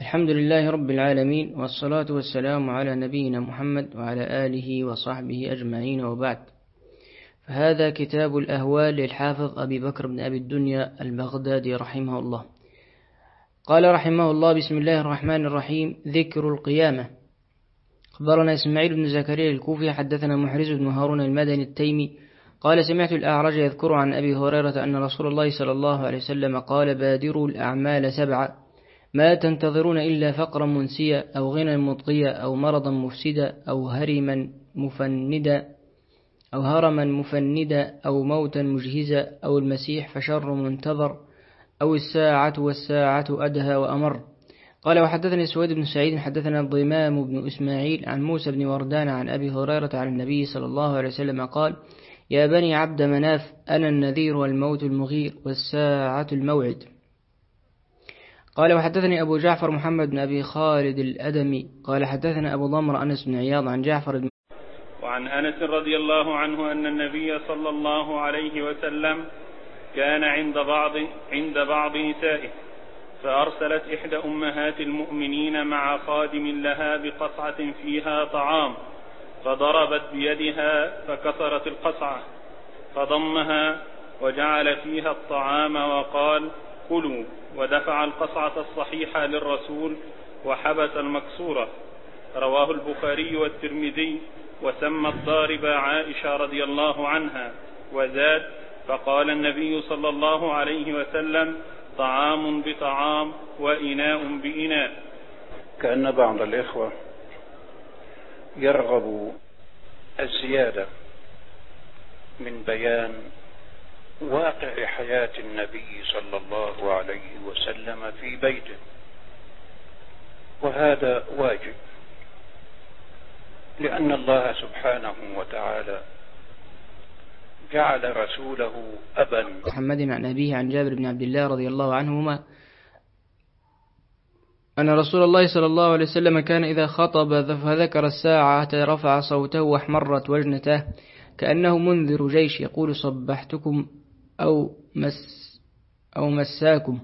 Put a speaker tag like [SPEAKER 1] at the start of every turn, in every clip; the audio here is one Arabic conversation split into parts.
[SPEAKER 1] الحمد لله رب العالمين والصلاة والسلام على نبينا محمد وعلى آله وصحبه أجمعين وبعد فهذا كتاب الأهوال للحافظ أبي بكر بن أبي الدنيا البغدادي رحمه الله قال رحمه الله بسم الله الرحمن الرحيم ذكر القيامة أخبرنا إسماعيل بن زكريا الكوفي حدثنا محرز بن هارون المدني التيمي قال سمعت الأعرج يذكر عن أبي هريرة أن رسول الله صلى الله عليه وسلم قال بادروا الأعمال سبعة ما تنتظرون إلا فقرا منسيا أو غنى مطغيا أو مرضا مفسدا أو هرما مفندا أو هرما مفندا أو موتا مجهزا أو المسيح فشر منتظر أو الساعة والساعة أدهى وأمر قال وحدثني سويد بن سعيد حدثنا الضمام بن إسماعيل عن موسى بن وردان عن أبي هريرة عن النبي صلى الله عليه وسلم قال يا بني عبد مناف أنا النذير والموت المغير والساعة الموعد قال وحدثني أبو جعفر محمد بن أبي خالد الأدمي قال حدثنا أبو ضمر أنس بن عياض عن جعفر بن
[SPEAKER 2] وعن أنس رضي الله عنه أن النبي صلى الله عليه وسلم كان عند بعض عند بعض نسائه فأرسلت إحدى أمهات المؤمنين مع خادم لها بقصعة فيها طعام فضربت بيدها فكسرت القصعة فضمها وجعل فيها الطعام وقال كلوا ودفع القصعة الصحيحة للرسول وحبس المكسورة رواه البخاري والترمذي وسمى الضارب عائشة رضي الله عنها وزاد فقال النبي صلى الله عليه وسلم طعام بطعام وإناء بإناء
[SPEAKER 3] كأن بعض الإخوة يرغب الزيادة من بيان واقع حياة النبي صلى الله عليه وسلم في بيته
[SPEAKER 2] وهذا واجب لأن الله سبحانه وتعالى جعل رسوله أبا
[SPEAKER 1] محمد عن أبيه عن جابر بن عبد الله رضي الله عنهما أن رسول الله صلى الله عليه وسلم كان إذا خطب فذكر الساعة رفع صوته واحمرت وجنته كأنه منذر جيش يقول صبحتكم أو, مس أو مساكم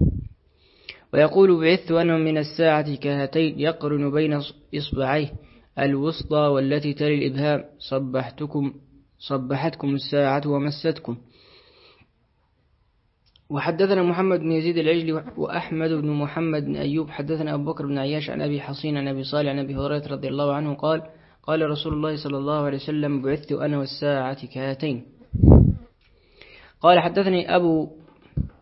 [SPEAKER 1] ويقول بعثت أنا من الساعة كهتين يقرن بين إصبعيه الوسطى والتي تلي الإبهام صبحتكم صبحتكم الساعة ومستكم وحدثنا محمد بن يزيد العجلي وأحمد بن محمد بن أيوب حدثنا أبو بكر بن عياش عن أبي حصين عن أبي صالح عن أبي هريرة رضي الله عنه قال قال رسول الله صلى الله عليه وسلم بعثت أنا والساعة كهاتين قال حدثني أبو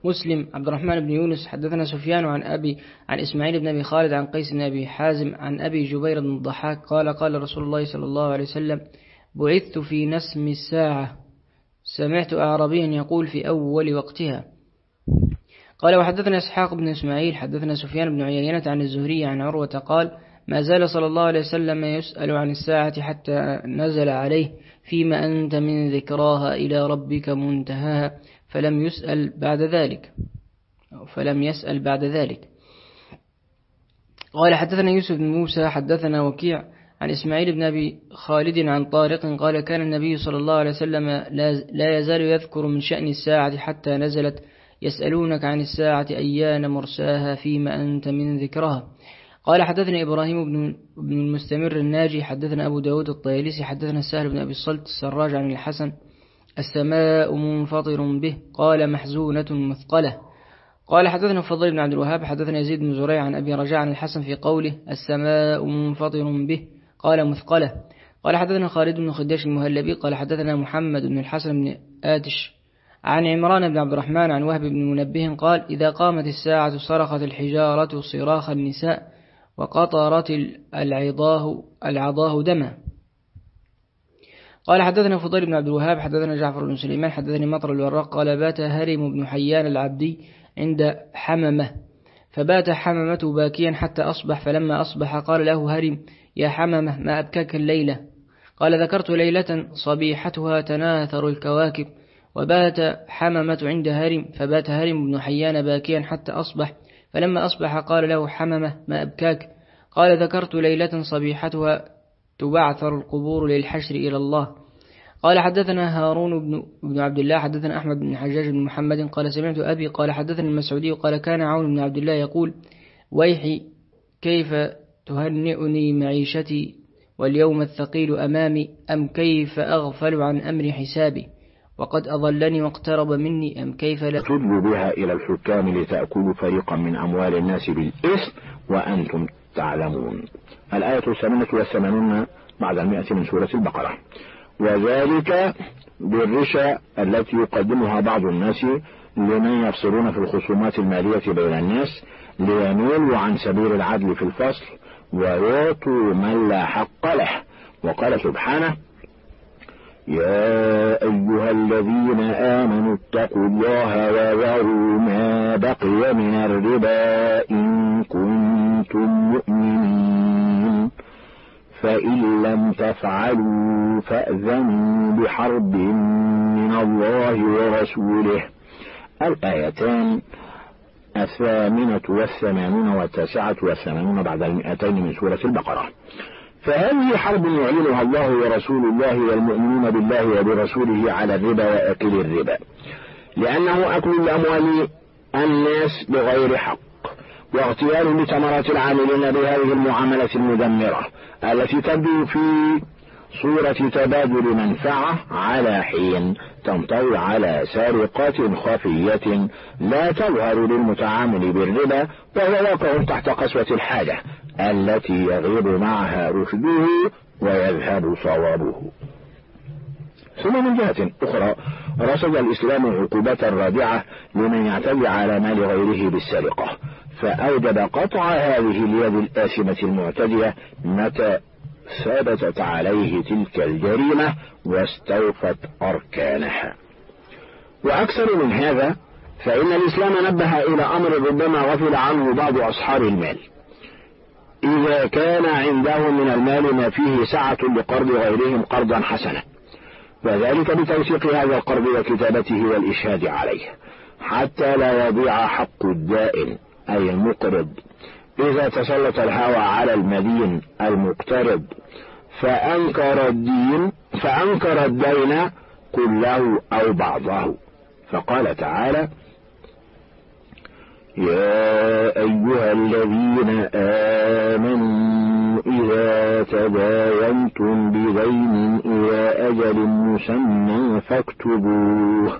[SPEAKER 1] مسلم عبد الرحمن بن يونس حدثنا سفيان عن أبي عن إسماعيل بن أبي خالد عن قيس بن أبي حازم عن أبي جبير بن الضحاك قال قال رسول الله صلى الله عليه وسلم بعثت في نسم الساعة سمعت أعرابيا يقول في أول وقتها قال وحدثنا إسحاق بن إسماعيل حدثنا سفيان بن عيينة عن الزهري عن عروة قال ما زال صلى الله عليه وسلم يسأل عن الساعة حتى نزل عليه فيما أنت من ذكراها إلى ربك منتهاها فلم يسأل بعد ذلك فلم يسأل بعد ذلك قال حدثنا يوسف بن موسى حدثنا وكيع عن إسماعيل بن أبي خالد عن طارق قال كان النبي صلى الله عليه وسلم لا يزال يذكر من شأن الساعة حتى نزلت يسألونك عن الساعة أيان مرساها فيما أنت من ذكرها قال حدثنا إبراهيم بن, بن المستمر الناجي حدثنا أبو داود الطيالسي حدثنا السهل بن أبي الصلت السراج عن الحسن السماء منفطر به قال محزونة مثقلة قال حدثنا فضل بن عبد الوهاب حدثنا يزيد بن زريع عن أبي رجاء عن الحسن في قوله السماء منفطر به قال مثقلة قال حدثنا خالد بن خداش المهلبي قال حدثنا محمد بن الحسن بن آتش عن عمران بن عبد الرحمن عن وهب بن منبه قال إذا قامت الساعة صرخت الحجارة صراخ النساء وقطرت العضاه العضاه دما قال حدثنا فضيل بن عبد الوهاب حدثنا جعفر بن سليمان حدثني مطر الوراق قال بات هرم بن حيان العبدي عند حممة فبات حممة باكيا حتى أصبح فلما أصبح قال له هرم يا حممة ما أبكاك الليلة قال ذكرت ليلة صبيحتها تناثر الكواكب وبات حممة عند هرم فبات هرم بن حيان باكيا حتى أصبح فلما أصبح قال له حممة ما أبكاك قال ذكرت ليلة صبيحتها تبعثر القبور للحشر إلى الله قال حدثنا هارون بن, بن عبد الله حدثنا أحمد بن حجاج بن محمد قال سمعت أبي قال حدثنا المسعودي قال كان عون بن عبد الله يقول ويحي كيف تهنئني معيشتي واليوم الثقيل أمامي أم كيف أغفل عن أمر حسابي وقد أضلني واقترب مني أم كيف لا تدلوا
[SPEAKER 3] بها إلى الحكام لتأكلوا فريقا من أموال الناس بالإثم
[SPEAKER 4] وأنتم تعلمون الآية الثامنة والثمانون بعد المئة من سورة البقرة وذلك بالرشا التي يقدمها بعض الناس لمن يفصلون في الخصومات المالية بين الناس لينولوا عن سبيل العدل في الفصل ويعطوا من لا حق له وقال سبحانه يا أيها الذين آمنوا اتقوا الله وذروا ما بقي من الربا إن كنتم مؤمنين فإن لم تفعلوا فأذنوا بحرب من الله ورسوله الآيتان الثامنة والثمانون والتاسعة والثمانون بعد المئتين من سورة البقرة فهذه حرب يعلنها الله ورسول الله والمؤمنون بالله وبرسوله على الربا وأكل الربا لأنه أكل الأموال الناس بغير حق واغتيال لثمرات العاملين بهذه المعاملة المدمرة التي تبدو في صورة تبادل منفعة على حين تنطوي على سرقات خفية لا تظهر للمتعامل بالربا وهو واقع تحت قسوة الحاجة التي يغيب معها رشده ويذهب صوابه ثم من جهة أخرى رصد الإسلام عقوبة رادعة لمن يعتدي على مال غيره بالسرقة فأوجب قطع هذه اليد الآثمة المعتدية متى ثبتت عليه تلك الجريمة واستوفت أركانها وأكثر من هذا فإن الإسلام نبه إلى أمر ربما غفل عنه بعض أصحاب المال إذا كان عنده من المال ما فيه سعة لقرض غيرهم قرضا حسنا وذلك بتوثيق هذا القرض وكتابته والإشهاد عليه حتى لا يضيع حق الدائن أي المقرض إذا تسلط الهوى على المدين المقترض فأنكر الدين فأنكر الدين كله أو بعضه فقال تعالى يا أيها الذين آمنوا إذا تباينتم بدين إلى أجل مسمى فاكتبوه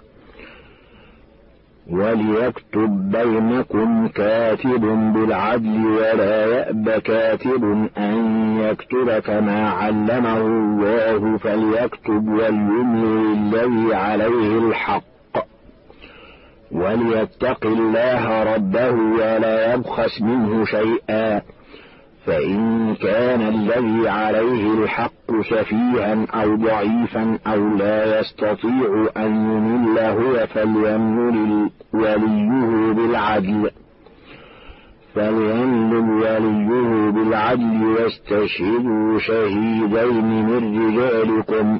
[SPEAKER 4] وليكتب بينكم كاتب بالعدل ولا يأب كاتب أن يكتب كما علمه الله فليكتب وليمر الذي عليه الحق وليتق الله ربه ولا يبخس منه شيئا فإن كان الذي عليه الحق سفيها أو ضعيفا أو لا يستطيع أن يمل هو فليمل وليه بالعدل فليمل وليه بالعدل واستشهدوا شهيدين من رجالكم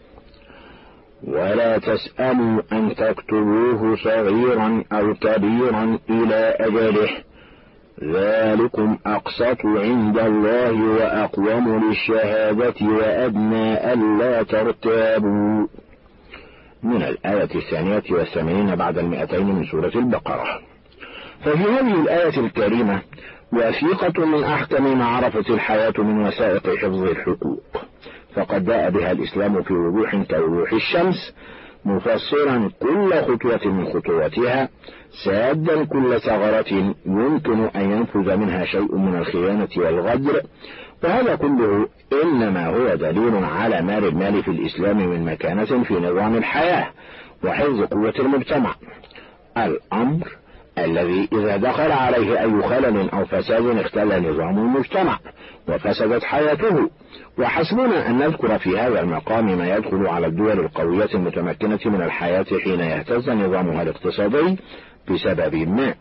[SPEAKER 4] ولا تسألوا أن تكتبوه صغيرا أو كبيرا إلى أجله ذلكم أقسط عند الله وأقوم للشهادة وأدنى ألا ترتابوا من الآية الثانية والثمانين بعد المئتين من سورة البقرة ففي هذه الآية الكريمة وثيقة من أحكم معرفة الحياة من وسائق حفظ الحقوق فقد جاء بها الإسلام في وضوح كوضوح الشمس مفسرا كل خطوة من خطواتها سادا كل ثغرة يمكن أن ينفذ منها شيء من الخيانة والغدر وهذا كله إنما هو دليل على مال المال في الإسلام من مكانة في نظام الحياة وحفظ قوة المجتمع الأمر الذي إذا دخل عليه أي خلل أو فساد اختل نظام المجتمع وفسدت حياته وحسبنا أن نذكر في هذا المقام ما يدخل على الدول القوية المتمكنة من الحياة حين يهتز نظامها الاقتصادي بسبب ما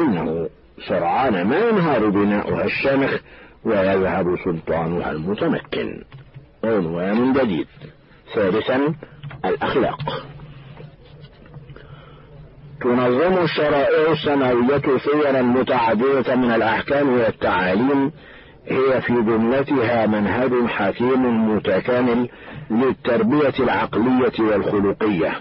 [SPEAKER 4] إنه سرعان ما ينهار بناؤها الشامخ ويذهب سلطانها المتمكن عنوان جديد ثالثا الأخلاق تنظم الشرائع السماوية سيرا متعددة من الأحكام والتعاليم هي في جملتها منهج حكيم متكامل للتربية العقلية والخلقية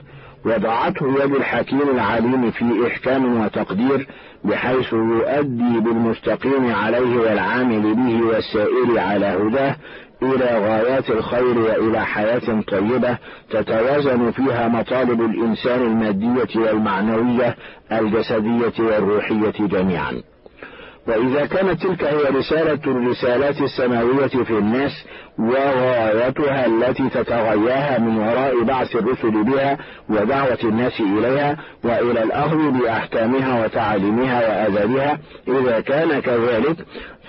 [SPEAKER 4] وضعته يد الحكيم العليم في إحكام وتقدير بحيث يؤدي بالمستقيم عليه والعامل به والسائر على هداه إلى غايات الخير وإلى حياة طيبة تتوازن فيها مطالب الإنسان المادية والمعنوية الجسدية والروحية جميعا وإذا كانت تلك هي رسالة الرسالات السماوية في الناس وغايتها التي تتغياها من وراء بعث الرسل بها ودعوة الناس إليها وإلى الأخذ بأحكامها وتعاليمها وآدابها إذا كان كذلك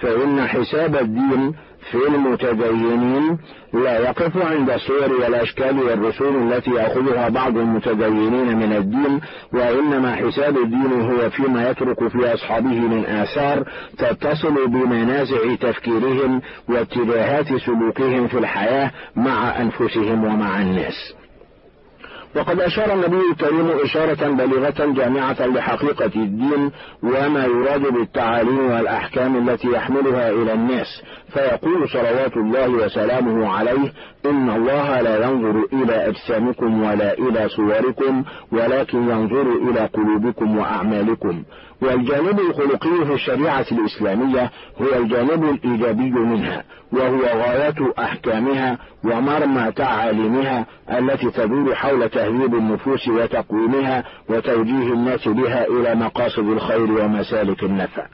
[SPEAKER 4] فإن حساب الدين في المتدينين لا يقف عند الصور والأشكال والرسوم التي يأخذها بعض المتدينين من الدين وإنما حساب الدين هو فيما يترك في أصحابه من آثار تتصل بمنازع تفكيرهم واتجاهات سلوكهم في الحياة مع أنفسهم ومع الناس وقد أشار النبي الكريم إشارة بالغة جامعة لحقيقة الدين وما يراد بالتعاليم والأحكام التي يحملها إلى الناس فيقول صلوات الله وسلامه عليه إن الله لا ينظر إلى أجسامكم ولا إلى صوركم ولكن ينظر إلى قلوبكم وأعمالكم والجانب الخلقي في الشريعة الإسلامية هو الجانب الإيجابي منها وهو غاية أحكامها ومرمى تعاليمها التي تدور حول تهذيب النفوس وتقويمها وتوجيه الناس بها إلى مقاصد الخير ومسالك النفع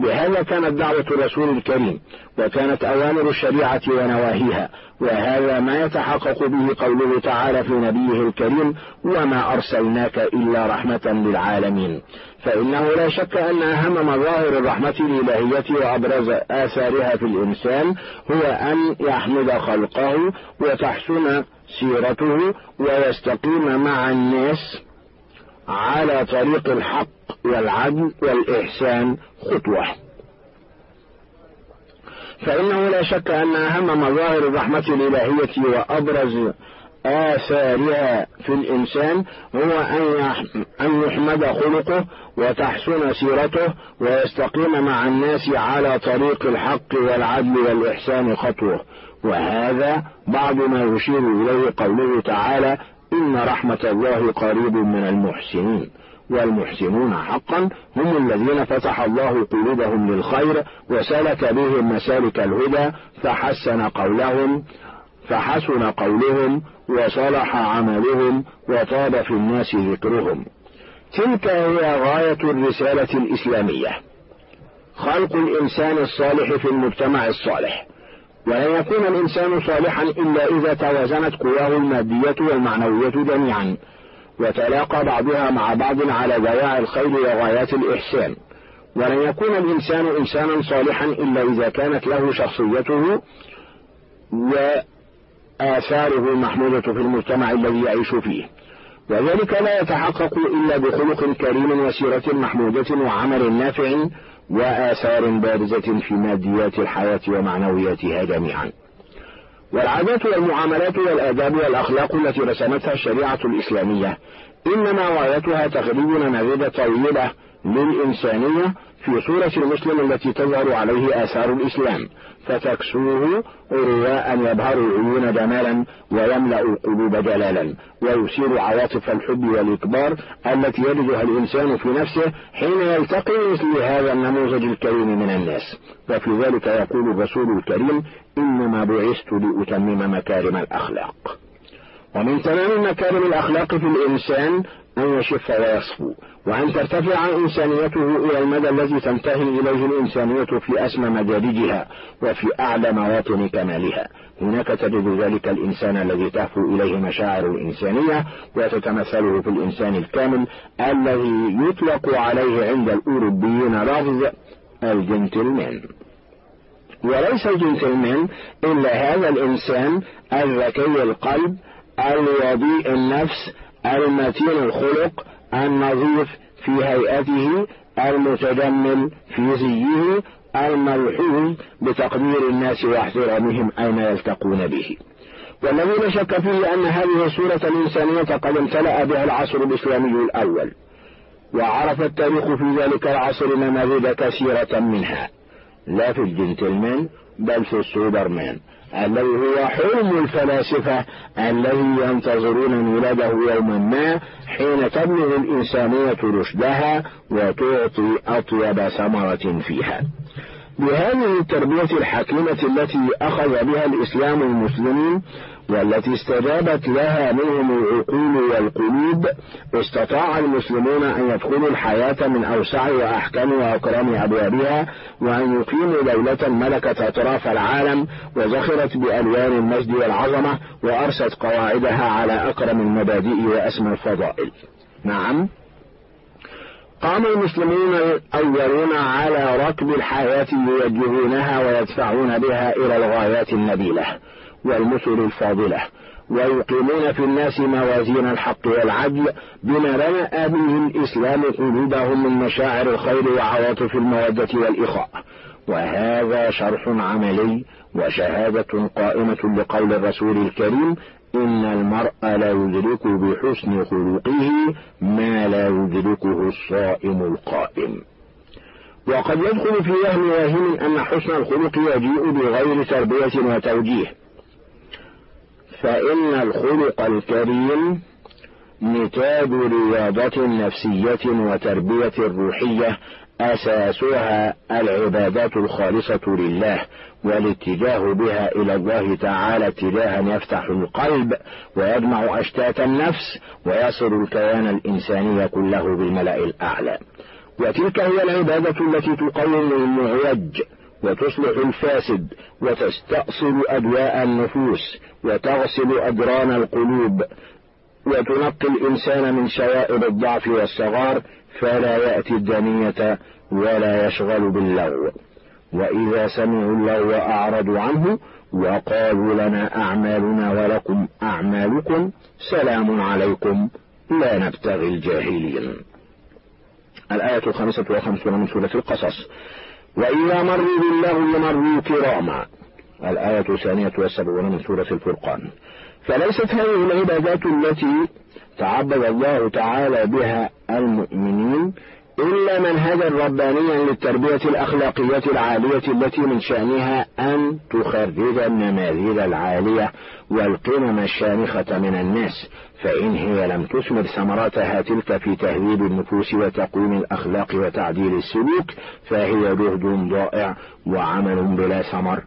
[SPEAKER 4] لهذا كانت دعوة الرسول الكريم وكانت أوامر الشريعة ونواهيها وهذا ما يتحقق به قوله تعالى في نبيه الكريم وما أرسلناك إلا رحمة للعالمين فإنه لا شك أن أهم مظاهر الرحمة الإلهية وأبرز آثارها في الإنسان هو أن يحمد خلقه وتحسن سيرته ويستقيم مع الناس على طريق الحق والعدل والإحسان خطوة فإنه لا شك أن أهم مظاهر الرحمة الإلهية وأبرز آثارها في الإنسان هو أن يحمد خلقه وتحسن سيرته ويستقيم مع الناس على طريق الحق والعدل والإحسان خطوه وهذا بعض ما يشير إليه قوله تعالى إن رحمة الله قريب من المحسنين والمحسنون حقا هم الذين فتح الله قلوبهم للخير وسلك بهم مسالك الهدى فحسن قولهم فحسن قولهم وصلح عملهم وطاب في الناس ذكرهم تلك هي غاية الرسالة الإسلامية خلق الإنسان الصالح في المجتمع الصالح ولن يكون الإنسان صالحا إلا إذا توازنت قواه المادية والمعنوية جميعا وتلاقى بعضها مع بعض على ضياع الخير وغايات الإحسان ولن يكون الإنسان إنسانا صالحا إلا إذا كانت له شخصيته وآثاره المحمودة في المجتمع الذي يعيش فيه وذلك لا يتحقق إلا بخلق كريم وسيرة محمودة وعمل نافع وآثار بارزة في ماديات الحياة ومعنوياتها جميعا والعادات والمعاملات والآداب والأخلاق التي رسمتها الشريعة الإسلامية إنما غايتها تخريج نماذج طويلة للإنسانية في صورة المسلم التي تظهر عليه آثار الإسلام فتكسوه أن يبهر العيون جمالا ويملأ القلوب جلالا ويثير عواطف الحب والإكبار التي يجدها الإنسان في نفسه حين يلتقي مثل هذا النموذج الكريم من الناس وفي ذلك يقول الرسول الكريم إنما بعثت لأتمم مكارم الأخلاق ومن تمام مكارم الأخلاق في الإنسان أن يشف ويصفو وأن ترتفع إنسانيته إلى المدى الذي تنتهي إليه الإنسانية في أسمى مدارجها وفي أعلى مواطن كمالها هناك تجد ذلك الإنسان الذي تهفو إليه مشاعر الإنسانية وتتمثله في الإنسان الكامل الذي يطلق عليه عند الأوروبيين لفظ الجنتلمان وليس الجنتلمان إلا هذا الإنسان الذكي القلب الوضيء النفس المتين الخلق النظيف في هيئته المتجمل في زيه الملحوظ بتقدير الناس واحترامهم أين يلتقون به والذي لا شك فيه أن هذه الصورة الإنسانية قد امتلأ بها العصر الإسلامي الأول وعرف التاريخ في ذلك العصر نماذج كثيرة منها لا في الجنتلمان بل في السوبرمان الذي هو حلم الفلاسفة الذي ينتظرون ميلاده يوما ما حين تبلغ الإنسانية رشدها وتعطي أطيب ثمرة فيها بهذه التربية الحكيمة التي أخذ بها الإسلام المسلمين والتي استجابت لها منهم العقول والقلوب استطاع المسلمون أن يدخلوا الحياة من أوسع وأحكم وأكرم أبوابها وأن يقيموا دولة ملكت أطراف العالم وزخرت بألوان المجد والعظمة وأرست قواعدها على أكرم المبادئ وأسمى الفضائل نعم قام المسلمون الأولون على ركب الحياة يوجهونها ويدفعون بها إلى الغايات النبيلة والمثل الفاضلة ويقيمون في الناس موازين الحق والعدل بما رمى به الإسلام قلوبهم من مشاعر الخير وعواطف المودة والإخاء وهذا شرح عملي وشهادة قائمة بقول الرسول الكريم إن المرء لا يدرك بحسن خلقه ما لا يدركه الصائم القائم وقد يدخل في وهم واهم أن حسن الخلق يجيء بغير تربية وتوجيه فإن الخلق الكريم نتاج رياضة نفسية وتربية روحية أساسها العبادات الخالصة لله والاتجاه بها إلى الله تعالى اتجاها يفتح القلب ويجمع أشتات النفس ويصل الكيان الإنساني كله بالملأ الأعلى وتلك هي العبادة التي تقوم المعوج وتصلح الفاسد وتستأصل أدواء النفوس وتغسل أدران القلوب وتنقي الإنسان من شوائب الضعف والصغار فلا يأتي الدنية ولا يشغل باللغو وإذا سمعوا اللغو أعرضوا عنه وقالوا لنا أعمالنا ولكم أعمالكم سلام عليكم لا نبتغي الجاهلين الآية الخمسة وخمسون من سورة القصص وإذا مروا بالله مروا كراما الآية الثانية والسبعون من سورة الفرقان فليست هذه العبادات التي تعبد الله تعالى بها المؤمنين إلا منهجا ربانيا للتربية الأخلاقية العالية التي من شأنها أن تخرج النماذج العالية والقمم الشامخة من الناس فإن هي لم تثمر ثمرتها تلك في تهذيب النفوس وتقويم الأخلاق وتعديل السلوك فهي جهد ضائع وعمل بلا ثمر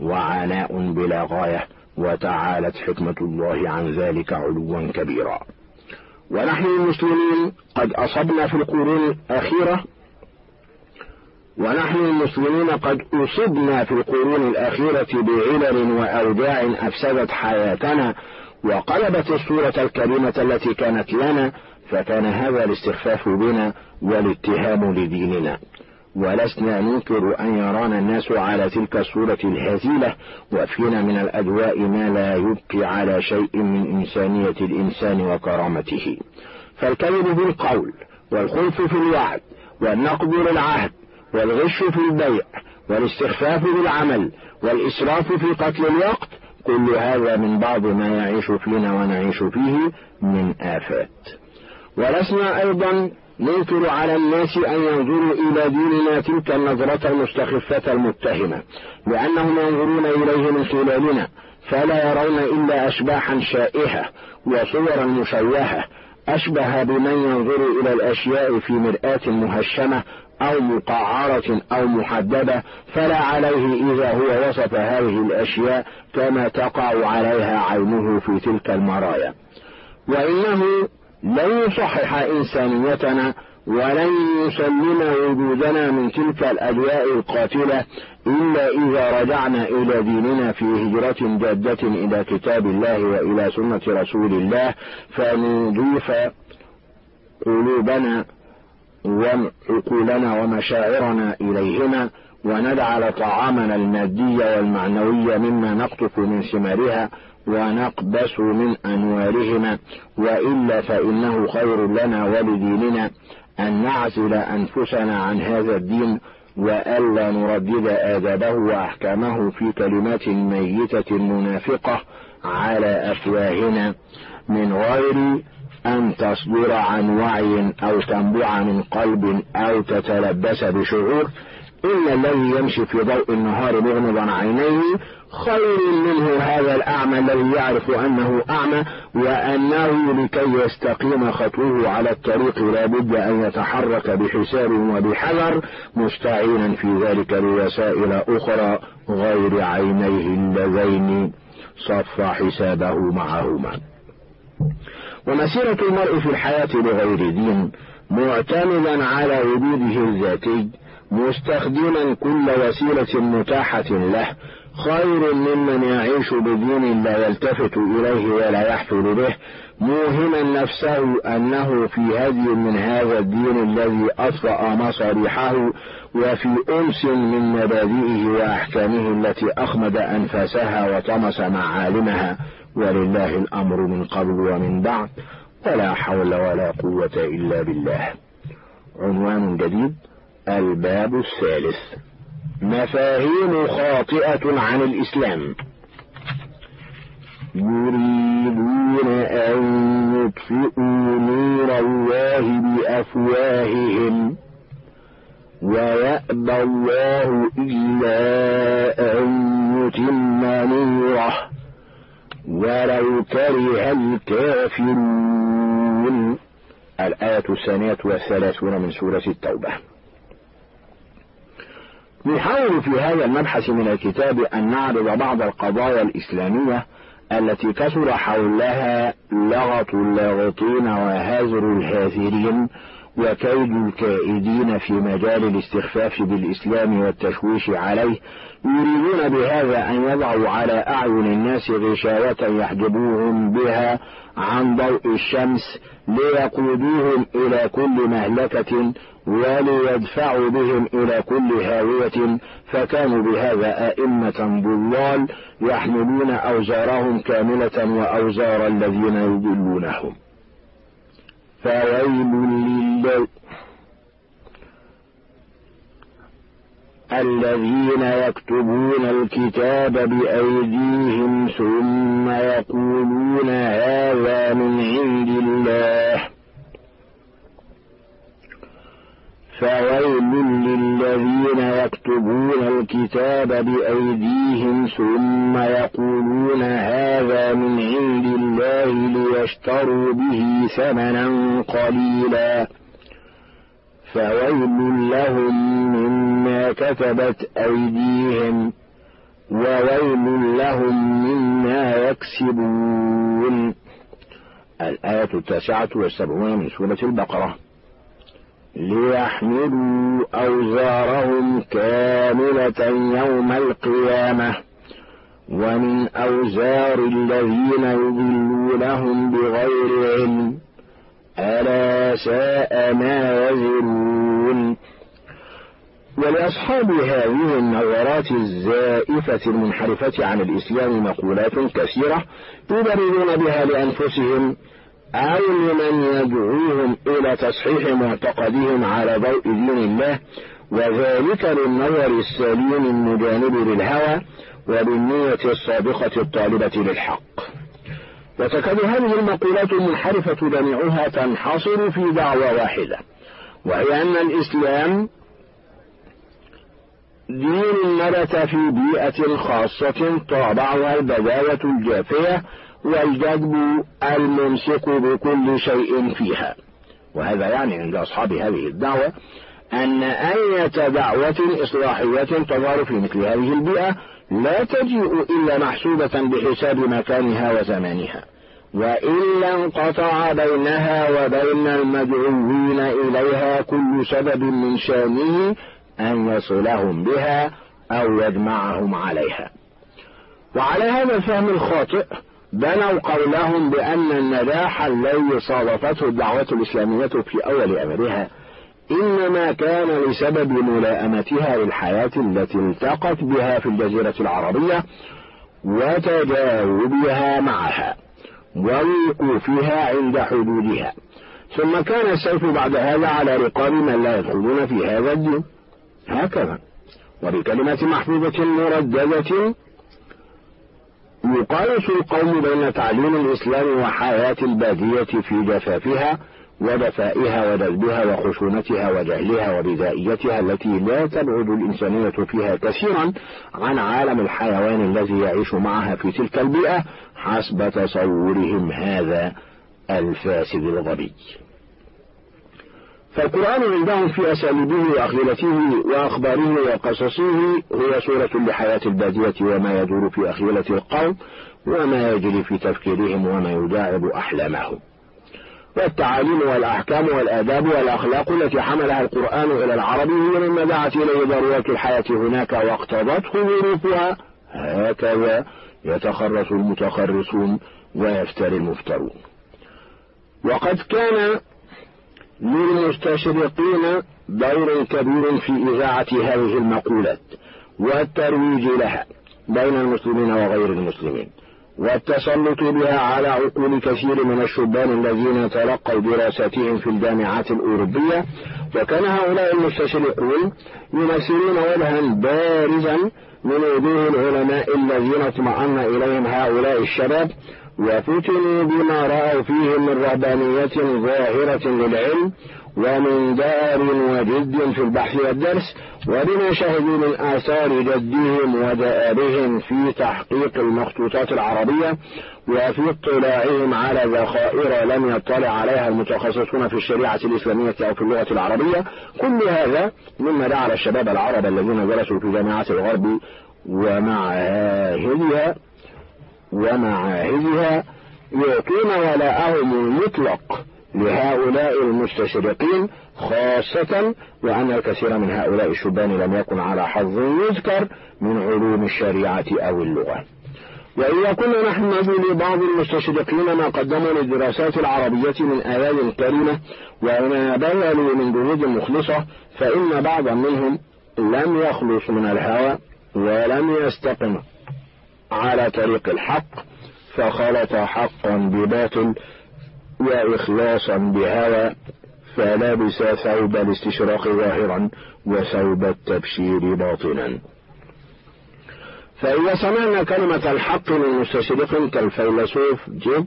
[SPEAKER 4] وعناء بلا غاية وتعالت حكمة الله عن ذلك علوا كبيرا ونحن المسلمين قد أصبنا في القرون الأخيرة ونحن المسلمين قد أصبنا في القرون الأخيرة بعلل وأوجاع أفسدت حياتنا وقلبت الصورة الكريمة التي كانت لنا فكان هذا الاستخفاف بنا والاتهام لديننا ولسنا ننكر أن يرانا الناس على تلك الصورة الهزيلة وفينا من الأدواء ما لا يبقي على شيء من إنسانية الإنسان وكرامته فالكذب بالقول والخلف في الوعد والنقض للعهد والغش في البيع والاستخفاف بالعمل والإسراف في قتل الوقت كل هذا من بعض ما يعيش فينا ونعيش فيه من آفات ولسنا أيضا ننكر على الناس أن ينظروا إلى ديننا تلك النظرة المستخفة المتهمة لأنهم ينظرون إليه من خلالنا فلا يرون إلا أشباحا شائهة وصورا مشوهة أشبه بمن ينظر إلى الأشياء في مرآة مهشمة أو مقعرة أو محددة فلا عليه إذا هو وصف هذه الأشياء كما تقع عليها عينه في تلك المرايا وإنه لن يصحح إنسانيتنا ولن يسلم وجودنا من تلك الألواء القاتلة إلا إذا رجعنا إلى ديننا في هجرة جادة إلى كتاب الله وإلى سنة رسول الله فنضيف قلوبنا وعقولنا عقولنا ومشاعرنا إليهما ونجعل طعامنا المادي والمعنوي مما نقطف من ثمارها ونقبس من أنوارهما وإلا فإنه خير لنا ولديننا أن نعزل أنفسنا عن هذا الدين وألا نردد آدابه وأحكامه في كلمات ميتة منافقة على أفواهنا من غير أن تصدر عن وعي أو تنبع من قلب أو تتلبس بشعور إلا الذي يمشي في ضوء النهار مغمضا عينيه خير منه هذا الأعمى الذي يعرف أنه أعمى وأنه لكي يستقيم خطوه على الطريق لابد أن يتحرك بحساب وبحذر مستعينا في ذلك بوسائل أخرى غير عينيه اللذين صف حسابه معهما ومسيرة المرء في الحياة بغير دين معتمدا على وجوده الذاتي مستخدما كل وسيلة متاحة له خير ممن يعيش بدين لا يلتفت إليه ولا يحفل به موهما نفسه أنه في هدي من هذا الدين الذي أطفأ مصابيحه وفي أنس من مبادئه وأحكامه التي أخمد أنفاسها وطمس معالمها ولله الأمر من قبل ومن بعد ولا حول ولا قوة إلا بالله عنوان جديد الباب الثالث مفاهيم خاطئة عن الإسلام يريدون أن يطفئوا نور الله بأفواههم ويأبى الله إلا أن يتم نوره ولو كره الكافرون الآية الثانية والثلاثون من سورة التوبة نحاول في هذا المبحث من الكتاب أن نعرض بعض القضايا الإسلامية التي كثر حولها لغط اللاغطين وهزر الهازرين وكيد الكائدين في مجال الاستخفاف بالإسلام والتشويش عليه يريدون بهذا أن يضعوا على أعين الناس غشاوة يحجبوهم بها عن ضوء الشمس ليقودوهم إلى كل مهلكة وليدفعوا بهم إلى كل هاوية فكانوا بهذا أئمة ضلال يحملون أوزارهم كاملة وأوزار الذين يضلونهم فويل لله الذين يكتبون الكتاب بأيديهم ثم يقولون هذا من عند الله فويل للذين يكتبون الكتاب بأيديهم ثم يقولون هذا من عند الله ليشتروا به ثمنا قليلا فويل لهم مما كتبت أيديهم وويل لهم مما يكسبون الآية التاسعة والسبعون من سورة البقرة ليحملوا أوزارهم كاملة يوم القيامة ومن أوزار الذين يضلونهم بغير علم ألا ساء ما يزرون ولأصحاب هذه النظرات الزائفة المنحرفة عن الإسلام مقولات كثيرة يبررون بها لأنفسهم أو لمن يدعوهم إلى تصحيح معتقدهم على ضوء دين الله وذلك للنظر السليم المجانب للهوى وبالنية الصادقة الطالبة للحق وتكاد هذه المقولات المنحرفة جميعها تنحصر في دعوة واحدة وهي أن الإسلام دين نبت في بيئة خاصة طابعها البداية الجافية والجدب الممسك بكل شيء فيها وهذا يعني عند أصحاب هذه الدعوة أن أية دعوة إصلاحية تظهر في مثل هذه البيئة لا تجيء إلا محسوبة بحساب مكانها وزمانها وإلا انقطع بينها وبين المدعوين إليها كل سبب من شانه أن يصلهم بها أو يجمعهم عليها وعلى هذا الفهم الخاطئ بنوا قولهم بأن النجاح الذي صادفته الدعوة الإسلامية في أول أمرها إنما كان لسبب ملائمتها للحياة التي التقت بها في الجزيرة العربية وتجاوبها معها ووقوفها عند حدودها ثم كان السيف بعد هذا على رقاب من لا يدخلون في هذا الدين هكذا وبكلمة محفوظة مرددة يقارس القوم بين تعليم الإسلام وحياة البادية في جفافها ودفائها ودلبها وخشونتها وجهلها وبدائيتها التي لا تبعد الإنسانية فيها كثيرا عن عالم الحيوان الذي يعيش معها في تلك البيئة حسب تصورهم هذا الفاسد الغبي فالقرآن عندهم في أساليبه وأخذلته وأخباره وقصصه هو صورة لحياة البادية وما يدور في أخيلة القوم وما يجري في تفكيرهم وما يداعب أحلامهم والتعاليم والأحكام والآداب والأخلاق التي حملها القرآن إلى العرب هي مما دعت إليه ضرورة الحياة هناك واقتضته ظروفها هكذا يتخرص المتخرصون ويفتر المفترون وقد كان للمستشرقين دور كبير في إذاعة هذه المقولات والترويج لها بين المسلمين وغير المسلمين والتسلط بها على عقول كثير من الشبان الذين تلقوا دراستهم في الجامعات الأوروبية وكان هؤلاء المستشرقون يمثلون وجها بارزا من وجوه العلماء الذين اطمأن إليهم هؤلاء الشباب وفتنوا بما رأوا فيه من رهبانية ظاهرة للعلم ومن دار وجد في البحث والدرس وبما شهدوا من آثار جدهم ودآبهم في تحقيق المخطوطات العربية وفي اطلاعهم على ذخائر لم يطلع عليها المتخصصون في الشريعة الإسلامية أو في اللغة العربية كل هذا مما جعل الشباب العرب الذين درسوا في جامعات الغرب ومعاهدها ومعاهدها يعطون ولاءهم المطلق لهؤلاء المستشرقين خاصة وأن الكثير من هؤلاء الشبان لم يكن على حظ يذكر من علوم الشريعة أو اللغة وإذا كنا نحن لبعض المستشرقين ما قدموا للدراسات العربية من آيات كريمة وما بذلوا من جهود مخلصة فإن بعضا منهم لم يخلص من الهوى ولم يستقم على طريق الحق فخلط حقا بباطل وإخلاصا بهوى فلبس ثوب الاستشراق ظاهرا وثوب التبشير باطنا فإذا سمعنا كلمة الحق من مستشرق كالفيلسوف جيب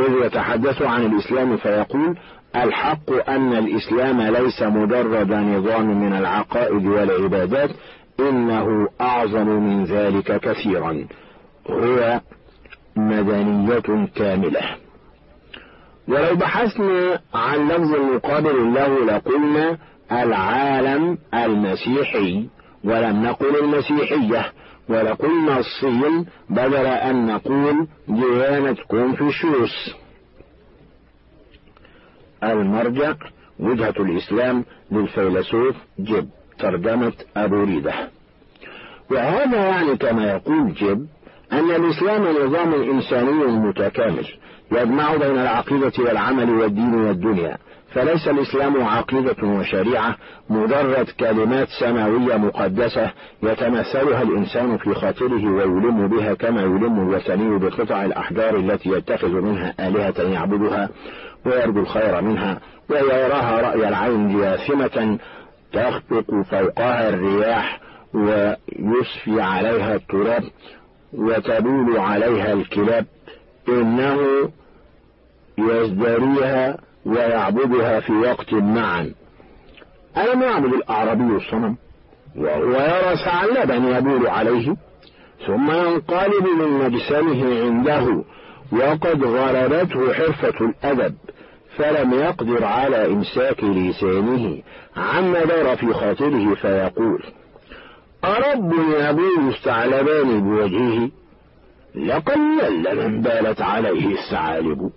[SPEAKER 4] إذ يتحدث عن الإسلام فيقول الحق أن الإسلام ليس مجرد نظام من العقائد والعبادات إنه أعظم من ذلك كثيرا هو مدنية كاملة ولو بحثنا عن لفظ مقابل له لقلنا العالم المسيحي ولم نقل المسيحية ولقلنا الصين بدل أن نقول ديانة كونفوشيوس المرجع وجهة الإسلام للفيلسوف جيب ترجمة أبو ريدة وهذا يعني كما يقول جيب أن الإسلام نظام إنساني متكامل يجمع بين العقيدة والعمل والدين والدنيا فليس الإسلام عقيدة وشريعة مجرد كلمات سماوية مقدسة يتمثلها الإنسان في خاطره ويلم بها كما يلم الوثني بقطع الأحجار التي يتخذ منها آلهة يعبدها ويرجو الخير منها ويراها رأي العين جاثمة تخطط فوقها الرياح ويصفي عليها التراب وتبول عليها الكلاب إنه يزدريها ويعبدها في وقت معا ألم نعم يعبد الأعرابي الصنم وهو يرى ثعلبا يبول عليه ثم ينقلب من مجسمه عنده وقد غلبته حرفة الأدب فلم يقدر على إمساك لسانه عما دار في خاطره فيقول أرب يبول الثعلبان بوجهه لقد من بالت عليه الثعالب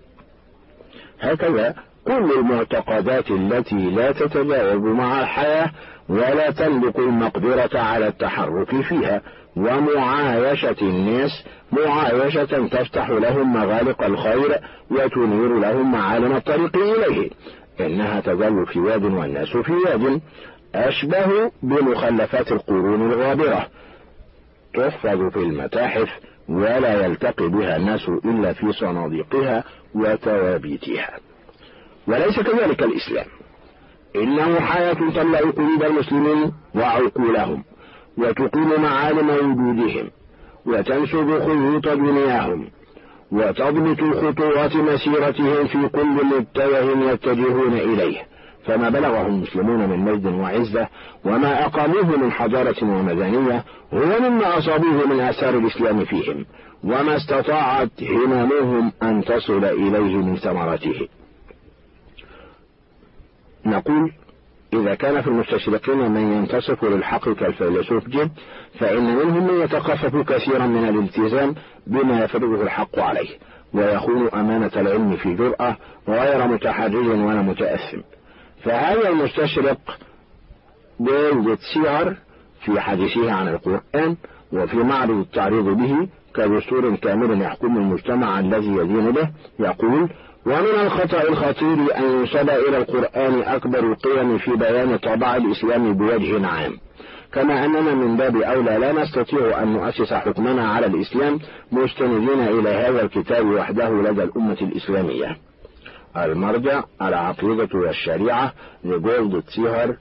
[SPEAKER 4] هكذا كل المعتقدات التي لا تتجاوب مع الحياة ولا تملك المقدرة على التحرك فيها ومعايشة الناس معايشة تفتح لهم مغالق الخير وتنير لهم معالم الطريق إليه إنها تظل في واد والناس في واد أشبه بمخلفات القرون الغابرة تحفظ في المتاحف ولا يلتقي بها الناس إلا في صناديقها وتوابيتها وليس كذلك الإسلام إنه حياة تملأ قلوب المسلمين وعقولهم وتقيم معالم وجودهم وتنسب خيوط دنياهم وتضبط خطوات مسيرتهم في كل متجه يتجهون إليه فما بلغه المسلمون من مجد وعزة وما أقاموه من حضارة ومدنية هو مما أصابوه من آثار الإسلام فيهم وما استطاعت هممهم أن تصل إليه من ثمرته نقول إذا كان في المستشرقين من ينتصف للحق كالفيلسوف جد فإن منهم من يتقصف كثيرا من الالتزام بما يفرضه الحق عليه ويخون أمانة العلم في جرأة غير متحرج ولا متأثم فهذا المستشرق ديفيد سيار في حديثه عن القرآن وفي معرض التعريض به كدستور كامل يحكم المجتمع الذي يدين به يقول ومن الخطأ الخطير أن ينسب إلى القرآن أكبر القيم في بيان طبع الإسلام بوجه عام كما أننا من باب أولى لا نستطيع أن نؤسس حكمنا على الإسلام مستندين إلى هذا الكتاب وحده لدى الأمة الإسلامية المرجع العقيدة والشريعة لجولد تيهر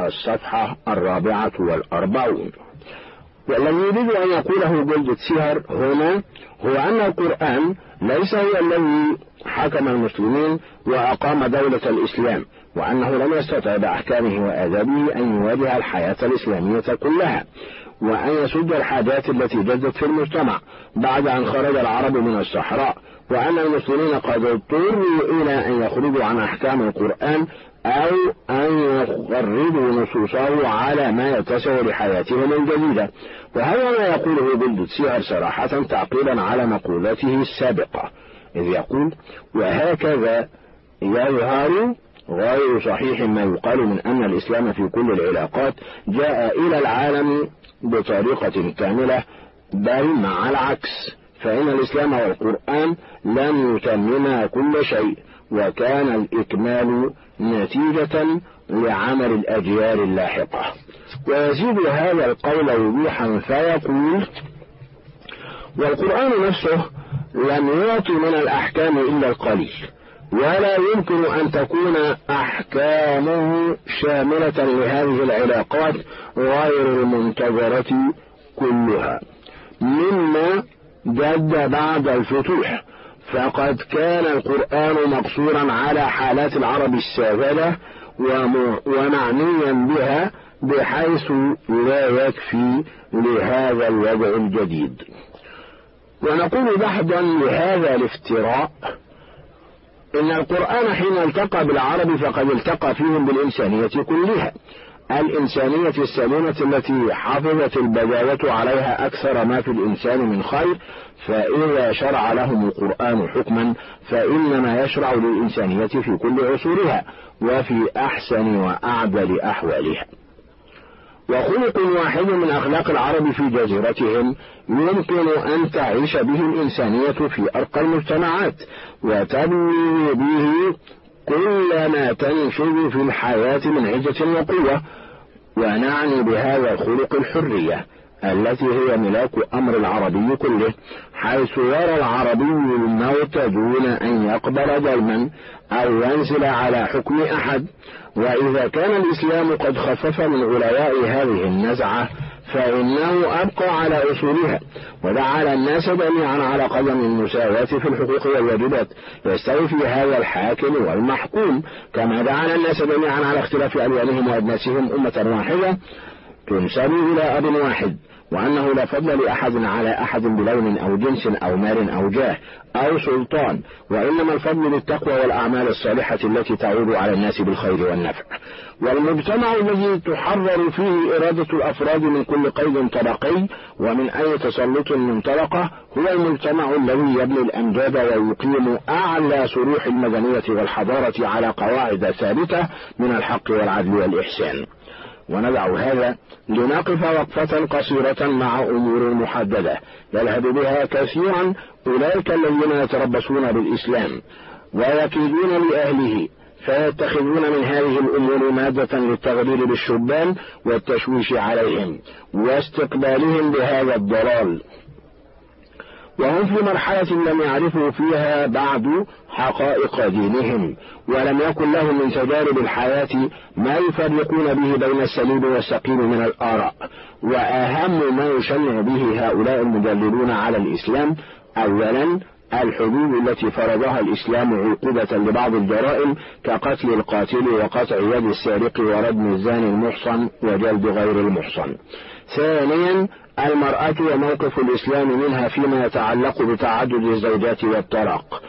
[SPEAKER 4] الصفحة الرابعة والأربعون والذي يريد أن يقوله جولد تيهر هنا هو أن القرآن ليس هو الذي حكم المسلمين وأقام دولة الإسلام وأنه لم يستطع بأحكامه وآدابه أن يواجه الحياة الإسلامية كلها وأن يسد الحاجات التي جدت في المجتمع بعد أن خرج العرب من الصحراء وأن المسلمين قد اضطروا إلى أن يخرجوا عن أحكام القرآن أو أن يغربوا نصوصه على ما يتسع لحياتهم الجديدة وهذا ما يقوله بالدسير صراحة تعقيبا على مقولته السابقة إذ يقول وهكذا يظهر غير صحيح ما يقال من أن الإسلام في كل العلاقات جاء إلى العالم بطريقة كاملة بل مع العكس فإن الإسلام والقرآن لم يتمما كل شيء وكان الإكمال نتيجة لعمل الأجيال اللاحقة ويزيد هذا القول وضوحا فيقول والقرآن نفسه لم يعطي من الأحكام إلا القليل ولا يمكن أن تكون أحكامه شاملة لهذه العلاقات غير المنتظرة كلها مما جد بعد الفتوح فقد كان القرآن مقصورا على حالات العرب السافلة ومعنيا بها بحيث لا يكفي لهذا الوضع الجديد ونقول بحدا لهذا الافتراء إن القرآن حين التقى بالعرب فقد التقى فيهم بالإنسانية كلها الإنسانية السليمة التي حفظت البداية عليها أكثر ما في الإنسان من خير فإذا شرع لهم القرآن حكما فإنما يشرع للإنسانية في كل عصورها وفي أحسن وأعدل أحوالها وخلق واحد من أخلاق العرب في جزيرتهم يمكن أن تعيش به الإنسانية في أرقى المجتمعات وتبني به كل ما تنشد في الحياة من عزة وقوة ونعني بهذا خلق الحرية التي هي ملاك أمر العربي كله حيث يرى العربي الموت دون أن يقبل دما أو ينزل على حكم أحد وإذا كان الإسلام قد خفف من علياء هذه النزعة فإنه أبقى على أصولها وجعل الناس جميعا على قدم المساواة في الحقوق والواجبات يستوفي هذا الحاكم والمحكوم كما جعل الناس جميعا على اختلاف ألوانهم وأجناسهم أمة واحدة تنسب إلى أب واحد وأنه لا فضل لأحد على أحد بلون أو جنس أو مال أو جاه أو سلطان وإنما الفضل للتقوى والأعمال الصالحة التي تعود على الناس بالخير والنفع والمجتمع الذي تحرر فيه إرادة الأفراد من كل قيد طبقي ومن أي تسلط من طبقة هو المجتمع الذي يبني الأمجاد ويقيم أعلى سروح المدنية والحضارة على قواعد ثابتة من الحق والعدل والإحسان ونضع هذا لنقف وقفة قصيرة مع أمور محددة يلهب بها كثيرا أولئك الذين يتربصون بالإسلام ويكيدون لأهله فيتخذون من هذه الأمور مادة للتغرير بالشبان والتشويش عليهم واستقبالهم بهذا الضلال وهم في مرحلة لم يعرفوا فيها بعد حقائق دينهم ولم يكن لهم من تجارب الحياة ما يفرقون به بين السليم والسقيم من الآراء وأهم ما يشنع به هؤلاء المدللون على الإسلام أولا الحدود التي فرضها الإسلام عقوبة لبعض الجرائم كقتل القاتل وقطع يد السارق وردم الزاني المحصن وجلد غير المحصن ثانيا المرأة وموقف الإسلام منها فيما يتعلق بتعدد الزوجات والطلاق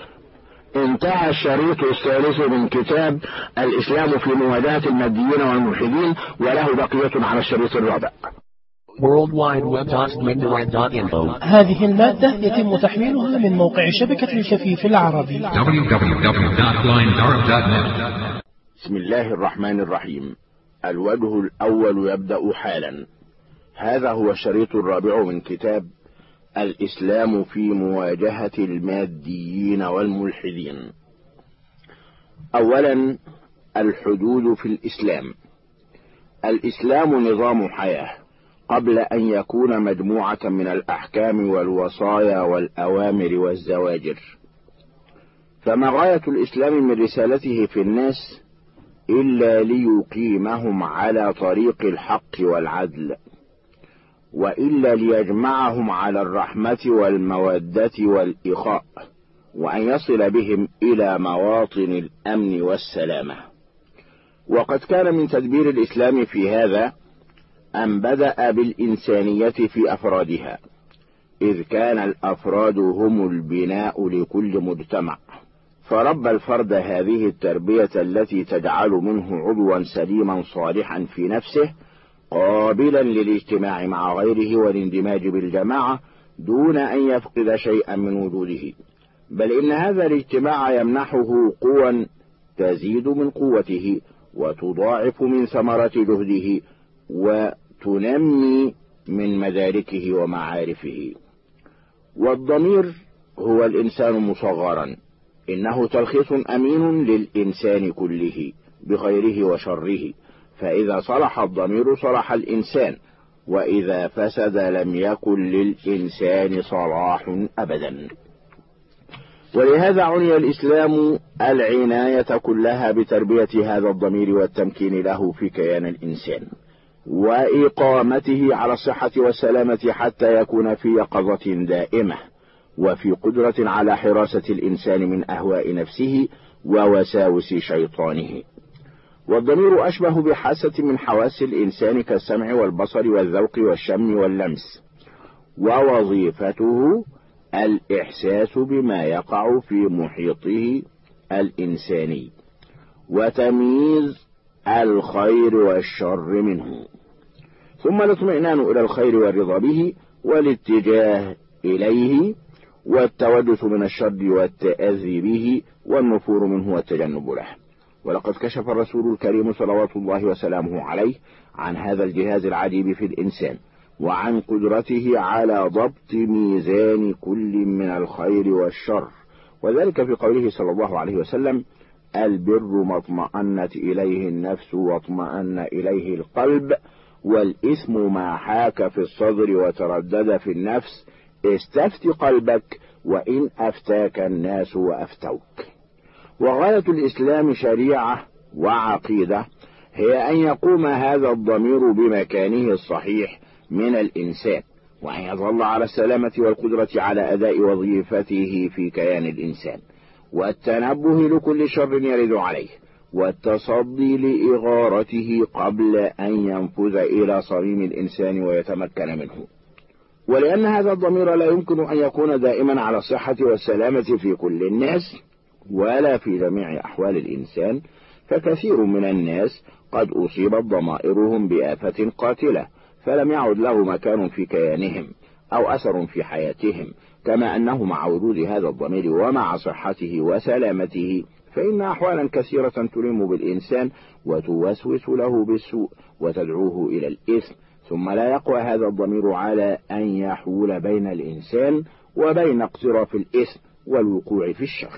[SPEAKER 4] انتهى الشريط الثالث من كتاب الإسلام في مواجهة الماديين والملحدين وله بقية على الشريط الرابع هذه
[SPEAKER 3] المادة يتم تحميلها من موقع شبكة الكفيف العربي بسم الله الرحمن الرحيم الوجه الأول يبدأ حالا هذا هو الشريط الرابع من كتاب الإسلام في مواجهة الماديين والملحدين أولا الحدود في الإسلام الإسلام نظام حياة قبل أن يكون مجموعة من الأحكام والوصايا والأوامر والزواجر فما غاية الإسلام من رسالته في الناس إلا ليقيمهم على طريق الحق والعدل وإلا ليجمعهم على الرحمة والمودة والإخاء وأن يصل بهم إلى مواطن الأمن والسلامة وقد كان من تدبير الإسلام في هذا أن بدأ بالإنسانية في أفرادها إذ كان الأفراد هم البناء لكل مجتمع فرب الفرد هذه التربية التي تجعل منه عضوا سليما صالحا في نفسه قابلا للاجتماع مع غيره والاندماج بالجماعة دون أن يفقد شيئا من وجوده بل إن هذا الاجتماع يمنحه قوى تزيد من قوته وتضاعف من ثمرة جهده وتنمي من مداركه ومعارفه والضمير هو الإنسان مصغرا إنه تلخيص أمين للإنسان كله بخيره وشره فإذا صلح الضمير صلح الإنسان وإذا فسد لم يكن للإنسان صلاح أبدا ولهذا عني الإسلام العناية كلها بتربية هذا الضمير والتمكين له في كيان الإنسان وإقامته على الصحة والسلامة حتى يكون في يقظة دائمة وفي قدرة على حراسة الإنسان من أهواء نفسه ووساوس شيطانه والضمير أشبه بحاسة من حواس الإنسان كالسمع والبصر والذوق والشم واللمس ووظيفته الإحساس بما يقع في محيطه الإنساني وتمييز الخير والشر منه ثم الاطمئنان إلى الخير والرضا به والاتجاه إليه والتوجس من الشر والتأذي به والنفور منه والتجنب له ولقد كشف الرسول الكريم صلوات الله وسلامه عليه عن هذا الجهاز العجيب في الإنسان وعن قدرته على ضبط ميزان كل من الخير والشر وذلك في قوله صلى الله عليه وسلم البر ما اطمأنت إليه النفس واطمأن إليه القلب والإثم ما حاك في الصدر وتردد في النفس استفت قلبك وإن أفتاك الناس وأفتوك وغاية الإسلام شريعة وعقيدة هي أن يقوم هذا الضمير بمكانه الصحيح من الإنسان وأن يظل على السلامة والقدرة على أداء وظيفته في كيان الإنسان والتنبه لكل شر يرد عليه والتصدي لإغارته قبل أن ينفذ إلى صميم الإنسان ويتمكن منه ولأن هذا
[SPEAKER 4] الضمير لا يمكن
[SPEAKER 3] أن يكون دائما على الصحة والسلامة في كل الناس ولا في جميع أحوال الإنسان فكثير من الناس قد أصيبت ضمائرهم بآفة قاتلة فلم يعد له مكان في كيانهم أو أثر في حياتهم كما أنه مع وجود هذا الضمير ومع صحته وسلامته فإن أحوالا كثيرة تلم بالإنسان وتوسوس له بالسوء وتدعوه إلى الإثم ثم لا يقوى هذا الضمير على أن يحول بين الإنسان وبين اقتراف الإثم والوقوع في الشر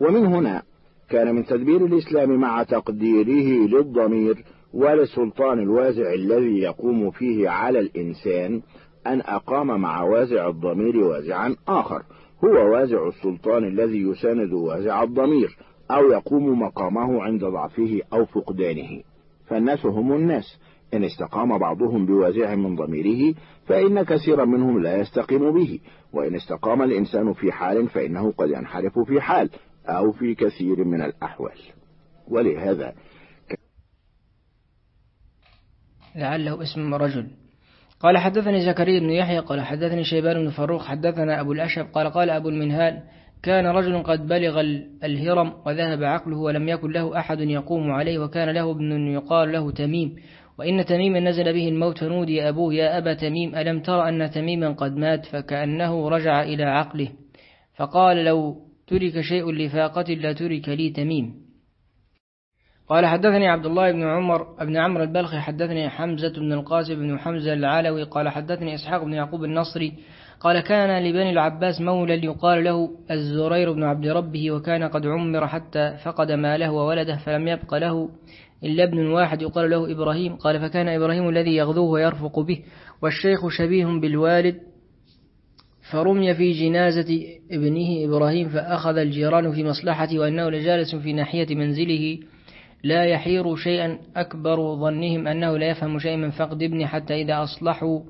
[SPEAKER 3] ومن هنا كان من تدبير الإسلام مع تقديره للضمير ولسلطان الوازع الذي يقوم فيه على الإنسان أن أقام مع وازع الضمير وازعا آخر هو وازع السلطان الذي يساند وازع الضمير أو يقوم مقامه عند ضعفه أو فقدانه فالناس هم الناس إن استقام بعضهم بوازع من ضميره فإن كثيرا منهم لا يستقيم به وإن استقام الإنسان في حال فإنه قد ينحرف في حال أو في كثير من الأحوال ولهذا
[SPEAKER 1] لعله اسم رجل قال حدثني زكريا بن يحيى قال حدثني شيبان بن فروخ حدثنا أبو الأشب قال قال أبو المنهال كان رجل قد بلغ الهرم وذهب عقله ولم يكن له أحد يقوم عليه وكان له ابن يقال له تميم وإن تميما نزل به الموت فنودي أبوه يا أبا تميم ألم تر أن تميما قد مات فكأنه رجع إلى عقله فقال لو ترك شيء لفاقة لا ترك لي تميم قال حدثني عبد الله بن عمر بن عمرو البلخي حدثني حمزة بن القاسم بن حمزة العلوي قال حدثني إسحاق بن يعقوب النصري قال كان لبني العباس مولى يقال له الزرير بن عبد ربه وكان قد عمر حتى فقد ماله وولده فلم يبق له إلا ابن واحد يقال له إبراهيم قال فكان إبراهيم الذي يغذوه ويرفق به والشيخ شبيه بالوالد فرمي في جنازة ابنه إبراهيم فأخذ الجيران في مصلحته وأنه لجالس في ناحية منزله لا يحير شيئا أكبر ظنهم أنه لا يفهم شيئا من فقد ابنه حتى إذا أصلحوا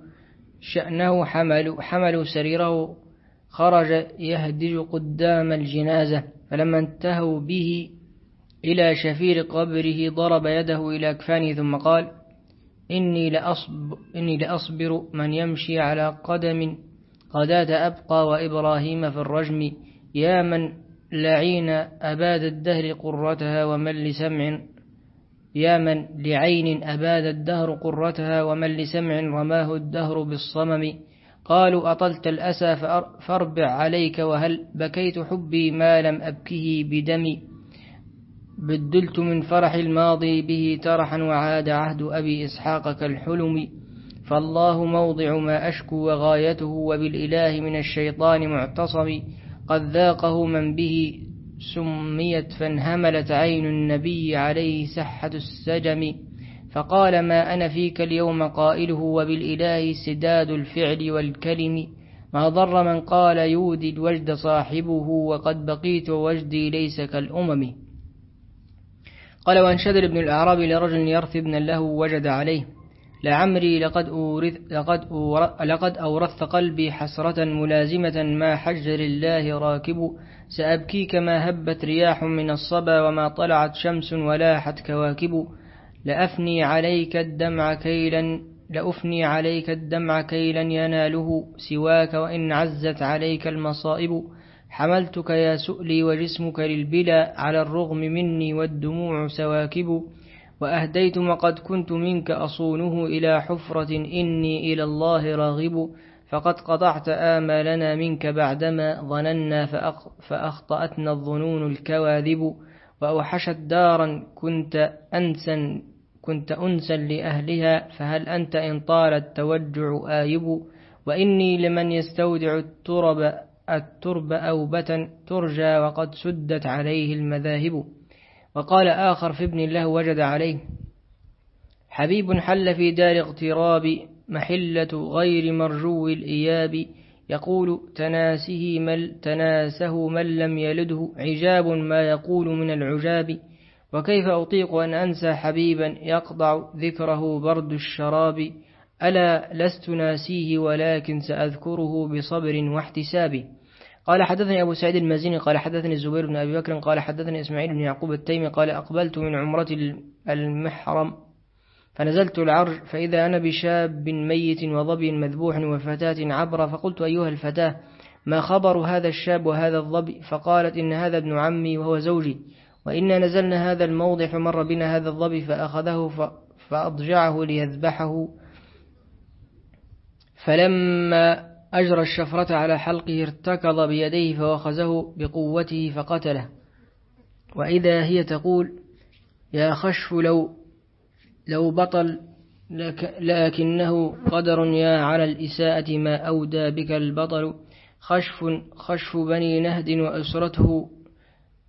[SPEAKER 1] شأنه حملوا, حملوا سريره خرج يهدج قدام الجنازة فلما انتهوا به إلى شفير قبره ضرب يده إلى أكفانه ثم قال إني لأصبر, إني لأصبر من يمشي على قدم قداد أبقى وإبراهيم في الرجم يا من لعين أباد الدهر قرتها ومن لسمع يا من لعين أباد الدهر قرتها ومن لسمع رماه الدهر بالصمم قالوا أطلت الأسى فاربع عليك وهل بكيت حبي ما لم أبكه بدمي بدلت من فرح الماضي به ترحا وعاد عهد أبي إسحاق كالحلم فالله موضع ما أشكو وغايته وبالإله من الشيطان معتصم قد ذاقه من به سميت فانهملت عين النبي عليه سحة السجم فقال ما أنا فيك اليوم قائله وبالإله سداد الفعل والكلم ما ضر من قال يودي الوجد صاحبه وقد بقيت وجدي ليس كالأمم قال وأنشدر ابن الأعرابي لرجل يرث ابنا له وجد عليه لعمري لقد, أورث لقد, لقد أورثت قلبي حسرة ملازمة ما حج لله راكب سأبكي كما هبت رياح من الصبا وما طلعت شمس ولاحت كواكب لأفني عليك الدمع كيلا لأفني عليك الدمع كيلا يناله سواك وإن عزت عليك المصائب حملتك يا سؤلي وجسمك للبلا على الرغم مني والدموع سواكب وأهديت وقد كنت منك أصونه إلى حفرة إني إلى الله راغب فقد قطعت آمالنا منك بعدما ظننا فأخطأتنا الظنون الكواذب وأوحشت دارا كنت أنسا كنت أنسا لأهلها فهل أنت إن طال التوجع آيب وإني لمن يستودع الترب الترب أوبة ترجى وقد سدت عليه المذاهب وقال آخر في ابن الله وجد عليه حبيب حل في دار اغتراب محلة غير مرجو الإياب يقول تناسه من تناسه من لم يلده عجاب ما يقول من العجاب وكيف أطيق أن أنسى حبيبا يقضع ذكره برد الشراب ألا لست ناسيه ولكن سأذكره بصبر واحتساب قال حدثني أبو سعيد المازني قال حدثني الزبير بن أبي بكر قال حدثني إسماعيل بن يعقوب التيمي قال أقبلت من عمرة المحرم فنزلت العرج فإذا أنا بشاب ميت وظبي مذبوح وفتاة عبر فقلت أيها الفتاة ما خبر هذا الشاب وهذا الظبي فقالت إن هذا ابن عمي وهو زوجي وإنا نزلنا هذا الموضع فمر بنا هذا الظبي فأخذه فأضجعه ليذبحه فلما أجرى الشفرة على حلقه ارتكض بيديه فوخزه بقوته فقتله وإذا هي تقول يا خشف لو لو بطل لك لكنه قدر يا على الإساءة ما أودى بك البطل خشف خشف بني نهد وأسرته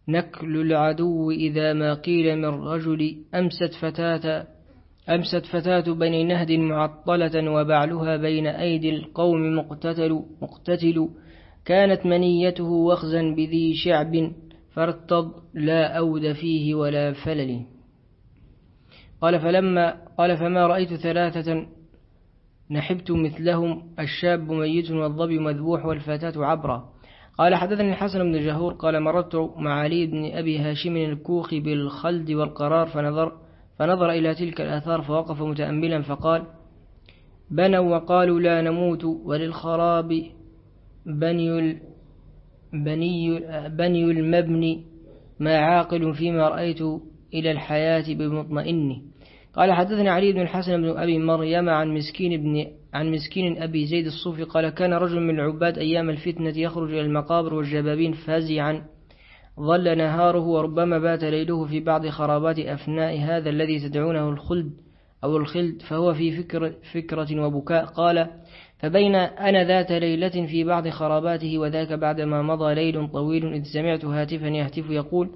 [SPEAKER 1] نكل العدو إذا ما قيل من رجل أمست فتاة أمست فتاة بني نهد معطلة وبعلها بين أيدي القوم مقتتل, مقتتل كانت منيته وخزا بذي شعب فارتض لا أود فيه ولا فلل قال فلما قال فما رأيت ثلاثة نحبت مثلهم الشاب ميت والظبي مذبوح والفتاة عبرة قال حدثني الحسن بن جهور قال مررت مع علي بن أبي هاشم الكوخي بالخلد والقرار فنظر فنظر إلى تلك الآثار فوقف متأملا فقال بنوا وقالوا لا نموت وللخراب بني بني بني المبني ما عاقل فيما رأيت إلى الحياة بمطمئن قال حدثنا علي بن الحسن بن أبي مريم عن مسكين بن عن مسكين أبي زيد الصوفي قال كان رجل من العباد أيام الفتنة يخرج إلى المقابر والجبابين فازعا ظل نهاره وربما بات ليله في بعض خرابات أفناء هذا الذي تدعونه الخلد أو الخلد فهو في فكر فكرة وبكاء قال فبين أنا ذات ليلة في بعض خراباته وذاك بعدما مضى ليل طويل إذ سمعت هاتفا يهتف يقول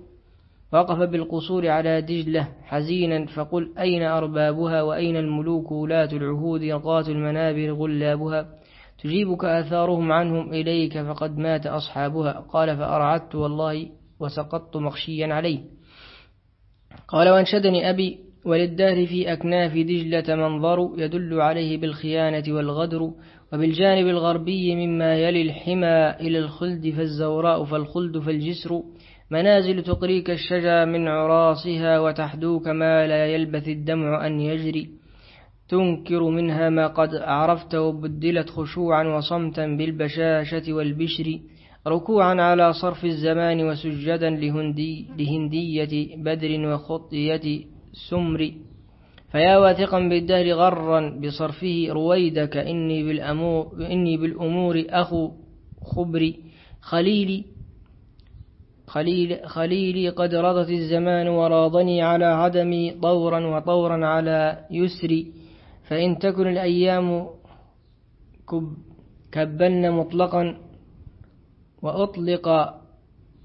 [SPEAKER 1] وقف بالقصور على دجلة حزينا فقل أين أربابها وأين الملوك ولاة العهود رقاة المنابر غلابها تجيبك آثارهم عنهم إليك فقد مات أصحابها قال فأرعدت والله وسقطت مخشيا عليه قال وانشدني أبي وللدهر في أكناف دجلة منظر يدل عليه بالخيانة والغدر وبالجانب الغربي مما يلي الحمى إلى الخلد فالزوراء فالخلد فالجسر منازل تقريك الشجا من عراصها وتحدوك ما لا يلبث الدمع أن يجري تنكر منها ما قد عرفت وبدلت خشوعا وصمتا بالبشاشة والبشر ركوعا على صرف الزمان وسجدا لهندي لهندية بدر وخطية سمر فيا واثقا بالدهر غرا بصرفه رويدك إني, بالأمور إني بالأمور أخو خبري خليلي خليل خليلي قد رضت الزمان وراضني على عدمي طورا وطورا على يسري فإن تكن الأيام كب كبن مطلقا وأطلق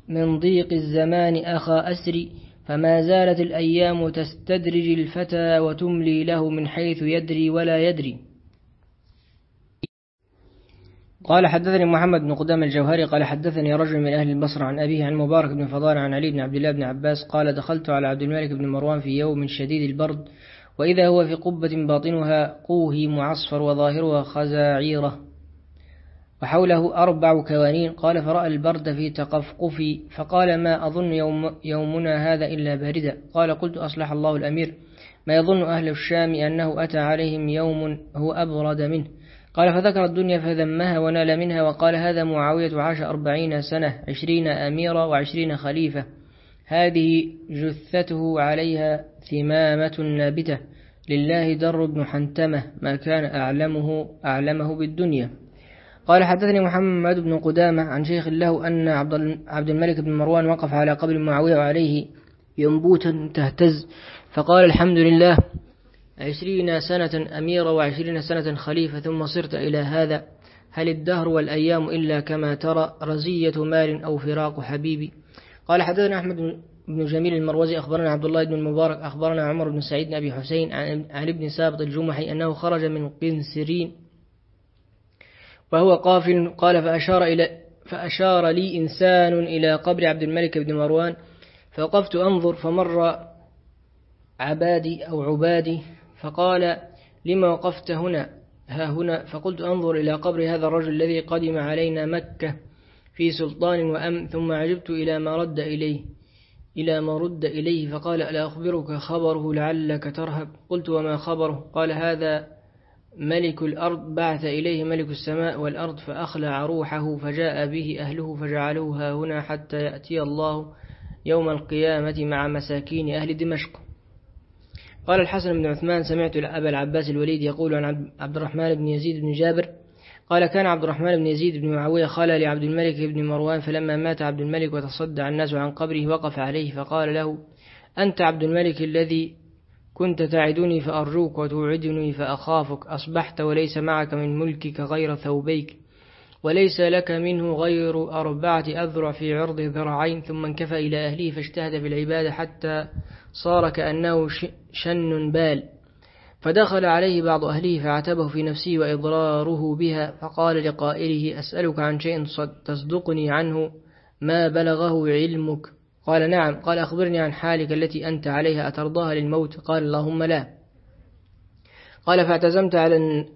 [SPEAKER 1] من ضيق الزمان أخا أسري فما زالت الأيام تستدرج الفتى وتملي له من حيث يدري ولا يدري قال حدثني محمد بن قدام الجوهري قال حدثني رجل من أهل البصرة عن أبيه عن مبارك بن فضال عن علي بن عبد الله بن عباس قال دخلت على عبد الملك بن مروان في يوم شديد البرد وإذا هو في قبة باطنها قوهي معصفر وظاهرها خزاعيرة وحوله أربع كوانين قال فرأى البرد في تقفقفي فقال ما أظن يوم يومنا هذا إلا باردا قال قلت أصلح الله الأمير ما يظن أهل الشام أنه أتى عليهم يوم هو أبرد منه قال فذكر الدنيا فذمها ونال منها وقال هذا معاوية عاش أربعين سنة عشرين أميرا وعشرين خليفة هذه جثته عليها ثمامة نابتة لله در بن حنتمة ما كان أعلمه أعلمه بالدنيا قال حدثني محمد بن قدامة عن شيخ له أن عبد الملك بن مروان وقف على قبر معاوية وعليه ينبوتا تهتز فقال الحمد لله عشرين سنة أميرا وعشرين سنة خليفة ثم صرت إلى هذا هل الدهر والأيام إلا كما ترى رزية مال أو فراق حبيبي قال حدثنا أحمد بن جميل المروزي أخبرنا عبد الله بن المبارك أخبرنا عمر بن سعيد بن أبي حسين عن ابن سابط الجمحي أنه خرج من قنسرين وهو قافل قال فأشار, إلى فأشار لي إنسان إلى قبر عبد الملك بن مروان فوقفت أنظر فمر عبادي أو عبادي فقال لما وقفت هنا ها هنا فقلت أنظر إلى قبر هذا الرجل الذي قدم علينا مكة في سلطان وأمن ثم عجبت إلى ما رد إليه إلى ما رد إليه فقال ألا أخبرك خبره لعلك ترهب قلت وما خبره قال هذا ملك الأرض بعث إليه ملك السماء والأرض فأخلع روحه فجاء به أهله فجعلوها هنا حتى يأتي الله يوم القيامة مع مساكين أهل دمشق قال الحسن بن عثمان سمعت أبا العباس الوليد يقول عن عبد الرحمن بن يزيد بن جابر قال كان عبد الرحمن بن يزيد بن معاوية خال لعبد الملك بن مروان فلما مات عبد الملك وتصدع الناس عن قبره وقف عليه فقال له أنت عبد الملك الذي كنت تعدني فأرجوك وتوعدني فأخافك أصبحت وليس معك من ملكك غير ثوبيك وليس لك منه غير أربعة أذرع في عرض ذراعين ثم انكفى إلى أهله فاجتهد في العبادة حتى صار كأنه شن بال فدخل عليه بعض أهله فعتبه في نفسه وإضراره بها فقال لقائله أسألك عن شيء تصدقني عنه ما بلغه علمك قال نعم قال أخبرني عن حالك التي أنت عليها أترضاها للموت قال اللهم لا قال فاعتزمت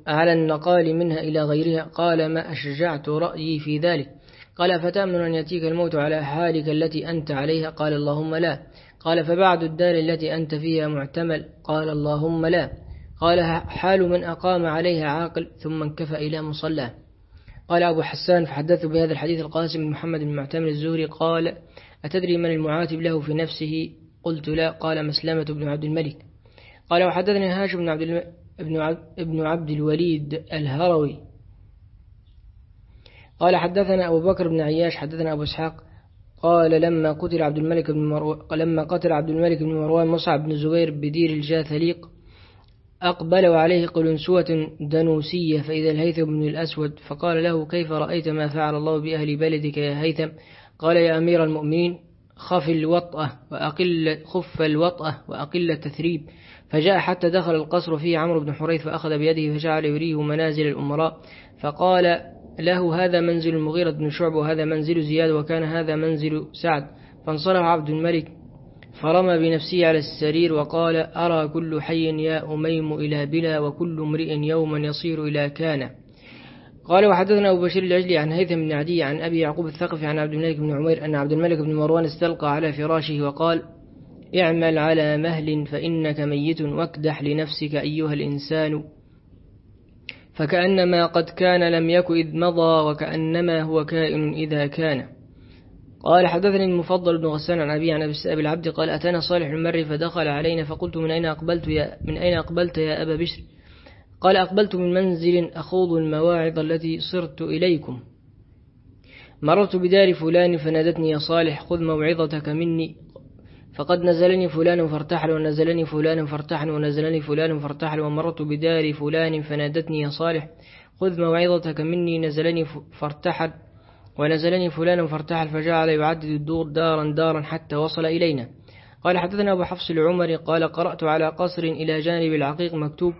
[SPEAKER 1] على النقال منها إلى غيرها قال ما أشجعت رأيي في ذلك قال فتأمن أن يأتيك الموت على حالك التي أنت عليها قال اللهم لا قال فبعد الدار التي أنت فيها معتمل قال اللهم لا قال حال من أقام عليها عاقل ثم انكفى إلى مصلى قال أبو حسان فحدثت بهذا الحديث القاسم بن محمد بن معتمر الزهري قال أتدري من المعاتب له في نفسه قلت لا قال مسلمة بن عبد الملك قال وحدثني هاشم بن عبد, الم... ابن, عبد... الوليد الهروي قال حدثنا أبو بكر بن عياش حدثنا أبو إسحاق قال لما قتل عبد الملك بن مروان لما قتل عبد الملك بن مروان مصعب بن زبير بدير الجاثليق أقبل وعليه قلنسوة دنوسية فإذا الهيثم بن الأسود فقال له كيف رأيت ما فعل الله بأهل بلدك يا هيثم قال يا أمير المؤمنين خف الوطأة وأقل خف الوطأة وأقل التثريب فجاء حتى دخل القصر فيه عمرو بن حريث فأخذ بيده فجعل يريه منازل الأمراء فقال له هذا منزل المغيرة بن شعب وهذا منزل زياد وكان هذا منزل سعد فانصرف عبد الملك فرمى بنفسه على السرير وقال أرى كل حي يا أميم إلى بلا وكل امرئ يوما يصير إلى كان قال وحدثنا أبو بشير العجلي عن هيثم بن عدي عن أبي يعقوب الثقفي عن عبد الملك بن عمير أن عبد الملك بن مروان استلقى على فراشه وقال اعمل على مهل فإنك ميت واكدح لنفسك أيها الإنسان فكأنما قد كان لم يك إذ مضى وكأنما هو كائن إذا كان قال حدثني المفضل بن غسان عن أبي عن أبي العبد قال أتانا صالح المري فدخل علينا فقلت من أين أقبلت يا من أين أقبلت يا أبا بشر قال أقبلت من منزل أخوض المواعظ التي صرت إليكم مررت بدار فلان فنادتني يا صالح خذ موعظتك مني فقد نزلني فلان فارتحل ونزلني فلان فارتحل ونزلني فلان فارتحل ومررت بدار فلان فنادتني يا صالح خذ موعظتك مني نزلني فارتحل ونزلني فلان فارتحل فجعل يعدد الدور دارا دارا حتى وصل إلينا قال حدثنا أبو حفص العمر قال قرأت على قصر إلى جانب العقيق مكتوب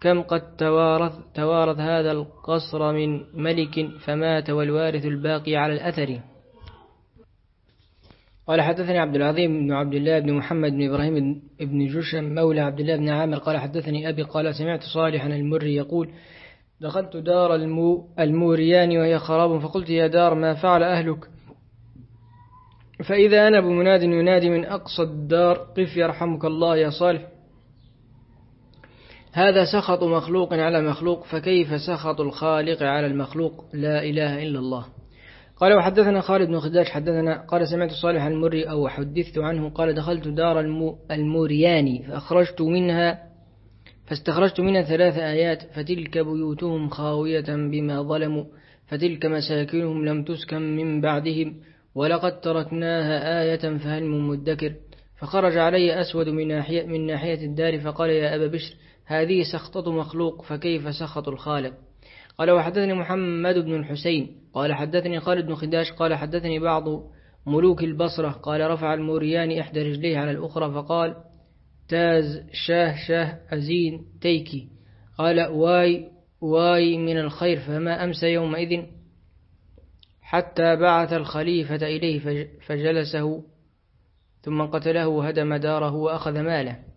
[SPEAKER 1] كم قد توارث, توارث هذا القصر من ملك فمات والوارث الباقي على الأثر قال حدثني عبد العظيم بن عبد الله بن محمد بن إبراهيم بن جشم مولى عبد الله بن عامر قال حدثني أبي قال سمعت صالحا المري يقول دخلت دار المو الموريان وهي خراب فقلت يا دار ما فعل أهلك فإذا أنا بمناد ينادي من أقصى الدار قف يرحمك الله يا صالح هذا سخط مخلوق على مخلوق فكيف سخط الخالق على المخلوق لا إله إلا الله قال وحدثنا خالد بن خداج حدثنا قال سمعت صالح المري أو حدثت عنه قال دخلت دار المورياني فأخرجت منها فاستخرجت منها ثلاث آيات فتلك بيوتهم خاوية بما ظلموا فتلك مساكنهم لم تسكن من بعدهم ولقد تركناها آية فهل من مدكر فخرج علي أسود من ناحية, من ناحية الدار فقال يا أبا بشر هذه سخطة مخلوق فكيف سخط الخالق قال وحدثني محمد بن الحسين قال حدثني خالد بن خداش قال حدثني بعض ملوك البصرة قال رفع المورياني إحدى رجليه على الأخرى فقال تاز شاه شاه أزين تيكي قال واي واي من الخير فما أمسى يومئذ حتى بعث الخليفة إليه فجلسه ثم قتله وهدم داره وأخذ ماله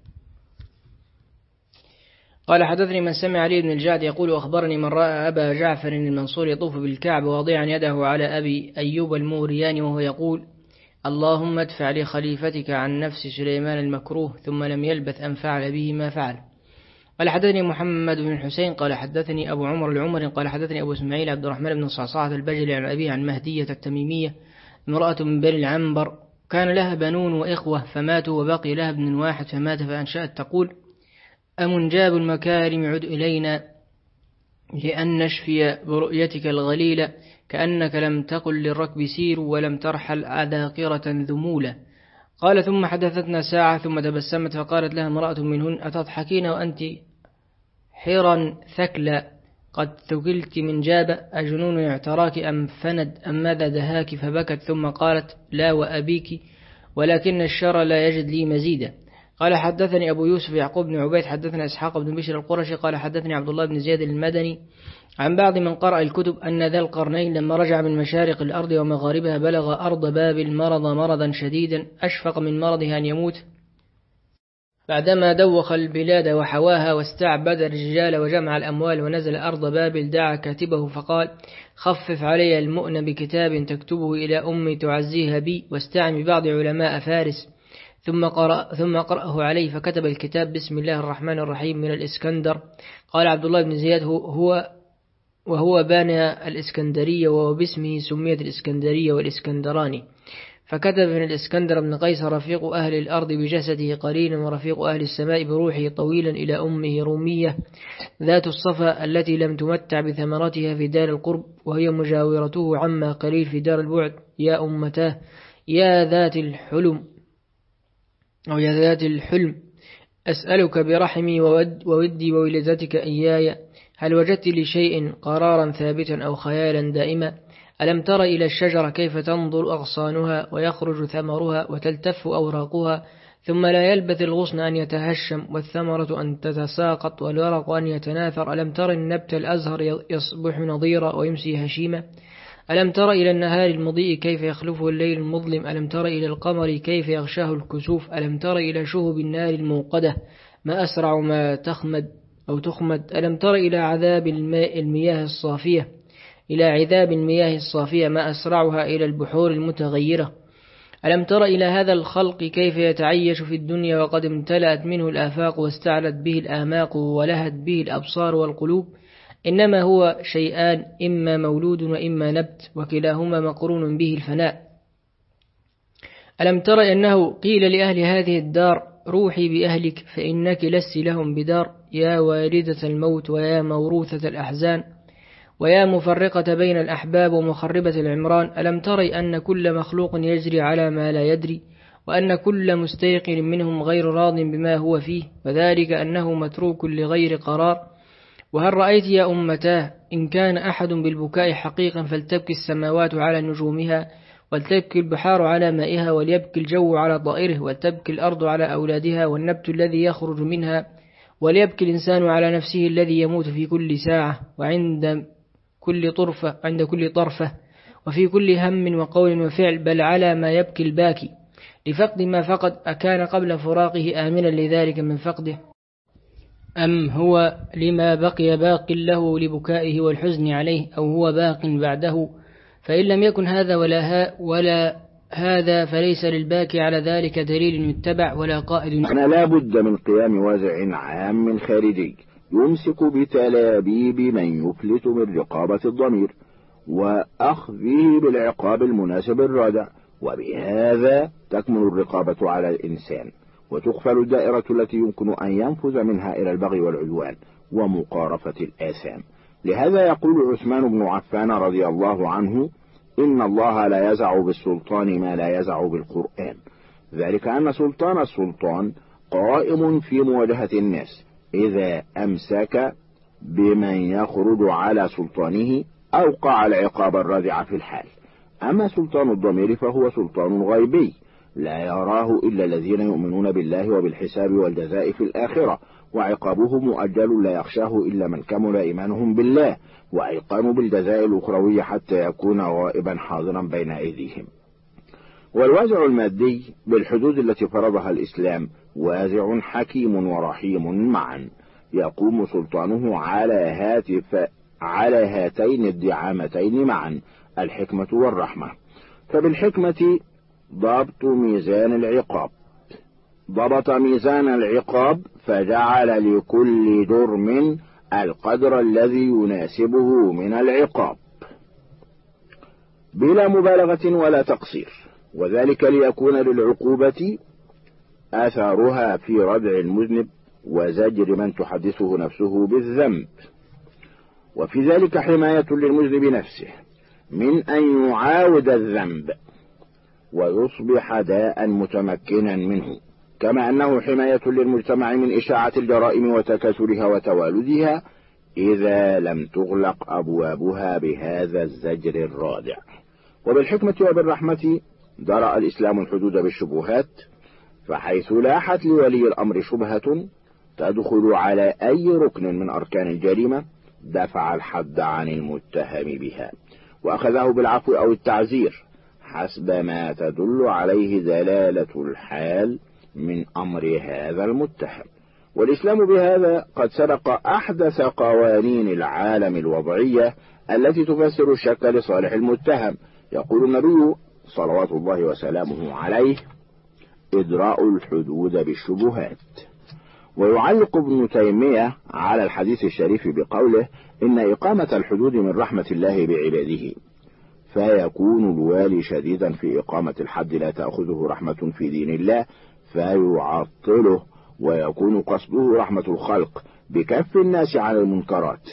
[SPEAKER 1] قال حدثني من سمع علي بن الجعد يقول أخبرني من رأى أبا جعفر المنصور يطوف بالكعبة واضعا يده على أبي أيوب المورياني وهو يقول اللهم ادفع لخليفتك عن نفس سليمان المكروه ثم لم يلبث أن فعل به ما فعل قال حدثني محمد بن حسين قال حدثني أبو عمر العمر قال حدثني أبو إسماعيل عبد الرحمن بن صعصعة البجلي عن أبي عن مهدية التميمية امرأة من بني العنبر كان لها بنون وإخوة فماتوا وبقي لها ابن واحد فمات فأنشأت تقول أمنجاب المكارم عد إلينا لأن نشفي برؤيتك الغليلة كأنك لم تقل للركب سير ولم ترحل عذاقرة ذمولة قال ثم حدثتنا ساعة ثم تبسمت فقالت لها امرأة منهن أتضحكين وأنت حرا ثكلا قد ثكلت من جاب أجنون اعتراك أم فند أم ماذا دهاك فبكت ثم قالت لا وأبيك ولكن الشر لا يجد لي مزيدا قال حدثني أبو يوسف يعقوب بن عبيد حدثنا إسحاق بن بشر القرشي قال حدثني عبد الله بن زياد المدني عن بعض من قرأ الكتب أن ذا القرنين لما رجع من مشارق الأرض ومغاربها بلغ أرض بابل مرض مرضا شديدا أشفق من مرضه أن يموت بعدما دوخ البلاد وحواها واستعبد الرجال وجمع الأموال ونزل أرض بابل دعا كاتبه فقال خفف علي المؤن بكتاب تكتبه إلى أمي تعزيها بي واستعن ببعض علماء فارس ثم, قرأ ثم قرأه عليه فكتب الكتاب بسم الله الرحمن الرحيم من الإسكندر قال عبد الله بن زياد هو, وهو بان الإسكندرية وباسمه سميت الإسكندرية والإسكندراني فكتب من الإسكندر بن قيس رفيق أهل الأرض بجسده قليلا ورفيق أهل السماء بروحه طويلا إلى أمه رومية ذات الصفا التي لم تمتع بثمرتها في دار القرب وهي مجاورته عما قليل في دار البعد يا أمتاه يا ذات الحلم أو يا ذات الحلم أسألك برحمي وود وودي وولدتك إياي هل وجدت لشيء قرارا ثابتا أو خيالا دائما ألم تر إلى الشجرة كيف تنظر أغصانها ويخرج ثمرها وتلتف أوراقها ثم لا يلبث الغصن أن يتهشم والثمرة أن تتساقط والورق أن يتناثر ألم تر النبت الأزهر يصبح نظيرا ويمسي هشيما ألم تر إلى النهار المضيء كيف يخلفه الليل المظلم ألم تر إلى القمر كيف يغشاه الكسوف ألم تر إلى شهب النار الموقدة ما أسرع ما تخمد أو تخمد ألم تر إلى عذاب الماء المياه الصافية إلى عذاب المياه الصافية ما أسرعها إلى البحور المتغيرة ألم تر إلى هذا الخلق كيف يتعيش في الدنيا وقد امتلأت منه الآفاق واستعلت به الآماق ولهت به الأبصار والقلوب ؟ إنما هو شيئان إما مولود وإما نبت وكلاهما مقرون به الفناء ألم تر أنه قيل لأهل هذه الدار روحي بأهلك فإنك لست لهم بدار يا واردة الموت ويا موروثة الأحزان ويا مفرقة بين الأحباب ومخربة العمران ألم تري أن كل مخلوق يجري على ما لا يدري وأن كل مستيقن منهم غير راض بما هو فيه وذلك أنه متروك لغير قرار وهل رأيت يا أمتاه إن كان أحد بالبكاء حقيقا فلتبكي السماوات على نجومها ولتبكي البحار على مائها وليبكي الجو على طائره ولتبكي الأرض على أولادها والنبت الذي يخرج منها وليبكي الإنسان على نفسه الذي يموت في كل ساعة وعند كل طرفة عند كل طرفة وفي كل هم وقول وفعل بل على ما يبكي الباكي لفقد ما فقد أكان قبل فراقه آمنا لذلك من فقده أم هو لما بقي باق له لبكائه والحزن عليه أو هو باق بعده فإن لم يكن هذا ولا, ها ولا هذا فليس للباكي على ذلك دليل يتبع ولا قائد أنا لا
[SPEAKER 3] بد من قيام وازع عام خارجي يمسك بتلابيب من يفلت من رقابة الضمير وأخذه بالعقاب المناسب الرادع وبهذا تكمن الرقابة على الإنسان وتقفل الدائرة التي يمكن أن ينفذ منها إلى البغي والعدوان ومقارفة الآثام لهذا يقول عثمان بن عفان رضي الله عنه إن الله لا يزع بالسلطان ما لا يزع بالقرآن ذلك أن سلطان السلطان قائم في مواجهة الناس إذا أمسك بمن يخرج على سلطانه أوقع العقاب الرادع في الحال أما سلطان الضمير فهو سلطان غيبي لا يراه إلا الذين يؤمنون بالله وبالحساب والجزاء في الآخرة وعقابه مؤجل لا يخشاه إلا من كمل إيمانهم بالله وأيقانوا بالجزاء الأخروي حتى يكون غائبا حاضرا بين أيديهم والوازع المادي بالحدود التي فرضها الإسلام وازع حكيم ورحيم معا يقوم سلطانه على هاتف على هاتين الدعامتين معا الحكمة والرحمة فبالحكمة ضبط ميزان العقاب ضبط ميزان العقاب فجعل لكل جرم القدر الذي يناسبه من العقاب بلا مبالغة ولا تقصير وذلك ليكون للعقوبة أثرها في ردع المذنب وزجر من تحدثه نفسه بالذنب وفي ذلك حماية للمذنب نفسه من أن يعاود الذنب ويصبح داء متمكنا منه كما أنه حماية للمجتمع من إشاعة الجرائم وتكاثرها وتوالدها إذا لم تغلق أبوابها بهذا الزجر الرادع وبالحكمة وبالرحمة درأ الإسلام الحدود بالشبهات فحيث لاحت لولي الأمر شبهة تدخل على أي ركن من أركان الجريمة دفع الحد عن المتهم بها وأخذه بالعفو أو التعزير حسب ما تدل عليه دلالة الحال من أمر هذا المتهم
[SPEAKER 4] والإسلام بهذا قد سرق
[SPEAKER 3] أحدث قوانين العالم الوضعية التي تفسر الشك لصالح المتهم يقول النبي صلوات الله وسلامه عليه إدراء الحدود بالشبهات ويعلق ابن تيمية على الحديث الشريف بقوله إن إقامة الحدود من رحمة الله بعباده فيكون الوالي شديدا في إقامة الحد لا تأخذه رحمة في دين الله فيعطله ويكون قصده رحمة الخلق بكف الناس عن المنكرات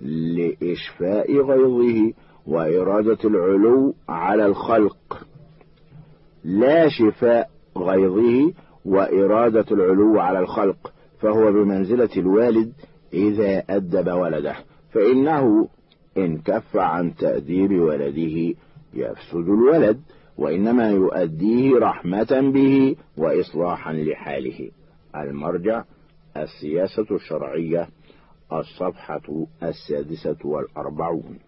[SPEAKER 3] لإشفاء غيظه وإرادة العلو على الخلق لا شفاء غيظه وإرادة العلو على الخلق فهو بمنزلة الوالد إذا أدب ولده فإنه إن كف عن تأديب ولده يفسد الولد وإنما يؤديه رحمة به وإصلاحا لحاله المرجع السياسة الشرعية الصفحة السادسة والأربعون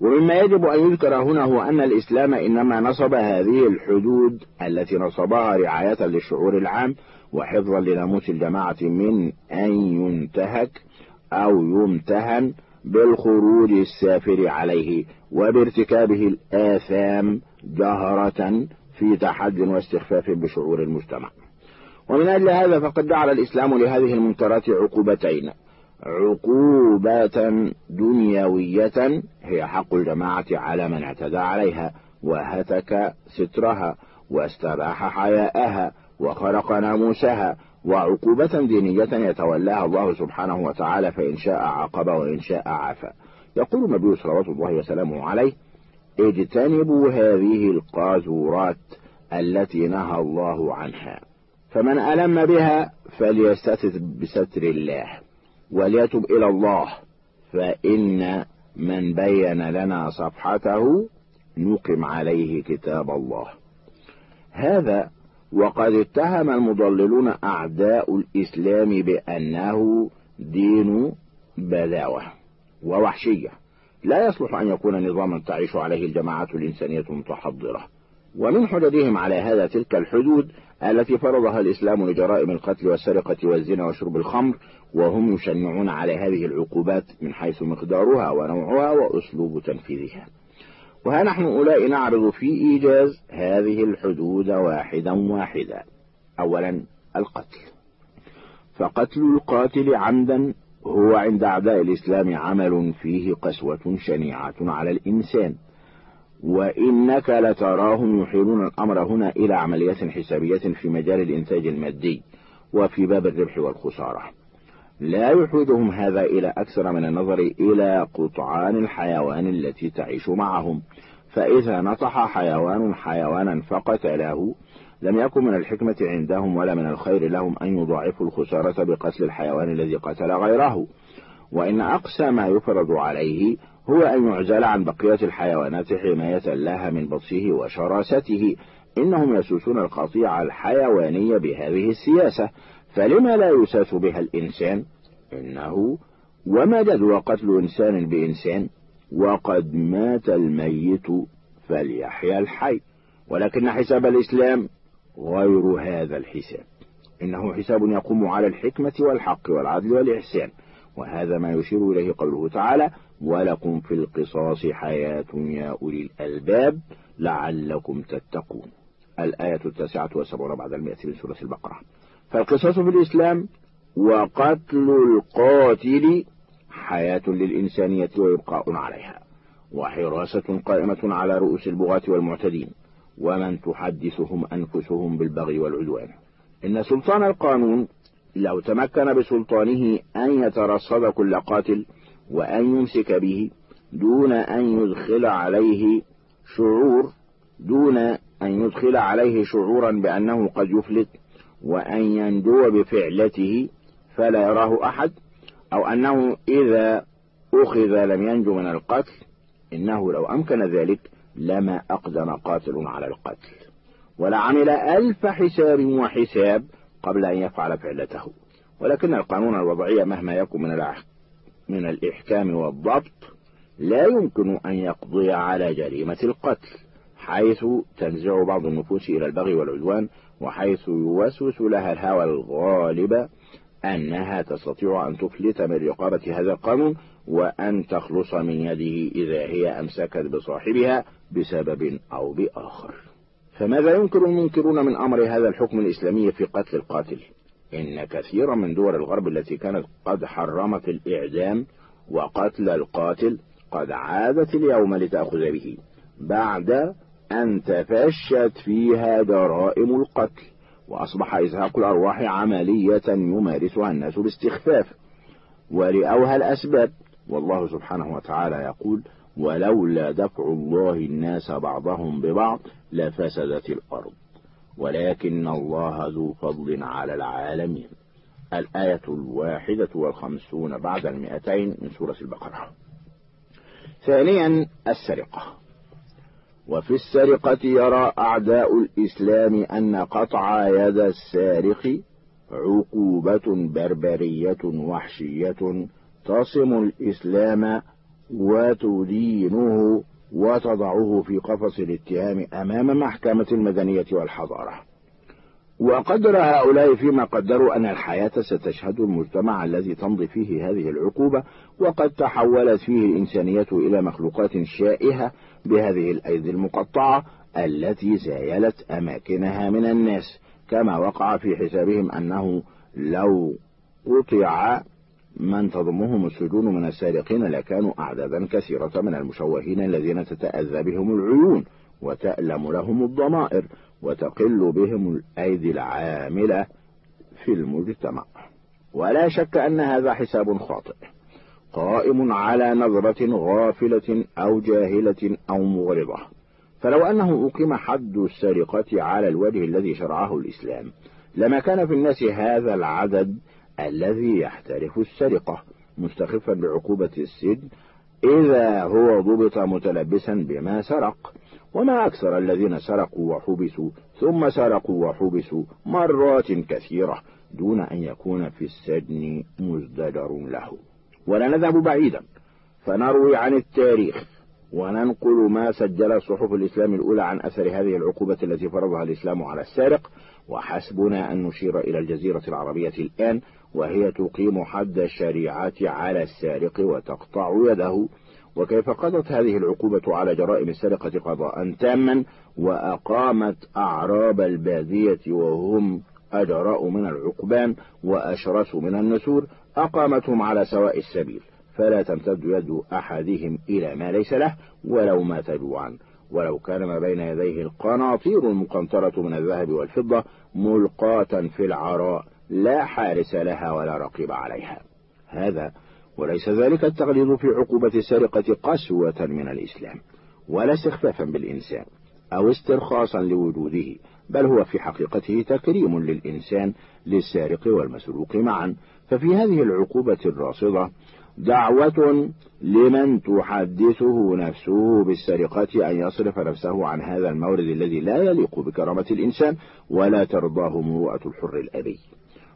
[SPEAKER 4] ومما يجب أن
[SPEAKER 3] يذكر هنا هو أن الإسلام إنما نصب هذه الحدود التي نصبها رعاية للشعور العام وحفظا لناموس الجماعة من أن ينتهك أو يمتهن بالخروج السافر عليه وبارتكابه الآثام جهرة في تحد واستخفاف بشعور المجتمع ومن أجل هذا فقد جعل الإسلام لهذه المنكرات عقوبتين عقوبة دنيوية هي حق الجماعة على من اعتدى عليها وهتك سترها واستباح حياءها وخرق ناموسها وعقوبة دينية يتولاها الله سبحانه وتعالى فإن شاء عاقب وإن شاء عافى يقول النبي صلوات الله وسلامه عليه اجتنبوا هذه القاذورات التي نهى الله عنها فمن ألم بها فليستتر بستر الله وليتب إلى الله فإن من بين لنا صفحته نقم عليه كتاب الله هذا وقد اتهم المضللون أعداء الإسلام بأنه دين بذاوة ووحشية لا يصلح أن يكون نظاما تعيش عليه الجماعات الإنسانية المتحضرة ومن حددهم على هذا تلك الحدود التي فرضها الإسلام لجرائم القتل والسرقة والزنا وشرب الخمر وهم يشنعون على هذه العقوبات من حيث مقدارها ونوعها وأسلوب تنفيذها وها نحن أولاء نعرض في إيجاز هذه الحدود واحدا واحدا أولا القتل فقتل القاتل عمدا هو عند أعداء الإسلام عمل فيه قسوة شنيعة على الإنسان وإنك لتراهم يحيلون الأمر هنا إلى عمليات حسابية في مجال الإنتاج المادي وفي باب الربح والخسارة لا يحوذهم هذا إلى أكثر من النظر إلى قطعان الحيوان التي تعيش معهم فإذا نطح حيوان حيوانا فقتله لم يكن من الحكمة عندهم ولا من الخير لهم أن يضاعفوا الخسارة بقتل الحيوان الذي قتل غيره وإن أقسى ما يفرض عليه هو أن يعزل عن بقية الحيوانات حماية لها من بطشه وشراسته إنهم يسوسون القطيع الحيوانية بهذه السياسة فلما لا يساس بها الإنسان إنه وما جدوى قتل إنسان بإنسان وقد مات الميت فليحيا الحي ولكن حساب الإسلام غير هذا الحساب إنه حساب يقوم على الحكمة والحق والعدل والإحسان وهذا ما يشير إليه قوله تعالى ولكم في القصاص حياة يا أولي الألباب لعلكم تتقون الآية التاسعة والسبعون بعد المئة من سورة البقرة فالقصاص في الإسلام وقتل القاتل حياة للإنسانية ويبقاء عليها وحراسة قائمة على رؤوس البغاة والمعتدين ومن تحدثهم أنفسهم بالبغي والعدوان إن سلطان القانون لو تمكن بسلطانه أن يترصد كل قاتل وأن يمسك به دون أن يدخل عليه شعور دون أن يدخل عليه شعورا بأنه قد يفلت وأن ينجو بفعلته فلا يراه أحد أو أنه إذا أخذ لم ينجو من القتل إنه لو أمكن ذلك لما أقدم قاتل على القتل ولعمل ألف حساب وحساب قبل أن يفعل فعلته ولكن القانون الوضعي مهما يكن من من الإحكام والضبط لا يمكن أن يقضي على جريمة القتل حيث تنزع بعض النفوس إلى البغي والعدوان وحيث يوسوس لها الهوى الغالب أنها تستطيع أن تفلت من رقابة هذا القانون وأن تخلص من يده إذا هي أمسكت بصاحبها بسبب أو بآخر فماذا ينكر المنكرون من أمر هذا الحكم الإسلامي في قتل القاتل إن كثيرا من دول الغرب التي كانت قد حرمت الإعدام وقتل القاتل قد عادت اليوم لتأخذ به بعد أن تفشت فيها جرائم القتل وأصبح إزهاق الأرواح عملية يمارسها الناس باستخفاف ورئوها الأسباب والله سبحانه وتعالى يقول ولولا دفع الله الناس بعضهم ببعض لفسدت الأرض ولكن الله ذو فضل على العالمين الآية الواحدة والخمسون بعد المئتين من سورة البقرة ثانيا السرقة وفي السرقة يرى أعداء الإسلام أن قطع يد السارق عقوبة بربرية وحشية تصم الإسلام وتدينه وتضعه في قفص الاتهام أمام محكمة المدنية والحضارة
[SPEAKER 4] وقدر هؤلاء
[SPEAKER 3] فيما قدروا أن الحياة ستشهد المجتمع الذي تمضي فيه هذه العقوبة وقد تحولت فيه الإنسانية إلى مخلوقات شائهة بهذه الأيدي المقطعة التي زايلت أماكنها من الناس كما وقع في حسابهم أنه لو قطع من تضمهم السجون من السارقين لكانوا أعدادا كثيرة من المشوهين الذين تتأذى بهم العيون وتألم لهم الضمائر وتقل بهم الأيدي العاملة في المجتمع ولا شك أن هذا حساب خاطئ قائم على نظرة غافلة أو جاهلة أو مغرضة فلو أنه أقيم حد السرقة على الوجه الذي شرعه الإسلام لما كان في الناس هذا العدد الذي يحترف السرقة مستخفا بعقوبة السجن إذا هو ضبط متلبسا بما سرق وما أكثر الذين سرقوا وحبسوا ثم سرقوا وحبسوا مرات كثيرة دون أن يكون في السجن مزدجر له ولا نذهب بعيدا فنروي عن التاريخ وننقل ما سجل صحف الإسلام الأولى عن أثر هذه العقوبة التي فرضها الإسلام على السارق وحسبنا أن نشير إلى الجزيرة العربية الآن وهي تقيم حد الشريعة على السارق وتقطع يده وكيف قضت هذه العقوبة على جرائم السرقة قضاء تاما وأقامت أعراب البادية وهم أجراء من العقبان وأشرس من النسور أقامتهم على سواء السبيل فلا تمتد يد أحدهم إلى ما ليس له ولو مات جوعا ولو كان ما بين يديه القناطير المقنطرة من الذهب والفضة ملقاة في العراء لا حارس لها ولا رقيب عليها هذا وليس ذلك التغليظ في عقوبة السرقة قسوة من الإسلام ولا استخفافا بالإنسان أو استرخاصا لوجوده بل هو في حقيقته تكريم للإنسان للسارق والمسروق معا ففي هذه العقوبة الراصدة دعوة لمن تحدثه نفسه بالسرقة أن يصرف نفسه عن هذا المورد الذي لا يليق بكرامة الإنسان ولا ترضاه مروءة الحر الأبي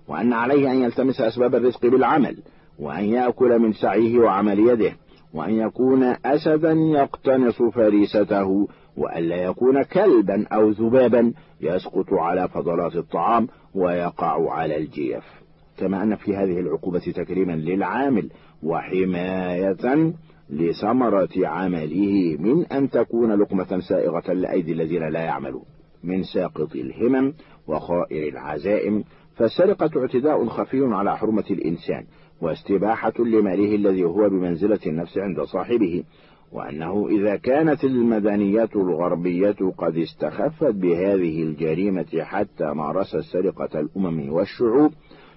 [SPEAKER 3] وأن عليه أن يلتمس أسباب الرزق بالعمل وأن يأكل من سعيه وعمل يده وأن يكون أسدا يقتنص فريسته وألا يكون كلبا أو ذبابا يسقط على فضلات الطعام ويقع على الجيف كما أن في هذه العقوبة تكريما للعامل وحماية لثمرة عمله من أن تكون لقمة سائغة لأيدي الذين لا يعملون من ساقط الهمم وخائر العزائم فالسرقة اعتداء خفي على حرمة الإنسان واستباحة لماله الذي هو بمنزلة النفس عند صاحبه وأنه إذا كانت المدنيات الغربية قد استخفت بهذه الجريمة حتى مارس السرقة الأمم والشعوب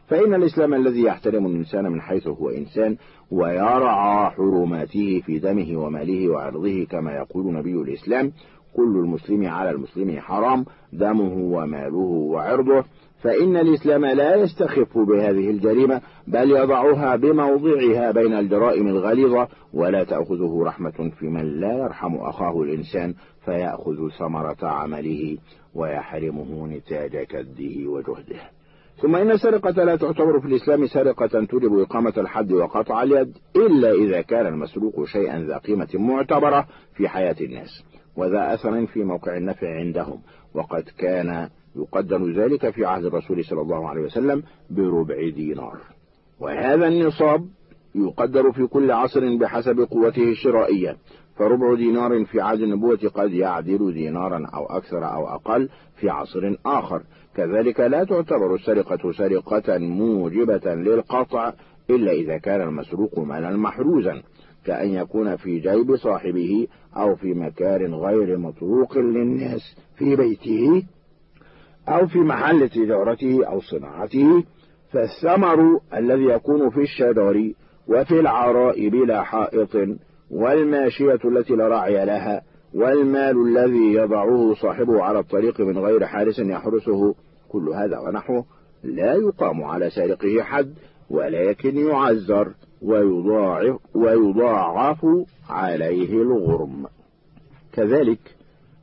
[SPEAKER 3] فإن الإسلام الذي يحترم الإنسان من حيث هو إنسان ويرعى حرماته في دمه وماله وعرضه كما يقول نبي الإسلام كل المسلم على المسلم حرام دمه وماله وعرضه فإن الإسلام لا يستخف بهذه الجريمة بل يضعها بموضعها بين الجرائم الغليظة ولا تأخذه رحمة في من لا يرحم أخاه الإنسان فيأخذ ثمرة عمله ويحرمه نتاج كده وجهده ثم إن السرقة لا تعتبر في الإسلام سرقة توجب إقامة الحد وقطع اليد إلا إذا كان المسروق شيئا ذا قيمة معتبرة في حياة الناس وذا أثر في موقع النفع عندهم وقد كان يقدر ذلك في عهد الرسول صلى الله عليه وسلم بربع دينار وهذا النصاب يقدر في كل عصر بحسب قوته الشرائية فربع دينار في عهد النبوة قد يعدل دينارا أو أكثر أو أقل في عصر آخر كذلك لا تعتبر السرقة سرقة موجبة للقطع إلا إذا كان المسروق مالا محروزا كأن يكون في جيب صاحبه أو في مكان غير مطروق للناس في بيته أو في محل تجارته أو صناعته فالثمر الذي يكون في الشجر وفي العراء بلا حائط والماشية التي لا رعي لها والمال الذي يضعه صاحبه على الطريق من غير حارس يحرسه كل هذا ونحوه لا يقام على سارقه حد ولكن يعذر ويضاعف, ويضاعف عليه الغرم كذلك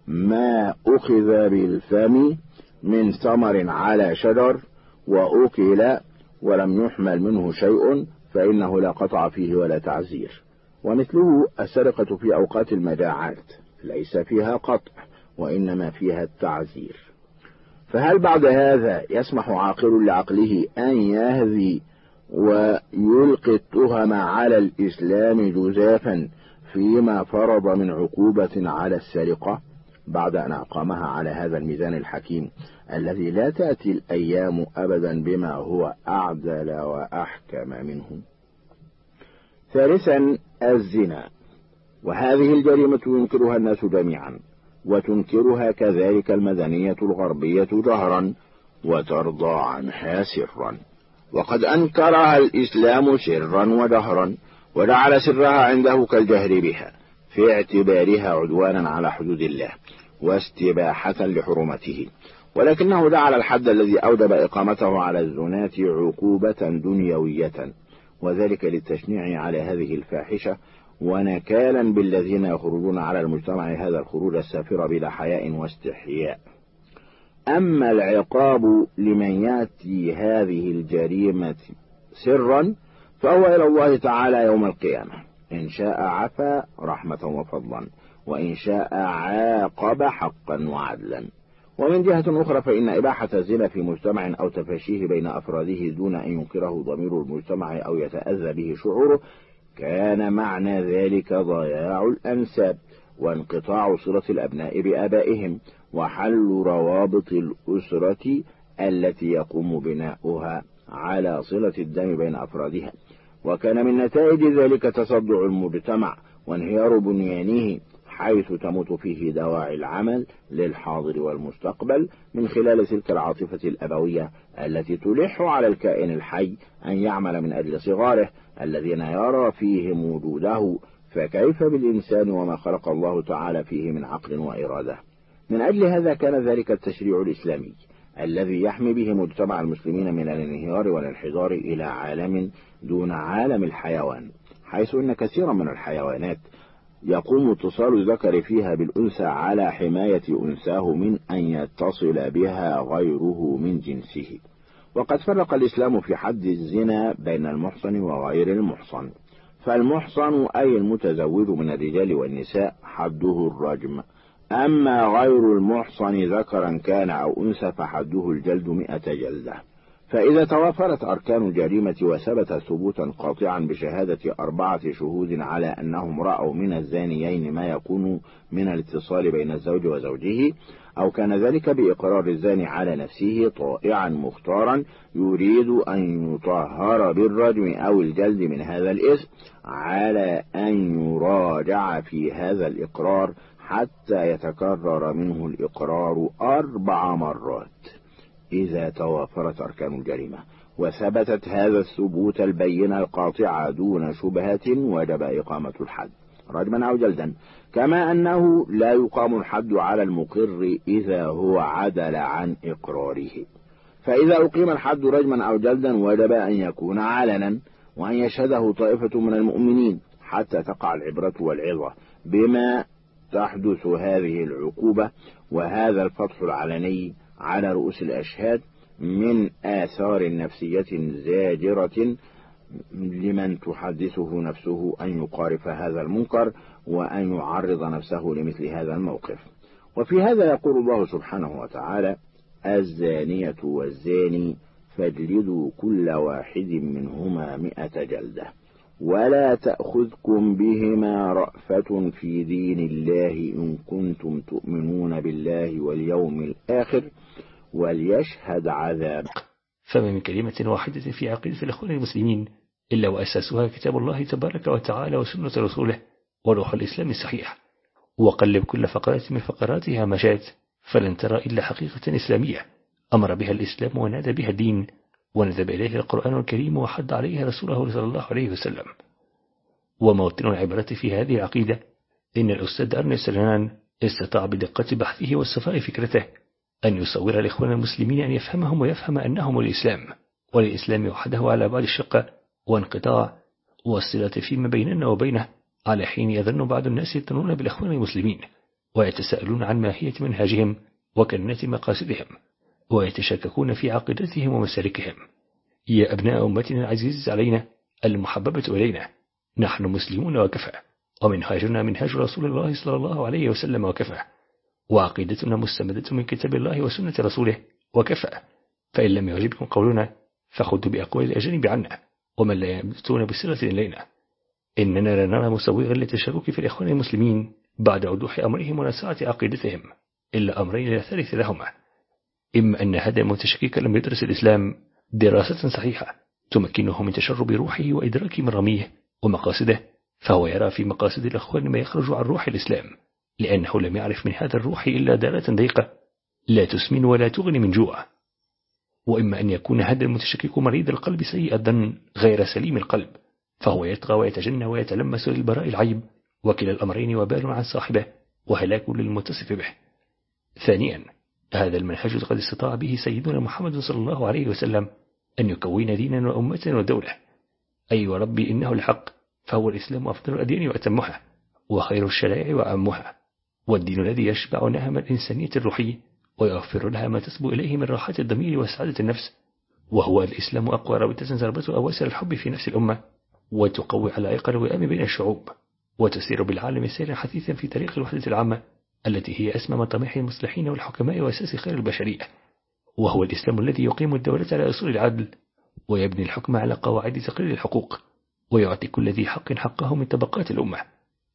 [SPEAKER 3] ما أخذ بالفم من ثمر على شجر وأكل ولم يحمل منه شيء فإنه لا قطع فيه ولا تعزير ومثله السرقة في أوقات المجاعات ليس فيها قطع وإنما فيها التعزير فهل بعد هذا يسمح عاقل لعقله أن يهذي ويلقي التهم على الإسلام جزافا فيما فرض من عقوبة على السرقة بعد أن أقامها على هذا الميزان الحكيم الذي لا تأتي الأيام أبدا بما هو أعدل وأحكم منه ثالثا الزنا وهذه الجريمة ينكرها الناس جميعا وتنكرها كذلك المدنية الغربية جهرا وترضى عنها سرا وقد أنكرها الإسلام سرا وجهرا وجعل سرها عنده كالجهر بها في اعتبارها عدوانا على حدود الله واستباحة لحرمته ولكنه جعل الحد الذي أوجب إقامته على الزناة عقوبة دنيوية وذلك للتشنيع على هذه الفاحشة ونكالا بالذين يخرجون على المجتمع هذا الخروج السافر بلا حياء واستحياء أما العقاب لمن يأتي هذه الجريمة سرا فهو إلى الله تعالى يوم القيامة إن شاء عفا رحمة وفضلا وإن شاء عاقب حقا وعدلا ومن جهة أخرى فإن إباحة الزنا في مجتمع أو تفشيه بين أفراده دون أن ينكره ضمير المجتمع أو يتأذى به شعوره كان معنى ذلك ضياع الأنساب وانقطاع صلة الأبناء بآبائهم وحل روابط الأسرة التي يقوم بناؤها على صلة الدم بين أفرادها وكان من نتائج ذلك تصدع المجتمع وانهيار بنيانه حيث تموت فيه دواعي العمل للحاضر والمستقبل من خلال تلك العاطفة الأبوية التي تلح على الكائن الحي أن يعمل من أجل صغاره الذين يرى فيهم وجوده فكيف بالإنسان وما خلق الله تعالى فيه من عقل وإرادة من أجل هذا كان ذلك التشريع الإسلامي الذي يحمي به مجتمع المسلمين من الانهيار والانحدار إلى عالم دون عالم الحيوان حيث أن كثيرا من الحيوانات يقوم اتصال الذكر فيها بالأنثى على حماية أنثاه من أن يتصل بها غيره من جنسه وقد فرق الإسلام في حد الزنا بين المحصن وغير المحصن فالمحصن أي المتزوج من الرجال والنساء حده الرجم أما غير المحصن ذكرا كان أو أنثى فحده الجلد مئة جلدة فإذا توافرت أركان الجريمة وثبت ثبوتا قاطعا بشهادة أربعة شهود على أنهم رأوا من الزانيين ما يكون من الاتصال بين الزوج وزوجه أو كان ذلك بإقرار الزاني على نفسه طائعا مختارا يريد أن يطهر بالرجم أو الجلد من هذا الإثم على أن يراجع في هذا الإقرار حتى يتكرر منه الإقرار أربع مرات إذا توافرت أركان الجريمة وثبتت هذا الثبوت البينة القاطعة دون شبهة وجب إقامة الحد رجما أو جلدا كما أنه لا يقام الحد على المقر إذا هو عدل عن إقراره فإذا أقيم الحد رجما أو جلدا وجب أن يكون علنا وأن يشهده طائفة من المؤمنين حتى تقع العبرة والعظة بما تحدث هذه العقوبة وهذا الفتح العلني على رؤوس الأشهاد من آثار نفسية زاجرة لمن تحدثه نفسه أن يقارف هذا المنكر وأن يعرض نفسه لمثل هذا الموقف وفي هذا يقول الله سبحانه وتعالى الزانية والزاني فاجلدوا كل واحد منهما مئة جلدة ولا تأخذكم بهما رأفة في دين الله إن كنتم تؤمنون بالله واليوم الآخر وليشهد عذاب
[SPEAKER 2] فما من كلمة واحدة في عقيدة الأخوان المسلمين إلا وأساسها كتاب الله تبارك وتعالى وسنة رسوله وروح الإسلام الصحيح وقلب كل فقرة من فقراتها مشات فلن ترى إلا حقيقة إسلامية أمر بها الإسلام ونادى بها الدين ونزب إليه القرآن الكريم وحد عليه رسوله صلى الله عليه وسلم وموطن العبرة في هذه العقيدة إن الأستاذ أرنست سلنان استطاع بدقة بحثه وصفاء فكرته أن يصور الإخوان المسلمين أن يفهمهم ويفهم أنهم الإسلام والإسلام وحده على بعد الشقة وانقطاع والصلة فيما بيننا وبينه على حين يظن بعض الناس يتنون بالإخوان المسلمين ويتساءلون عن ماهية منهاجهم وكنات مقاصدهم ويتشككون في عقيدتهم ومسالكهم يا أبناء أمتنا العزيز علينا المحببة إلينا نحن مسلمون وكفى ومنهاجنا منهاج رسول الله صلى الله عليه وسلم وكفى وعقيدتنا مستمدة من كتاب الله وسنة رسوله وكفى فإن لم يعجبكم قولنا فخذوا بأقوال الأجانب عنا ومن لا يمتون بصلة إلينا إننا لا نرى مسوغا للتشكك في الإخوان المسلمين بعد وضوح أمرهم ونساعة عقيدتهم إلا أمرين لا ثالث لهما إما أن هذا المتشكك لم يدرس الإسلام دراسة صحيحة تمكنه من تشرب روحه وإدراك مراميه ومقاصده فهو يرى في مقاصد الأخوان ما يخرج عن روح الإسلام لأنه لم يعرف من هذا الروح إلا دارة ضيقة لا تسمن ولا تغني من جوع وإما أن يكون هذا المتشكك مريض القلب سيء الظن غير سليم القلب فهو يطغى ويتجنى ويتلمس للبراء العيب وكلا الأمرين وبال عن صاحبه وهلاك للمتصف به ثانيا هذا المنهج قد استطاع به سيدنا محمد صلى الله عليه وسلم أن يكون دينا وأمة ودولة أي أيوة إنه الحق فهو الإسلام أفضل الأديان وأتمها وخير الشرائع وأمها والدين الذي يشبع نهم الإنسانية الروحية ويغفر لها ما تسبو إليه من راحة الضمير وسعادة النفس وهو الإسلام أقوى رابطة زربت أواسر الحب في نفس الأمة وتقوي على إقل الوئام بين الشعوب وتسير بالعالم سيرا حثيثا في تاريخ الوحدة العامة التي هي أسمى مطامح المصلحين والحكماء وأساس خير البشرية وهو الإسلام الذي يقيم الدولة على أصول العدل ويبني الحكم على قواعد تقرير الحقوق ويعطي كل ذي حق حقه من طبقات الأمة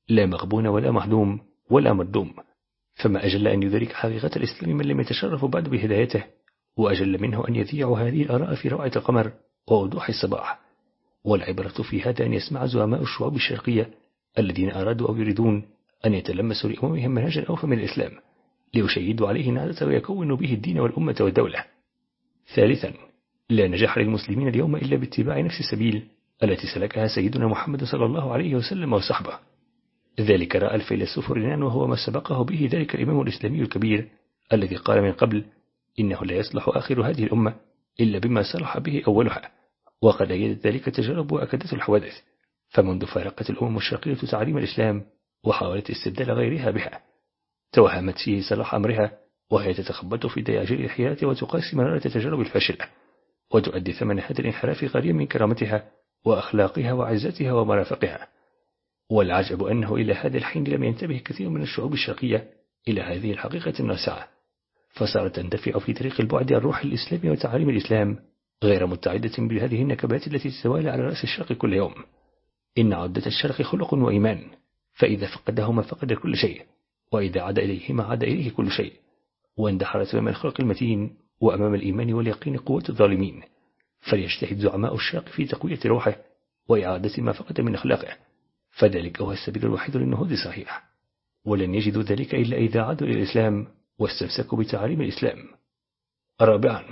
[SPEAKER 2] لا مغبون ولا مهدوم ولا مردوم فما أجل أن يدرك حقيقة الإسلام من لم يتشرف بعد بهدايته وأجل منه أن يذيع هذه الآراء في روعة القمر ووضوح الصباح والعبرة في هذا أن يسمع زعماء الشعوب الشرقية الذين أرادوا أو يريدون أن يتلمسوا لأممهم منهج أوفى من الإسلام ليشيدوا عليه نهضة ويكونوا به الدين والأمة والدولة ثالثا لا نجاح للمسلمين اليوم إلا باتباع نفس السبيل التي سلكها سيدنا محمد صلى الله عليه وسلم وصحبه ذلك رأى الفيلسوف رنان وهو ما سبقه به ذلك الإمام الإسلامي الكبير الذي قال من قبل إنه لا يصلح آخر هذه الأمة إلا بما صلح به أولها وقد أيدت ذلك التجارب وأكدت الحوادث فمنذ فارقت الأمم الشرقية تعليم الإسلام وحاولت استبدال غيرها بها توهمت فيه صلاح أمرها وهي تتخبط في دياجير الحياة وتقاسي مرارة تجارب الفاشلة وتؤدي ثمن هذا الانحراف غاليا من كرامتها وأخلاقها وعزتها ومرافقها والعجب أنه إلى هذا الحين لم ينتبه كثير من الشعوب الشرقية إلى هذه الحقيقة الناسعة فصارت تندفع في طريق البعد عن روح الإسلام وتعاليم الإسلام غير متعدة بهذه النكبات التي تتوالى على رأس الشرق كل يوم إن عدة الشرق خلق وإيمان فإذا فقدهما فقد كل شيء وإذا عاد إليهما عاد إليه كل شيء واندحر أمام الخلق المتين وأمام الإيمان واليقين قوة الظالمين فليجتهد زعماء الشاق في تقوية روحه وإعادة ما فقد من أخلاقه فذلك هو السبيل الوحيد للنهوض الصحيح ولن يجدوا ذلك إلا إذا عادوا إلى الإسلام واستمسكوا بتعاليم الإسلام رابعا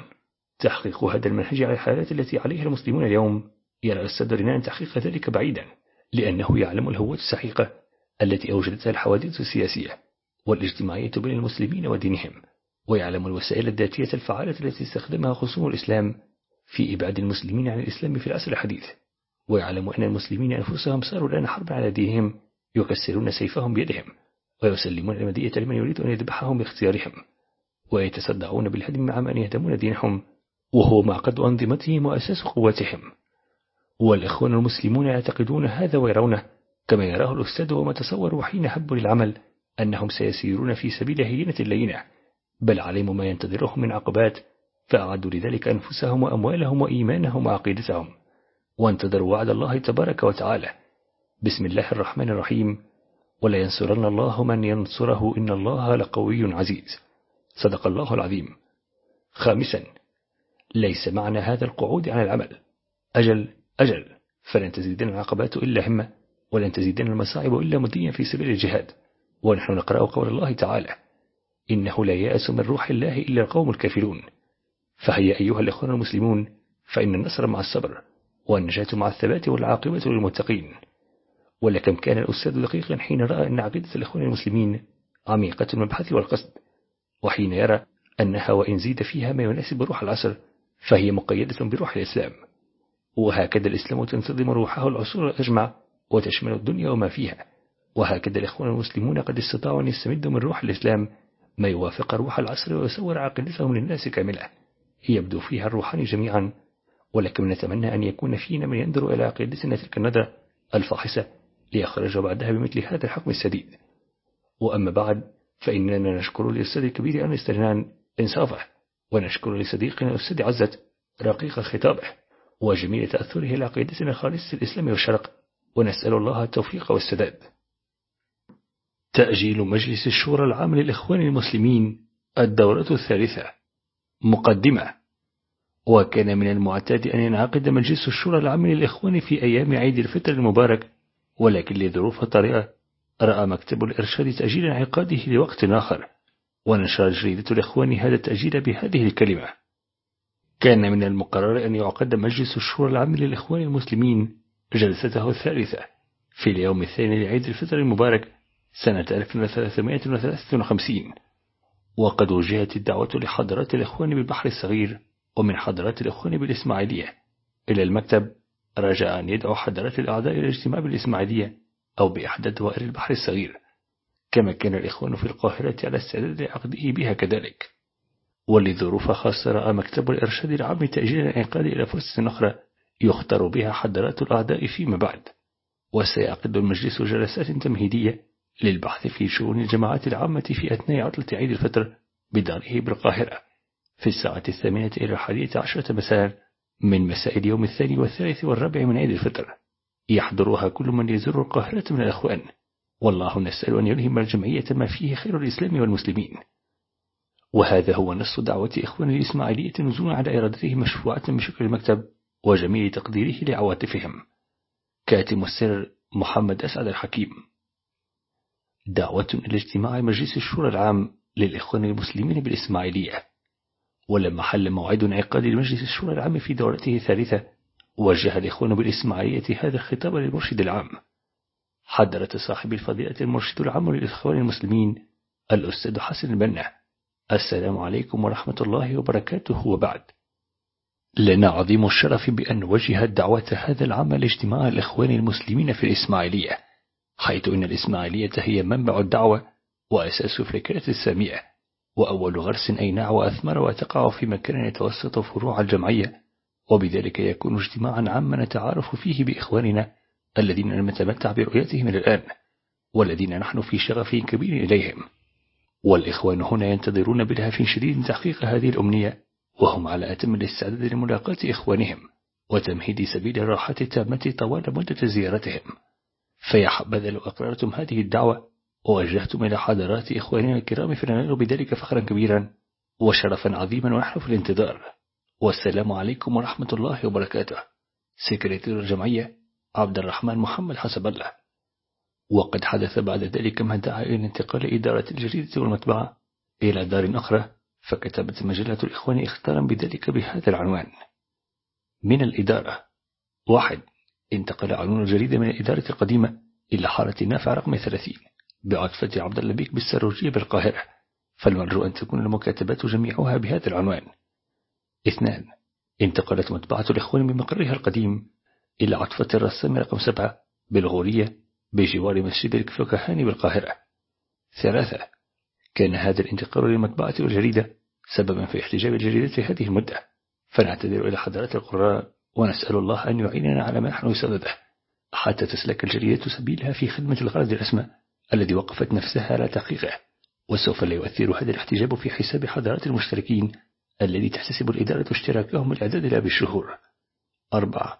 [SPEAKER 2] تحقيق هذا المنهج على الحالات التي عليها المسلمون اليوم يرى الصدرنا أن تحقيق ذلك بعيدا لأنه يعلم الهوات السحيقة التي أوجدتها الحوادث السياسية والاجتماعية بين المسلمين ودينهم ويعلم الوسائل الذاتية الفعالة التي استخدمها خصوم الإسلام في إبعاد المسلمين عن الإسلام في العصر الحديث ويعلم أن المسلمين أنفسهم صاروا الآن حربا على دينهم يكسرون سيفهم بيدهم ويسلمون المدية لمن يريد أن يذبحهم باختيارهم ويتصدعون بالهدم مع من يهدمون دينهم وهو معقد أنظمتهم وأساس قوتهم والإخوان المسلمون يعتقدون هذا ويرونه كما يراه الأستاذ وما تصوروا حين حبوا للعمل أنهم سيسيرون في سبيل هينة لينة بل علموا ما ينتظرهم من عقبات فأعدوا لذلك أنفسهم وأموالهم وإيمانهم وعقيدتهم وانتظروا وعد الله تبارك وتعالى بسم الله الرحمن الرحيم ولا ينصرن الله من ينصره إن الله لقوي عزيز صدق الله العظيم خامسا ليس معنى هذا القعود عن العمل أجل أجل فلن تزيدنا العقبات إلا همة ولن تزيدن المصائب إلا مديا في سبيل الجهاد ونحن نقرأ قول الله تعالى إنه لا يأس من روح الله إلا القوم الكافرون فهيا أيها الإخوان المسلمون فإن النصر مع الصبر والنجاة مع الثبات والعاقبة للمتقين ولكم كان الأستاذ دقيقا حين رأى أن عقيدة الإخوان المسلمين عميقة المبحث والقصد وحين يرى أنها وإن زيد فيها ما يناسب روح العصر فهي مقيدة بروح الإسلام وهكذا الإسلام تنتظم روحه العصور الأجمع وتشمل الدنيا وما فيها وهكذا الإخوان المسلمون قد استطاعوا أن يستمدوا من روح الإسلام ما يوافق روح العصر ويصور عقيدتهم للناس كاملة يبدو فيها الروحان جميعا ولكن نتمنى أن يكون فينا من ينظر إلى عقيدتنا تلك النظرة الفاحصة ليخرج بعدها بمثل هذا الحكم السديد وأما بعد فإننا نشكر للأستاذ الكبير أن استرنان إنصافه ونشكر لصديقنا الأستاذ عزت رقيق خطابه وجميل تأثره لعقيدتنا خالصة الإسلام والشرق ونسأل الله التوفيق والسداد تأجيل مجلس الشورى العام للإخوان المسلمين الدورة الثالثة مقدمة وكان من المعتاد أن ينعقد مجلس الشورى العام للإخوان في أيام عيد الفطر المبارك ولكن لظروف طارئة رأى مكتب الإرشاد تأجيل انعقاده لوقت آخر ونشر جريدة الإخوان هذا التأجيل بهذه الكلمة كان من المقرر أن يعقد مجلس الشورى العام للإخوان المسلمين جلسته الثالثة في اليوم الثاني لعيد الفطر المبارك سنة 1353 وقد وجهت الدعوة لحضرات الإخوان بالبحر الصغير ومن حضرات الإخوان بالإسماعيلية إلى المكتب رجاء أن يدعو حضرات الأعضاء إلى اجتماع بالإسماعيلية أو بإحدى دوائر البحر الصغير كما كان الإخوان في القاهرة على استعداد لعقده بها كذلك ولظروف خاصة رأى مكتب الإرشاد العام تأجيل الإنقاذ إلى فرصة أخرى يختار بها حضرات الأعداء فيما بعد وسيعقد المجلس جلسات تمهيدية للبحث في شؤون الجماعات العامة في أثناء عطلة عيد الفطر بداره بالقاهرة في الساعة الثامنة إلى الحادية عشرة مساء من مساء اليوم الثاني والثالث والرابع من عيد الفطر يحضرها كل من يزور القاهرة من الأخوان والله نسأل أن يلهم الجمعية ما فيه خير الإسلام والمسلمين وهذا هو نص دعوة إخوان الإسماعيلية نزولا على إرادته مشفوعة بشكل المكتب وجميل تقديره لعواطفهم كاتم السر محمد أسعد الحكيم دعوة إلى اجتماع مجلس الشورى العام للإخوان المسلمين بالإسماعيلية ولما حل موعد انعقاد المجلس الشورى العام في دورته الثالثة وجه الإخوان بالإسماعيلية هذا الخطاب للمرشد العام حضرت صاحب الفضيلة المرشد العام للإخوان المسلمين الأستاذ حسن البنا السلام عليكم ورحمة الله وبركاته وبعد لنا عظيم الشرف بأن نوجه الدعوة هذا العمل لاجتماع الإخوان المسلمين في الإسماعيلية حيث إن الإسماعيلية هي منبع الدعوة وأساس فكرة السامية وأول غرس أينع وأثمر وتقع في مكان يتوسط فروع الجمعية وبذلك يكون اجتماعا عاما نتعارف فيه بإخواننا الذين نتمتع برؤيتهم الآن والذين نحن في شغف كبير إليهم والإخوان هنا ينتظرون بلهف شديد تحقيق هذه الأمنية وهم على أتم الاستعداد لملاقاة إخوانهم وتمهيد سبيل الراحة التامة طوال مدة زيارتهم فيا حبذا لو أقررتم هذه الدعوة ووجهتم إلى حضرات إخواننا الكرام فننال بذلك فخرا كبيرا وشرفا عظيما ونحن في الانتظار والسلام عليكم ورحمة الله وبركاته سكرتير الجمعية عبد الرحمن محمد حسب الله وقد حدث بعد ذلك ما دعا إلى انتقال إدارة الجريدة والمطبعة إلى دار أخرى فكتبت مجلة الإخوان اختارا بذلك بهذا العنوان من الإدارة واحد انتقل عنون الجريدة من الإدارة القديمة إلى حارة نافع رقم 30 بعطفة عبد اللبيك بالسروجية بالقاهرة فالمرجو أن تكون المكاتبات جميعها بهذا العنوان اثنان انتقلت مطبعة الإخوان من مقرها القديم إلى عطفة الرسام رقم 7 بالغورية بجوار مسجد الكفكهاني بالقاهرة ثلاثة كان هذا الانتقال للمطبعة والجريدة سببا في احتجاب الجريدة في هذه المدة فنعتذر إلى حضرات القراء ونسأل الله أن يعيننا على ما نحن سببه حتى تسلك الجريدة سبيلها في خدمة الغرض الأسمى الذي وقفت نفسها على تحقيقه وسوف لا يؤثر هذا الاحتجاب في حساب حضرات المشتركين الذي تحتسب الإدارة اشتراكهم الإعداد لا بالشهور أربعة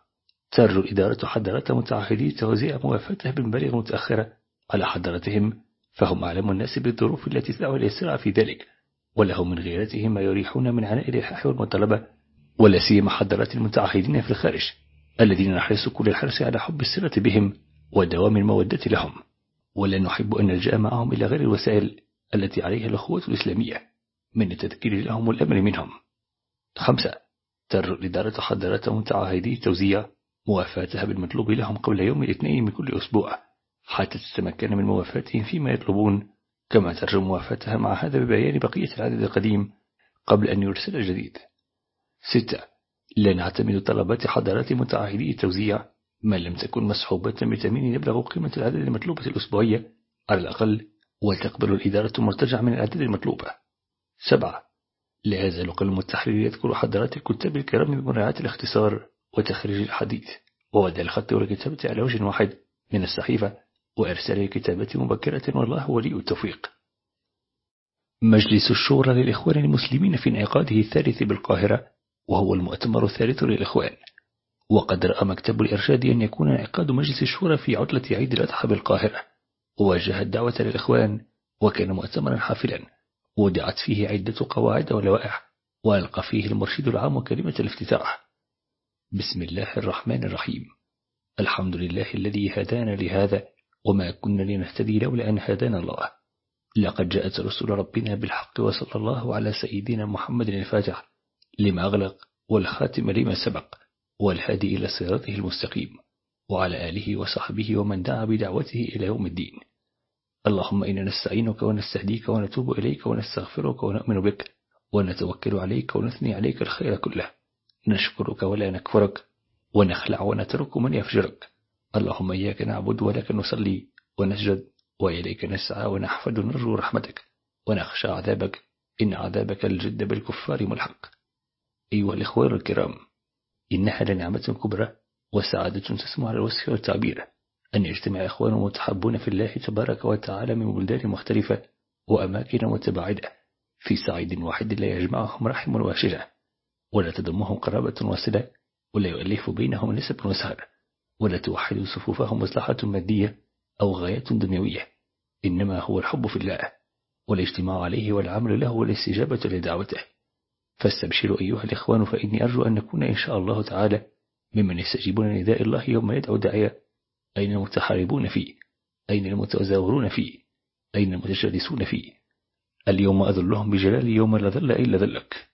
[SPEAKER 2] ترجو إدارة حضرات متعهدي توزيع موافاته بمبالغ متأخرة على حضرتهم فهم أعلم الناس بالظروف التي دعوا السرعة في ذلك ولهم من غيرتهم ما يريحون من عناء الإلحاح والمطالبة ولا سيما حضرات المتعهدين في الخارج الذين نحرص كل الحرص على حب السرة بهم ودوام المودة لهم ولا نحب أن نلجأ معهم إلى غير الوسائل التي عليها الأخوة الإسلامية من التذكير لهم والأمر منهم خمسة تر الإدارة حضرات متعهدي التوزيع موافاتها بالمطلوب لهم قبل يوم الاثنين من كل أسبوع حتى تتمكن من موافاتهم فيما يطلبون كما ترجم موافاتها مع هذا ببيان بقية العدد القديم قبل أن يرسل الجديد ستة لا نعتمد طلبات حضارات متعهدي التوزيع ما لم تكن مصحوبة بتمين يبلغ قيمة العدد المطلوبة الأسبوعية على الأقل وتقبل الإدارة مرتجع من الأعداد المطلوبة سبعة لا يزال قلم التحرير يذكر حضرات الكتاب الكرام بمراعاة الاختصار وتخريج الحديث ووضع الخط والكتابة على وجه واحد من الصحيفة وإرسال الكتابة مبكرة والله ولي التوفيق مجلس الشورى للإخوان المسلمين في انعقاده الثالث بالقاهرة وهو المؤتمر الثالث للإخوان وقد رأى مكتب الإرشاد أن يكون انعقاد مجلس الشورى في عطلة عيد الأضحى بالقاهرة وواجه الدعوة للإخوان وكان مؤتمرا حافلا ودعت فيه عدة قواعد ولوائح وألقى فيه المرشد العام كلمة الافتتاح بسم الله الرحمن الرحيم الحمد لله الذي هدانا لهذا وما كنا لنهتدي لولا أن هدانا الله لقد جاءت رسول ربنا بالحق وصلى الله على سيدنا محمد الفاتح لما أغلق والخاتم لما سبق والهادي إلى صراطه المستقيم وعلى آله وصحبه ومن دعا بدعوته إلى يوم الدين اللهم إنا نستعينك ونستهديك ونتوب إليك ونستغفرك ونؤمن بك ونتوكل عليك ونثني عليك الخير كله نشكرك ولا نكفرك ونخلع ونترك من يفجرك اللهم إياك نعبد ولك نصلي ونسجد وإليك نسعى ونحفد نرجو رحمتك ونخشى عذابك إن عذابك الجد بالكفار ملحق أيها الإخوان الكرام إنها لنعمة كبرى وسعادة تسمع على الوصف والتعبير أن يجتمع إخوان متحبون في الله تبارك وتعالى من بلدان مختلفة وأماكن متباعدة في سعيد واحد لا يجمعهم رحم واشجة ولا تضمهم قرابة وصلة ولا يؤلف بينهم نسب وسهر ولا توحدوا صفوفهم مصلحة مادية أو غاية دنيوية إنما هو الحب في الله والاجتماع عليه والعمل له والاستجابة لدعوته فاستبشروا أيها الإخوان فإني أرجو أن نكون إن شاء الله تعالى ممن يستجيبون لنداء الله يوم يدعو داعية أين المتحاربون فيه أين المتزاورون فيه أين المتجالسون فيه اليوم أذلهم بجلال يوم لا ذل إلا ذلك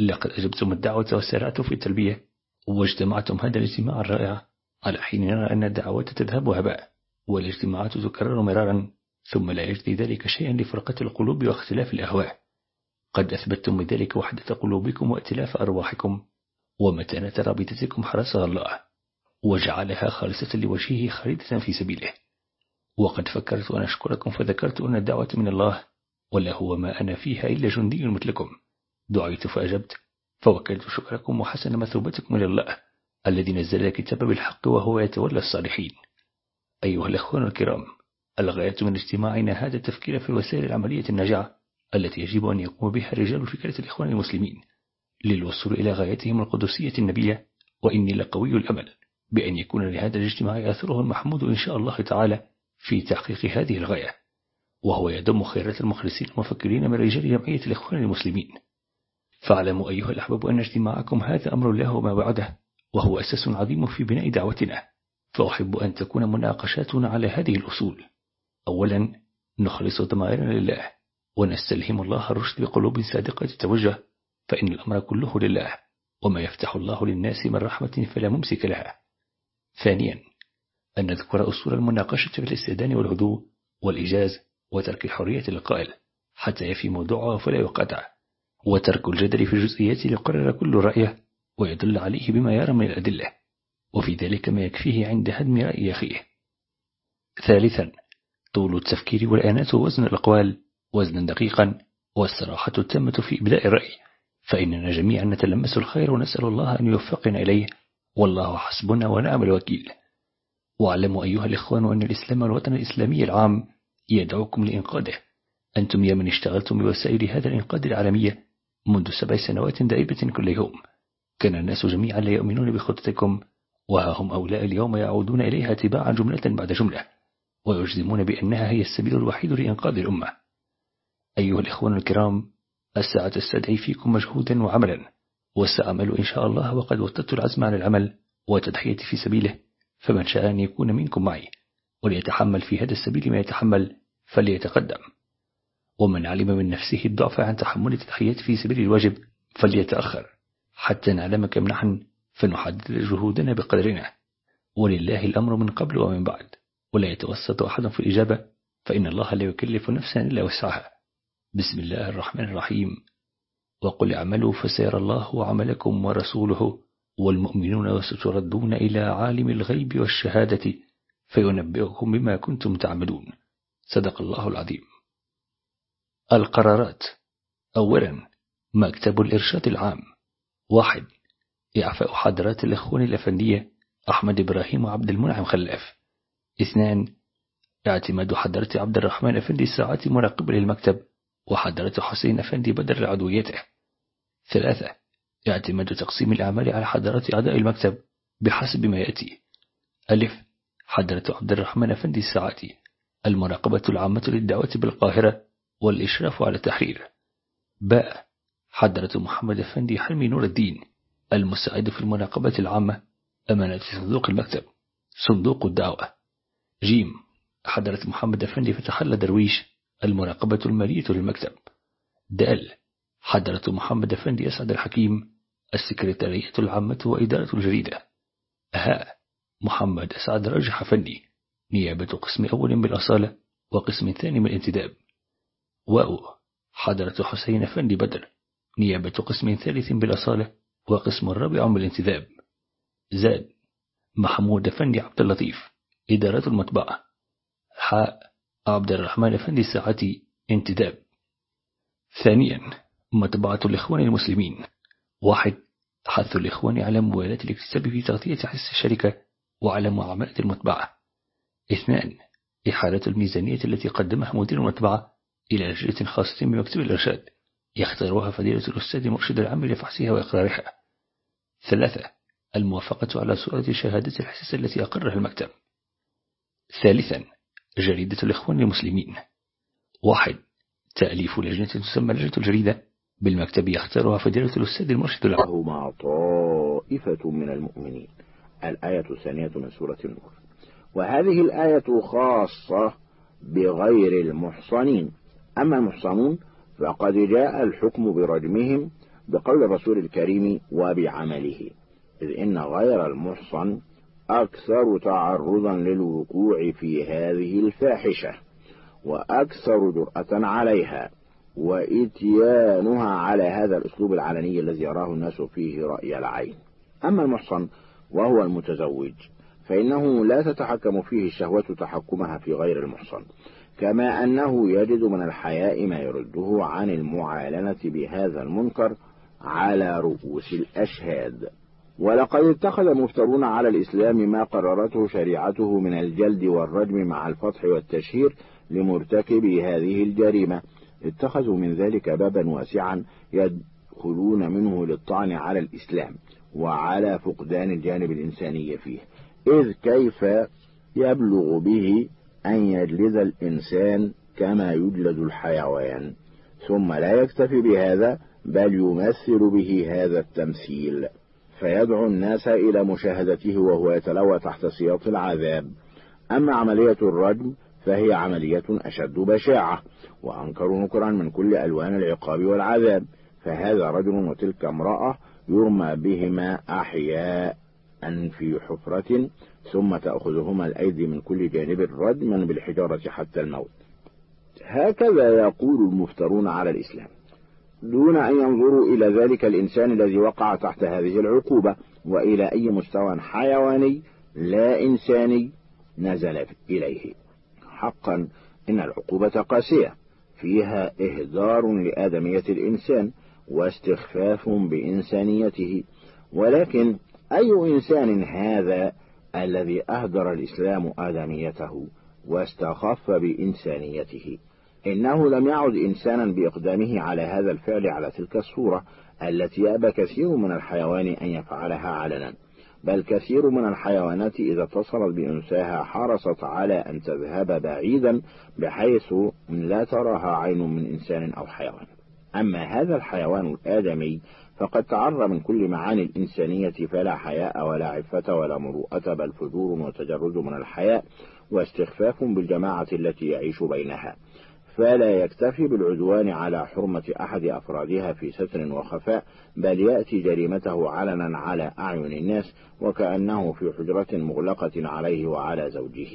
[SPEAKER 2] لقد أجبتم الدعوة وسرعتم في التلبية واجتمعتم هذا الاجتماع الرائع على حين نرى أن الدعوات تذهب هباء والاجتماعات تكرر مرارا ثم لا يجدي ذلك شيئا لفرقة القلوب واختلاف الأهواء قد أثبتتم بذلك وحدة قلوبكم وائتلاف أرواحكم ومتانة رابطتكم حرسها الله وجعلها خالصة لوجهه خريدة في سبيله وقد فكرت أن أشكركم فذكرت أن الدعوة من الله ولا هو ما أنا فيها إلا جندي مثلكم دعيت فأجبت فوكلت شكركم وحسن مثوبتكم لله الذي نزل الكتاب بالحق وهو يتولى الصالحين أيها الأخوان الكرام الغاية من اجتماعنا هذا التفكير في وسائل العملية النجاة التي يجب أن يقوم بها رجال فكرة الإخوان المسلمين للوصول إلى غايتهم القدسية النبيلة وإني لقوي الأمل بأن يكون لهذا الاجتماع أثره المحمود إن شاء الله تعالى في تحقيق هذه الغاية وهو يضم خيرة المخلصين المفكرين من رجال جمعية الإخوان المسلمين فاعلموا أيها الأحباب أن اجتماعكم هذا أمر الله وما وعده وهو أساس عظيم في بناء دعوتنا فأحب أن تكون مناقشاتنا على هذه الأصول أولا نخلص ضمائرنا لله ونستلهم الله الرشد بقلوب صادقة توجه فإن الأمر كله لله وما يفتح الله للناس من رحمة فلا ممسك لها ثانيا أن نذكر أصول المناقشة في الاستدان والهدوء والإجاز وترك حرية القائل حتى يفي موضوعه فلا يقاطع وترك الجدل في الجزئيات ليقرر كل رأيه ويدل عليه بما يرى من الأدلة وفي ذلك ما يكفيه عند هدم رأي أخيه ثالثا طول التفكير والأناة وزن الأقوال وزنا دقيقا والصراحة التامة في إبداء الرأي فإننا جميعا نتلمس الخير ونسأل الله أن يوفقنا إليه والله حسبنا ونعم الوكيل واعلموا أيها الإخوان أن الإسلام والوطن الإسلامي العام يدعوكم لإنقاذه أنتم يا من اشتغلتم بوسائل هذا الإنقاذ العالمية منذ سبع سنوات دائبة كل يوم كان الناس جميعا لا يؤمنون بخطتكم وها هم أولاء اليوم يعودون إليها تباعا جملة بعد جملة ويجزمون بأنها هي السبيل الوحيد لإنقاذ الأمة أيها الإخوان الكرام الساعة تستدعي فيكم مجهودا وعملا وسأعمل إن شاء الله وقد وطدت العزم على العمل وتضحيتي في سبيله فمن شاء أن يكون منكم معي وليتحمل في هذا السبيل ما يتحمل فليتقدم ومن علم من نفسه الضعف عن تحمل التضحيات في سبيل الواجب فليتأخر حتى نعلم كم نحن فنحدد جهودنا بقدرنا ولله الأمر من قبل ومن بعد ولا يتوسط أحد في الإجابة فإن الله لا يكلف نفسا إلا وسعها بسم الله الرحمن الرحيم وقل اعملوا فسيرى الله عملكم ورسوله والمؤمنون وستردون إلى عالم الغيب والشهادة فينبئكم بما كنتم تعملون صدق الله العظيم القرارات أولا مكتب الإرشاد العام واحد إعفاء حضرات الإخوان الأفندية أحمد إبراهيم وعبد المنعم خلاف اثنان اعتماد حضرة عبد الرحمن أفندي الساعات مراقبة للمكتب وحضرة حسين أفندي بدل عضويته ثلاثة اعتماد تقسيم الأعمال على حضرة أعضاء المكتب بحسب ما يأتي ألف حضرة عبد الرحمن أفندي الساعاتي المراقبة العامة للدعوة بالقاهرة والإشراف على التحرير باء حضرة محمد أفندي حلمي نور الدين المساعد في المراقبة العامة أمانة صندوق المكتب صندوق الدعوة جيم حضرة محمد أفندي فتح الله درويش المراقبة المالية للمكتب دال حضرة محمد أفندي أسعد الحكيم السكرتارية العامة وإدارة الجريدة ها محمد أسعد راجح فني نيابة قسم أول بالأصالة وقسم ثاني من الانتداب واو حضرة حسين فندي بدر نيابة قسم ثالث بالأصالة وقسم الرابع بالانتداب زاد محمود أفندي عبد اللطيف إدارة المطبعة حاء عبد الرحمن أفندي الساعتي انتداب ثانيا مطبعة الإخوان المسلمين واحد حث الإخوان على موالاة الاكتساب في تغطية حس الشركة وعلى معاملة المطبعة اثنان إحالة الميزانية التي قدمها مدير المطبعة إلى لجنة خاصة بمكتب الإرشاد يختارها فضيلة الأستاذ مرشد العام لفحصها وإقرارها ثلاثة الموافقة على صورة شهادة الحساس التي أقرها المكتب ثالثا جريدة الإخوان المسلمين واحد تأليف لجنة تسمى لجنة الجريدة بالمكتب يختارها فضيلة الأستاذ المرشد العام مع طائفة
[SPEAKER 3] من المؤمنين الآية الثانية من سورة النور وهذه الآية خاصة بغير المحصنين أما المحصنون فقد جاء الحكم برجمهم بقول الرسول الكريم وبعمله إذ إن غير المحصن أكثر تعرضا للوقوع في هذه الفاحشة وأكثر جرأة عليها وإتيانها على هذا الأسلوب العلني الذي يراه الناس فيه رأي العين أما المحصن وهو المتزوج فإنه لا تتحكم فيه الشهوة تحكمها في غير المحصن كما أنه يجد من الحياء ما يرده عن المعالنة بهذا المنكر على رؤوس الأشهاد ولقد اتخذ المفترون على الإسلام ما قررته شريعته من الجلد والرجم مع الفتح والتشهير لمرتكبي هذه الجريمة اتخذوا من ذلك بابا واسعا يدخلون منه للطعن على الإسلام وعلى فقدان الجانب الإنساني فيه إذ كيف يبلغ به أن يجلد الإنسان كما يجلد الحيوان ثم لا يكتفي بهذا بل يمثل به هذا التمثيل فيدعو الناس إلى مشاهدته وهو يتلوى تحت سياط العذاب أما عملية الرجم فهي عملية أشد بشاعة وأنكر نكرا من كل ألوان العقاب والعذاب فهذا رجل وتلك امرأة يرمى بهما أحياء في حفرة ثم تأخذهما الأيدي من كل جانب ردما بالحجارة حتى الموت هكذا يقول المفترون على الإسلام دون أن ينظروا إلى ذلك الإنسان الذي وقع تحت هذه العقوبة وإلى أي مستوى حيواني لا إنساني نزل إليه حقا إن العقوبة قاسية فيها إهدار لآدمية الإنسان واستخفاف بإنسانيته ولكن أي إنسان هذا الذي أهدر الإسلام آدميته واستخف بإنسانيته إنه لم يعد إنسانا بإقدامه على هذا الفعل على تلك الصورة التي يأبى كثير من الحيوان أن يفعلها علنا بل كثير من الحيوانات إذا اتصلت بأنساها حرصت على أن تذهب بعيدا بحيث لا تراها عين من إنسان أو حيوان أما هذا الحيوان الآدمي فقد تعرى من كل معاني الإنسانية فلا حياء ولا عفة ولا مروءة بل فجور وتجرد من الحياء واستخفاف بالجماعة التي يعيش بينها فلا يكتفي بالعدوان على حرمة أحد أفرادها في ستر وخفاء بل يأتي جريمته علنا على أعين الناس وكأنه في حجرة مغلقة عليه وعلى زوجه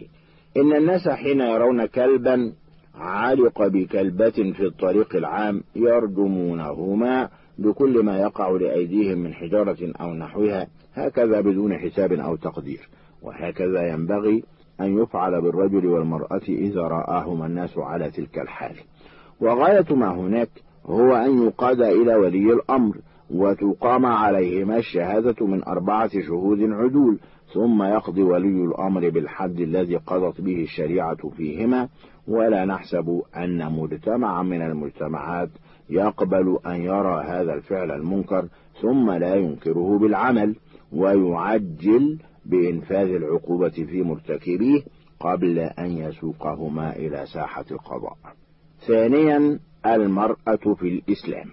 [SPEAKER 3] إن الناس حين يرون كلبا علق بكلبة في الطريق العام يرجمونهما بكل ما يقع لأيديهم من حجارة أو نحوها هكذا بدون حساب أو تقدير وهكذا ينبغي أن يفعل بالرجل والمرأة إذا رآهما الناس على تلك الحال وغاية ما هناك هو أن يقاد إلى ولي الأمر وتقام عليهما الشهادة من أربعة شهود عدول ثم يقضي ولي الأمر بالحد الذي قضت به الشريعة فيهما ولا نحسب أن مجتمعا من المجتمعات يقبل أن يرى هذا الفعل المنكر ثم لا ينكره بالعمل ويعجل بإنفاذ العقوبة في مرتكبيه قبل أن يسوقهما إلى ساحة القضاء
[SPEAKER 4] ثانيا
[SPEAKER 3] المرأة في الإسلام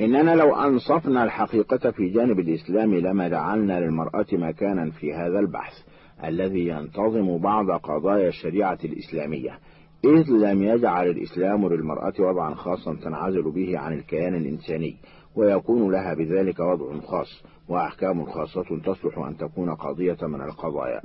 [SPEAKER 3] إننا لو أنصفنا الحقيقة في جانب الإسلام لما جعلنا للمرأة مكانا في هذا البحث الذي ينتظم بعض قضايا الشريعة الإسلامية إذ لم يجعل الإسلام للمرأة وضعا خاصا تنعزل به عن الكيان الإنساني ويكون لها بذلك وضع خاص وأحكام خاصة تصلح أن تكون قضية من القضايا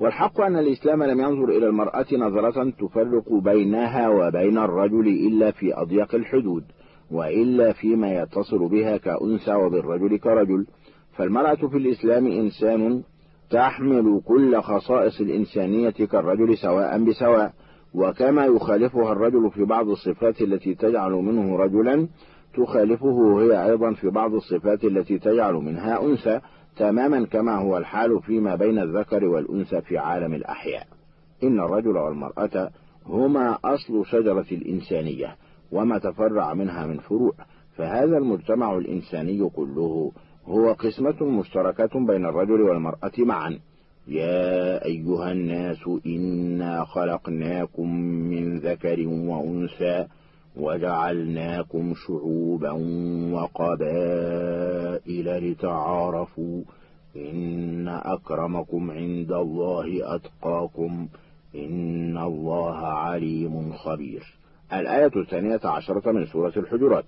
[SPEAKER 3] والحق أن الإسلام لم ينظر إلى المرأة نظرة تفرق بينها وبين الرجل إلا في أضيق الحدود وإلا فيما يتصل بها كأنثى وبالرجل كرجل فالمرأة في الإسلام إنسان تحمل كل خصائص الإنسانية كالرجل سواء بسواء وكما يخالفها الرجل في بعض الصفات التي تجعل منه رجلا تخالفه هي أيضا في بعض الصفات التي تجعل منها أنثى تماما كما هو الحال فيما بين الذكر والأنثى في عالم الأحياء إن الرجل والمرأة هما أصل شجرة الإنسانية وما تفرع منها من فروع فهذا المجتمع الإنساني كله هو قسمة مشتركة بين الرجل والمرأة معا يا أيها الناس إنا خلقناكم من ذكر وأنثى وجعلناكم شعوبا وقبائل لتعارفوا إن أكرمكم عند الله أتقاكم إن الله عليم خبير الآية الثانية عشرة من سورة الحجرات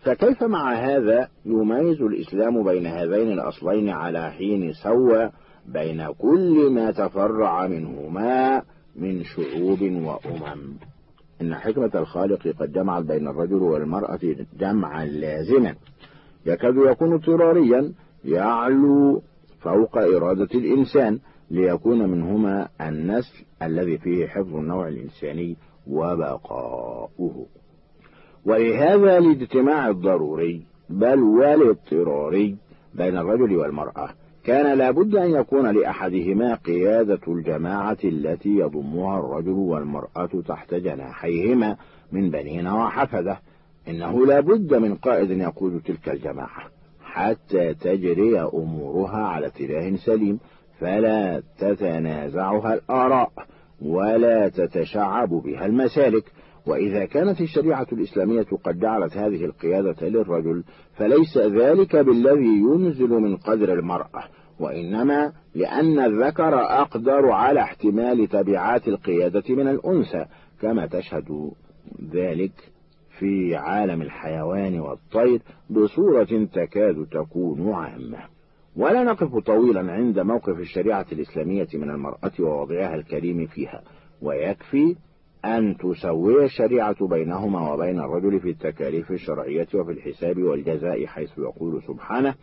[SPEAKER 3] فكيف مع هذا يميز الإسلام بين هذين الأصلين على حين سوى بين كل ما تفرع منهما من شعوب وأمم إن حكمة الخالق قد جمعت بين الرجل والمرأة جمعا لازما يكاد يكون اضطراريا يعلو فوق إرادة الإنسان ليكون منهما النسل الذي فيه حفظ النوع الإنساني وبقاؤه
[SPEAKER 4] ولهذا
[SPEAKER 3] الاجتماع الضروري بل والاضطراري بين الرجل والمرأة كان لابد أن يكون لأحدهما قيادة الجماعة التي يضمها الرجل والمرأة تحت جناحيهما من بنين وحفدة إنه لابد من قائد يقود تلك الجماعة حتى تجري أمورها على اتجاه سليم فلا تتنازعها الآراء ولا تتشعب بها المسالك وإذا كانت الشريعة الإسلامية قد جعلت هذه القيادة للرجل فليس ذلك بالذي ينزل من قدر المرأة وإنما لأن الذكر أقدر على احتمال تبعات القيادة من الأنثى كما تشهد ذلك في عالم الحيوان والطير بصورة تكاد تكون عامة ولا نقف طويلا عند موقف الشريعة الإسلامية من المرأة ووضعها الكريم فيها ويكفي أن تسوي الشريعة بينهما وبين الرجل في التكاليف الشرعية وفي الحساب والجزاء حيث يقول سبحانه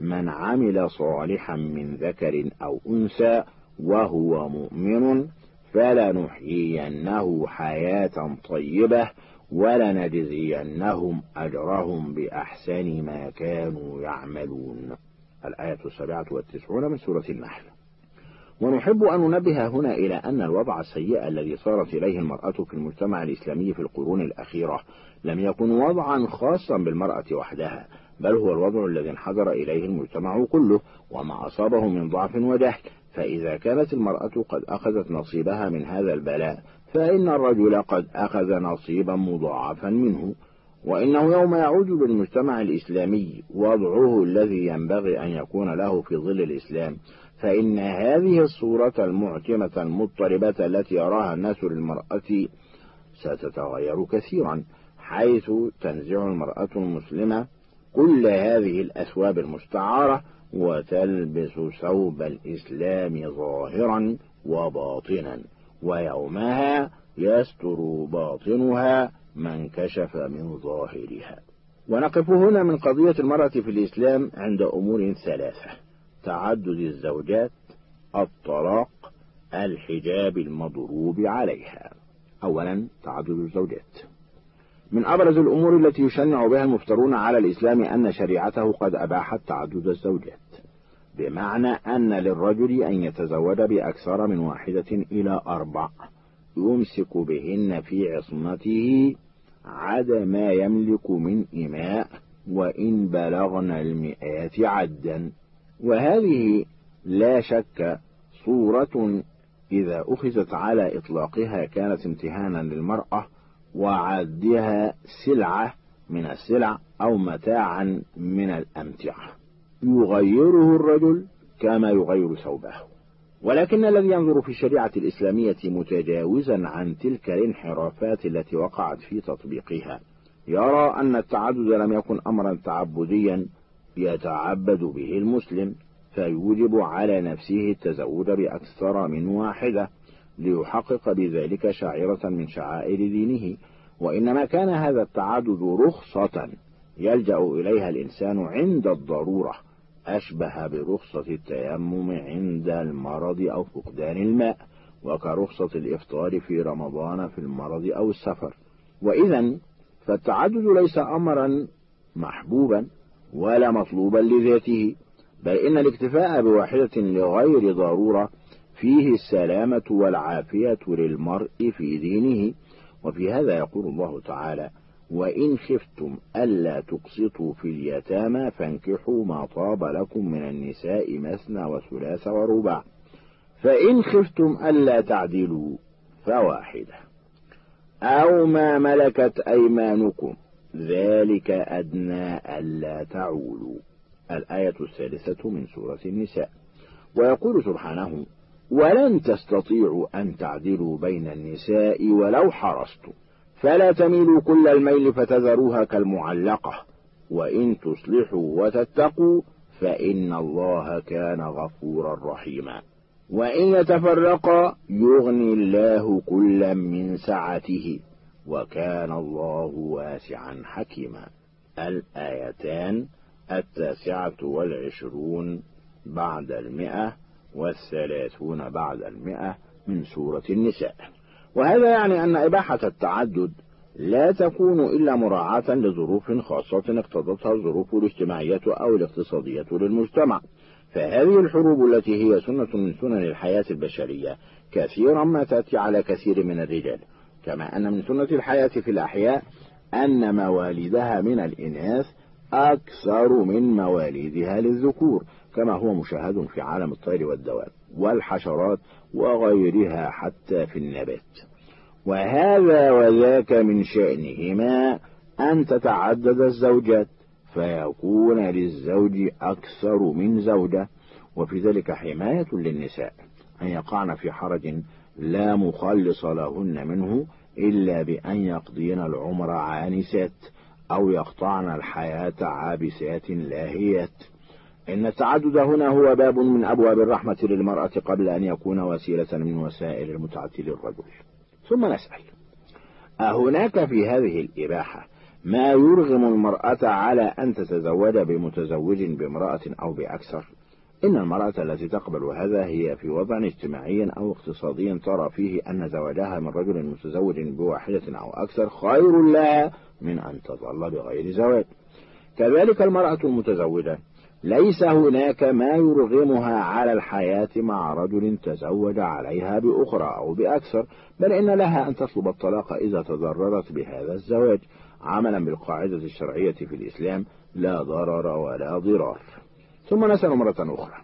[SPEAKER 3] من عمل صالحا من ذكر أو أنثى وهو مؤمن فلنحيينه حياة طيبة ولنجزينهم أجرهم بأحسن ما كانوا يعملون الآية السبعة والتسعون من سورة النحل ونحب أن ننبه هنا إلى أن الوضع السيء الذي صارت إليه المرأة في المجتمع الإسلامي في القرون الأخيرة لم يكن وضعا خاصا بالمرأة وحدها بل هو الوضع الذي انحدر إليه المجتمع كله وما أصابه من ضعف وجهل فإذا كانت المرأة قد أخذت نصيبها من هذا البلاء فإن الرجل قد أخذ نصيبا مضاعفا منه وإنه يوم يعود للمجتمع الإسلامي وضعه الذي ينبغي أن يكون له في ظل الإسلام فإن هذه الصورة المعتمة المضطربة التي يراها الناس للمرأة ستتغير كثيرا حيث تنزع المرأة المسلمة كل هذه الأثواب المستعارة وتلبس ثوب الإسلام ظاهرا وباطنا ويومها يستر باطنها من كشف من ظاهرها ونقف هنا من قضية المرأة في الإسلام عند أمور ثلاثة تعدد الزوجات الطلاق الحجاب المضروب عليها أولا تعدد الزوجات من أبرز الأمور التي يشنع بها المفترون على الإسلام أن شريعته قد أباحت تعدد الزوجات بمعنى أن للرجل أن يتزوج بأكثر من واحدة إلى أربع يمسك بهن في عصمته عدا ما يملك من إماء وإن بلغن المئات عدا وهذه لا شك صورة إذا أخذت على إطلاقها كانت امتهانا للمرأة وعدها سلعة من السلع أو متاعا من الأمتعة
[SPEAKER 4] يغيره الرجل
[SPEAKER 3] كما يغير ثوبه ولكن الذي ينظر في الشريعة الإسلامية متجاوزا عن تلك الانحرافات التي وقعت في تطبيقها يرى أن التعدد لم يكن أمرا تعبديا يتعبد به المسلم فيوجب على نفسه التزود بأكثر من واحدة ليحقق بذلك شعيرة من شعائر دينه وإنما كان هذا التعدد رخصة يلجأ إليها الإنسان عند الضرورة أشبه برخصة التيمم عند المرض أو فقدان الماء وكرخصة الإفطار في رمضان في المرض أو السفر وإذا فالتعدد ليس أمرا محبوبا ولا مطلوبا لذاته بل إن الاكتفاء بواحدة لغير ضرورة فيه السلامة والعافية للمرء في دينه وفي هذا يقول الله تعالى وإن خفتم ألا تقسطوا في اليتامى فانكحوا ما طاب لكم من النساء مثنى وثلاث ورباع فإن خفتم ألا تعدلوا فواحدة أو ما ملكت أيمانكم ذلك أدنى ألا تعولوا الآية الثالثة من سورة النساء ويقول سبحانه ولن تستطيعوا أن تعدلوا بين النساء ولو حرصتم فلا تميلوا كل الميل فتذروها كالمعلقة وإن تصلحوا وتتقوا فإن الله كان غفورا رحيما
[SPEAKER 4] وإن يتفرقا
[SPEAKER 3] يغني الله كلا من سعته وكان الله واسعا حكيما الآيتان التاسعة والعشرون بعد المئة والثلاثون بعد المئة من سورة النساء وهذا يعني أن إباحة التعدد لا تكون إلا مراعاة لظروف خاصة اقتضتها الظروف الاجتماعية أو الاقتصادية للمجتمع فهذه الحروب التي هي سنة من سنن الحياة البشرية كثيرا ما تأتي على كثير من الرجال كما أن من سنة الحياة في الأحياء أن مواليدها من الإناث أكثر من مواليدها للذكور كما هو مشاهد في عالم الطير والدواب والحشرات وغيرها حتى في النبات وهذا وذاك من شأنهما أن تتعدد الزوجات فيكون للزوج أكثر من زوجة وفي ذلك حماية للنساء أن يقعن في حرج لا مخلص لهن منه إلا بأن يقضين العمر عانسات أو يقطعن الحياة عابسات لاهيات إن التعدد هنا هو باب من أبواب الرحمة للمرأة قبل أن يكون وسيلة من وسائل المتعة للرجل ثم نسأل أهناك في هذه الإباحة ما يرغم المرأة على أن تتزوج بمتزوج بامرأة أو بأكثر إن المرأة التي تقبل هذا هي في وضع اجتماعي أو اقتصادي ترى فيه أن زواجها من رجل متزوج بواحدة أو أكثر خير لها من أن تظل بغير زواج كذلك المرأة المتزوجة ليس هناك ما يرغمها على الحياة مع رجل تزوج عليها بأخرى أو بأكثر بل إن لها أن تطلب الطلاق إذا تضررت بهذا الزواج عملا بالقاعدة الشرعية في الإسلام لا ضرر ولا ضرار ثم نسأل مرة أخرى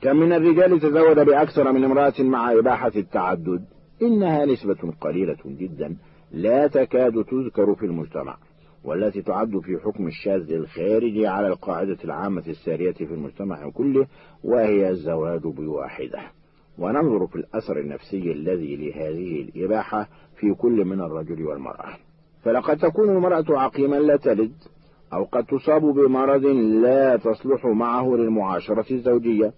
[SPEAKER 3] كم من الرجال تزوج بأكثر من امرأة مع إباحة التعدد إنها نسبة قليلة جدا لا تكاد تذكر في المجتمع والتي تعد في حكم الشاذ الخارجي على القاعدة العامة السارية في المجتمع كله وهي الزواج بواحدة وننظر في الأثر النفسي الذي لهذه الإباحة في كل من الرجل والمرأة فلقد تكون المرأة عقيما لا تلد أو قد تصاب بمرض لا تصلح معه للمعاشرة الزوجية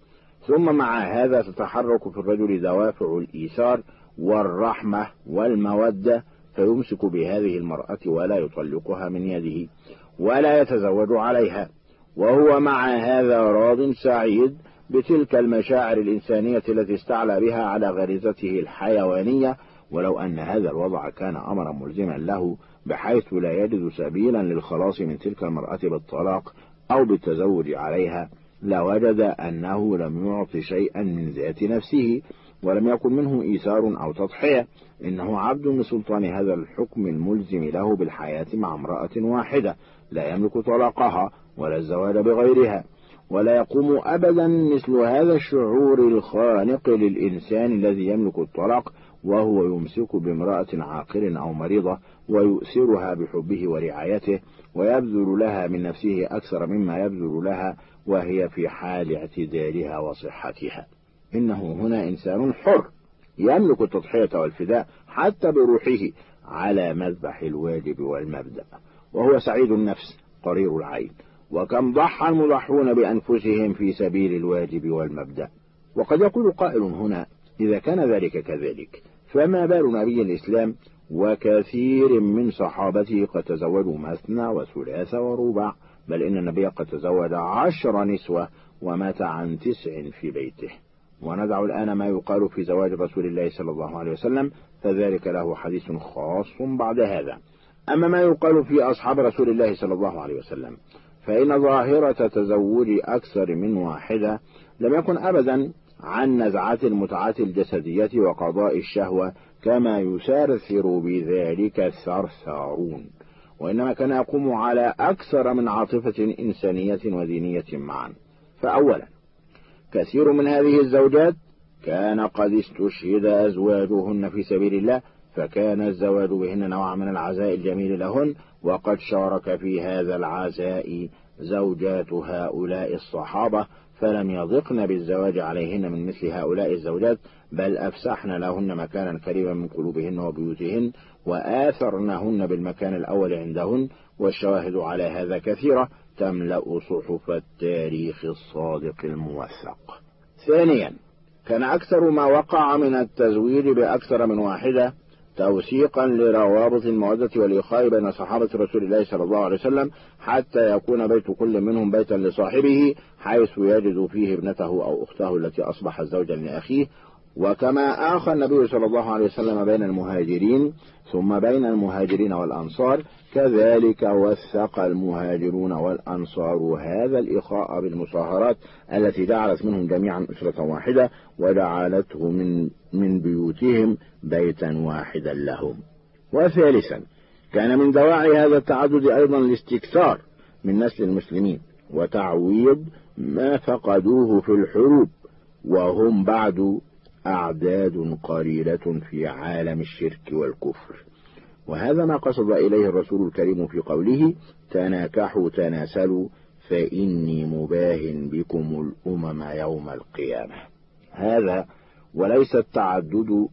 [SPEAKER 3] ثم مع هذا تتحرك في الرجل دوافع الإيثار والرحمة والمودة فيمسك بهذه المرأة ولا يطلقها من يده ولا يتزوج عليها وهو مع هذا راض سعيد بتلك المشاعر الإنسانية التي استعلى بها على غريزته الحيوانية ولو أن هذا الوضع كان أمرا ملزما له بحيث لا يجد سبيلا للخلاص من تلك المرأة بالطلاق أو بالتزوج عليها لوجد أنه لم يعط شيئا من ذات نفسه ولم يكن منه إيثار أو تضحية إنه عبد لسلطان هذا الحكم الملزم له بالحياة مع امرأة واحدة لا يملك طلاقها ولا الزواج بغيرها ولا يقوم أبدا مثل هذا الشعور الخانق للإنسان الذي يملك الطلاق وهو يمسك بامرأة عاقل أو مريضة ويؤسرها بحبه ورعايته ويبذل لها من نفسه أكثر مما يبذل لها وهي في حال اعتدالها وصحتها إنه هنا إنسان حر يملك التضحية والفداء حتى بروحه على مذبح الواجب والمبدأ وهو سعيد النفس قرير العين وكم ضحى المضحون بأنفسهم في سبيل الواجب والمبدأ وقد يقول قائل هنا إذا كان ذلك كذلك فما بال نبي الإسلام وكثير من صحابته قد تزوجوا مثنى وثلاث وربع بل إن النبي قد تزوج عشر نسوة ومات عن تسع في بيته وندع الآن ما يقال في زواج رسول الله صلى الله عليه وسلم فذلك له حديث خاص بعد هذا أما ما يقال في أصحاب رسول الله صلى الله عليه وسلم فإن ظاهرة تزوج أكثر من واحدة لم يكن أبدا عن نزعة المتعة الجسدية وقضاء الشهوة كما يسارثر بذلك الثرثارون وإنما كان يقوم على أكثر من عاطفة إنسانية ودينية معا فأولا كثير من هذه الزوجات كان قد استشهد أزواجهن في سبيل الله فكان الزواج بهن نوع من العزاء الجميل لهن وقد شارك في هذا العزاء زوجات هؤلاء الصحابة فلم يضقن بالزواج عليهن من مثل هؤلاء الزوجات بل أفسحن لهن مكانا كريما من قلوبهن وبيوتهن وآثرنهن بالمكان الأول عندهن والشواهد على هذا كثيرة تملأ صحف التاريخ الصادق الموثق ثانيا كان أكثر ما وقع من التزوير بأكثر من واحدة توثيقا لروابط المودة والإخاء بين صحابة رسول الله صلى الله عليه وسلم حتى يكون بيت كل منهم بيتا لصاحبه حيث يجد فيه ابنته أو أخته التي أصبحت زوجا لأخيه وكما آخى النبي صلى الله عليه وسلم بين المهاجرين ثم بين المهاجرين والأنصار كذلك وثق المهاجرون والأنصار هذا الإخاء بالمصاهرات التي جعلت منهم جميعا أسرة واحدة وجعلته من, من بيوتهم بيتا واحدا لهم وثالثا كان من دواعي هذا التعدد أيضا الاستكثار من نسل المسلمين وتعويض ما فقدوه في الحروب وهم بعد أعداد قليلة في عالم الشرك والكفر وهذا ما قصد إليه الرسول الكريم في قوله تناكحوا تناسلوا فإني مباه بكم الأمم يوم القيامة هذا وليس التعدد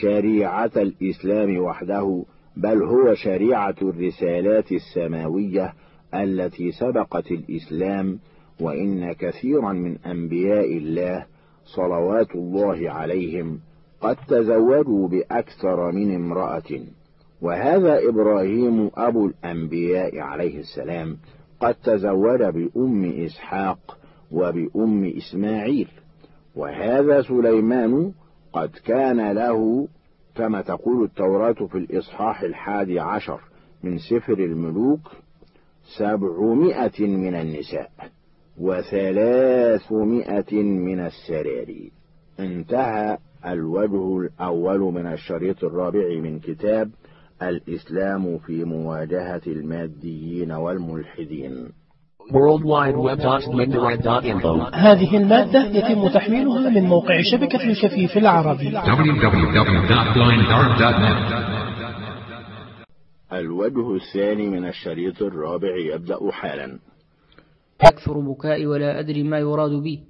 [SPEAKER 3] شريعة الإسلام وحده بل هو شريعة الرسالات السماوية التي سبقت الإسلام وإن كثيرا من أنبياء الله صلوات الله عليهم قد تزوجوا بأكثر من امرأة وهذا إبراهيم أبو الأنبياء عليه السلام قد تزوج بأم إسحاق وبأم إسماعيل وهذا سليمان قد كان له كما تقول التوراة في الإصحاح الحادي عشر من سفر الملوك سبعمائة من النساء وثلاثمائة من السراري انتهى الوجه الأول من الشريط الرابع من كتاب الإسلام في مواجهة الماديين
[SPEAKER 4] والملحدين هذه المادة
[SPEAKER 3] يتم تحميلها من موقع شبكة الكفيف العربي الوجه الثاني من الشريط الرابع يبدأ حالا
[SPEAKER 1] يكثر بكائي ولا أدري ما يراد بي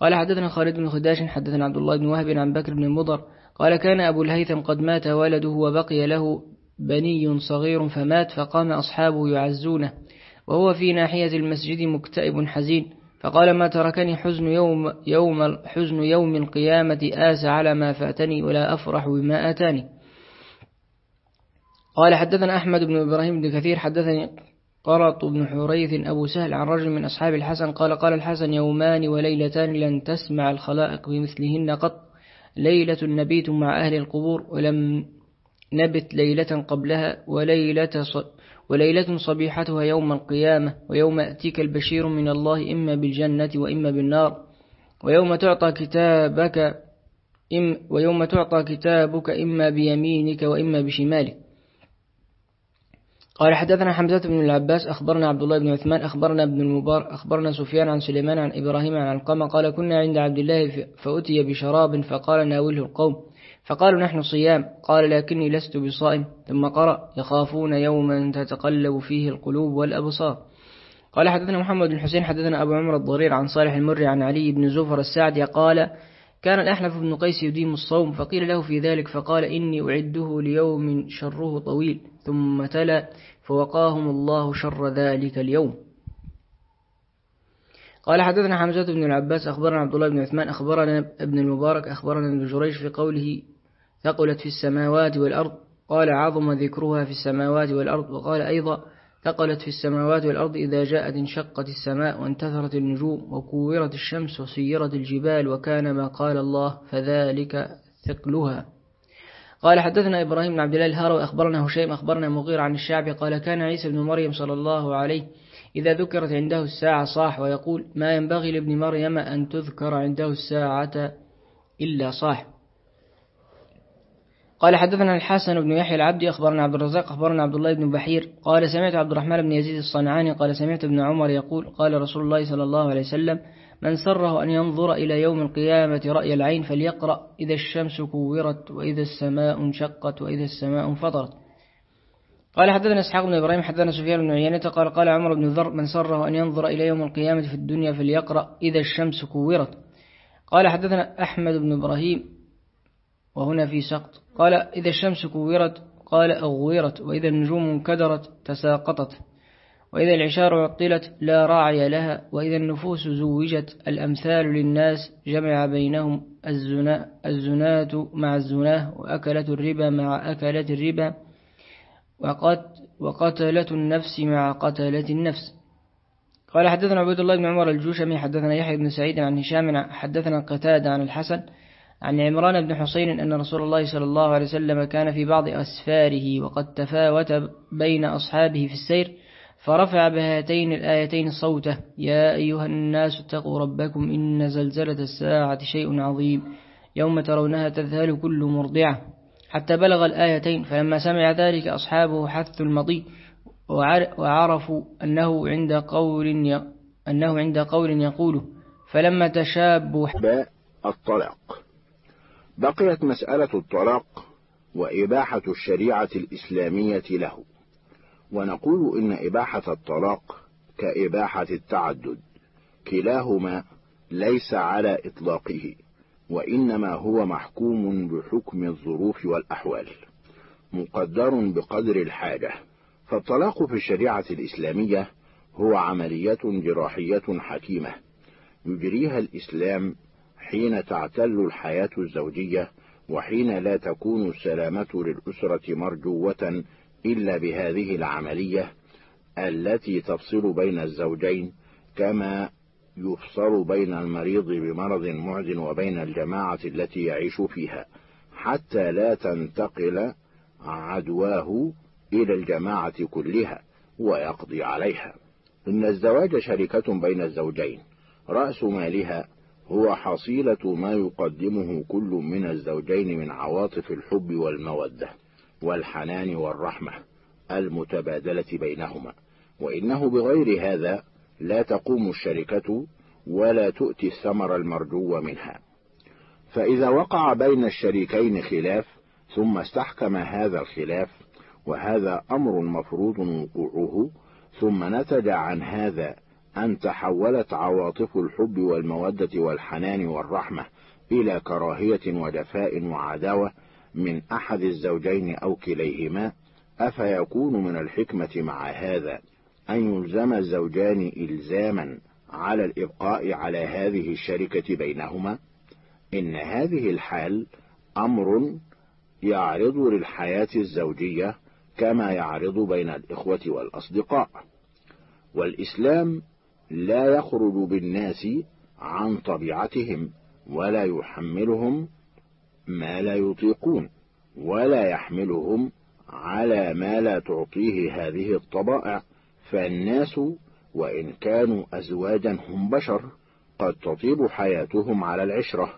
[SPEAKER 1] قال حدثنا خالد بن خداش حدثنا عبد الله بن وهب عن بكر بن مضر قال كان أبو الهيثم قد مات ولده وبقي له بني صغير فمات فقام أصحابه يعزونه وهو في ناحية المسجد مكتئب حزين فقال ما تركني حزن يوم, يوم, حزن يوم القيامة آس على ما فاتني ولا أفرح بما أتاني قال حدثنا أحمد بن إبراهيم بن كثير حدثني قرط بن حريث أبو سهل عن رجل من أصحاب الحسن قال قال الحسن يومان وليلتان لن تسمع الخلائق بمثلهن قط ليلة نبيت مع أهل القبور ولم نبت ليلة قبلها وليلة, وليلة صبيحتها يوم القيامة ويوم أتيك البشير من الله إما بالجنة وإما بالنار ويوم تعطى كتابك إم ويوم تعطى كتابك إما بيمينك وإما بشمالك قال حدثنا حمزة بن العباس أخبرنا عبد الله بن عثمان أخبرنا ابن المبارك أخبرنا سفيان عن سليمان عن إبراهيم عن القمة قال كنا عند عبد الله فأتي بشراب فقال ناوله القوم فقالوا نحن صيام قال لكني لست بصائم ثم قرأ يخافون يوما تتقلب فيه القلوب والأبصار قال حدثنا محمد بن حسين حدثنا أبو عمر الضرير عن صالح المري عن علي بن زفر السعدي قال كان الأحنف بن قيس يديم الصوم فقيل له في ذلك فقال إني أعده ليوم شره طويل ثم تلا فوقاهم الله شر ذلك اليوم قال حدثنا حمزة بن العباس أخبرنا عبد الله بن عثمان أخبرنا ابن المبارك أخبرنا ابن جريج في قوله ثقلت في السماوات والأرض قال عظم ذكرها في السماوات والأرض وقال أيضا ثقلت في السماوات والأرض إذا جاءت انشقت السماء وانتثرت النجوم وكورت الشمس وسيرت الجبال وكان ما قال الله فذلك ثقلها قال حدثنا إبراهيم بن عبد الله الهارو أخبرنا هشيم أخبرنا مغير عن الشعبي قال كان عيسى بن مريم صلى الله عليه إذا ذكرت عنده الساعة صاح ويقول ما ينبغي لابن مريم أن تذكر عنده الساعة إلا صاح قال حدثنا الحسن بن يحيى العبدي أخبرنا عبد الرزاق أخبرنا عبد الله بن بحير قال سمعت عبد الرحمن بن يزيد الصنعاني قال سمعت ابن عمر يقول قال رسول الله صلى الله عليه وسلم من سره أن ينظر إلى يوم القيامة رأي العين فليقرأ إذا الشمس كورت وإذا السماء انشقت وإذا السماء انفطرت قال حدثنا إسحاق بن إبراهيم حدثنا سفيان بن عيينة قال قال عمر بن ذر من سره أن ينظر إلى يوم القيامة في الدنيا فليقرأ إذا الشمس كورت قال حدثنا أحمد بن إبراهيم وهنا في سقط قال إذا الشمس كورت قال أغورت وإذا النجوم انكدرت تساقطت وإذا العشار عطلت لا راعي لها وإذا النفوس زوجت الأمثال للناس جمع بينهم الزنا الزنات مع الزناه وأكلة الربا مع أكلة الربا وقت وقتلة النفس مع قتلة النفس قال حدثنا عبد الله بن عمر الجوشمي حدثنا يحيى بن سعيد عن هشام حدثنا قتادة عن الحسن عن عمران بن حصين أن رسول الله صلى الله عليه وسلم كان في بعض أسفاره وقد تفاوت بين أصحابه في السير فرفع بهاتين الآيتين صوته يا أيها الناس اتقوا ربكم إن زلزلة الساعة شيء عظيم يوم ترونها تذهل كل مرضعة حتى بلغ الآيتين فلما سمع ذلك أصحابه حث المضي وعرفوا أنه عند قول أنه عند قول يقوله فلما تشابوا
[SPEAKER 3] الطلاق بقيت مسألة الطلاق وإباحة الشريعة الإسلامية له ونقول إن إباحة الطلاق كإباحة التعدد كلاهما ليس على إطلاقه وإنما هو محكوم بحكم الظروف والأحوال مقدر بقدر الحاجة فالطلاق في الشريعة الإسلامية هو عملية جراحية حكيمة يجريها الإسلام حين تعتل الحياة الزوجية وحين لا تكون السلامة للأسرة مرجوة إلا بهذه العملية التي تفصل بين الزوجين كما يفصل بين المريض بمرض معد وبين الجماعة التي يعيش فيها حتى لا تنتقل عدواه إلى الجماعة كلها ويقضي عليها إن الزواج شركة بين الزوجين رأس مالها هو حصيلة ما يقدمه كل من الزوجين من عواطف الحب والمودة والحنان والرحمة المتبادلة بينهما وإنه بغير هذا لا تقوم الشركة ولا تؤتي الثمر المرجو منها فإذا وقع بين الشريكين خلاف ثم استحكم هذا الخلاف وهذا أمر مفروض وقوعه ثم نتج عن هذا أن تحولت عواطف الحب والمودة والحنان والرحمة إلى كراهية ودفاء وعداوة من أحد الزوجين أو كليهما أفيكون من الحكمة مع هذا أن يلزم الزوجان إلزاما على الإبقاء على هذه الشركة بينهما إن هذه الحال أمر يعرض للحياة الزوجية كما يعرض بين الإخوة والأصدقاء والإسلام لا يخرج بالناس عن طبيعتهم ولا يحملهم ما لا يطيقون ولا يحملهم على ما لا تعطيه هذه الطبائع فالناس وإن كانوا أزواجا هم بشر قد تطيب حياتهم على العشرة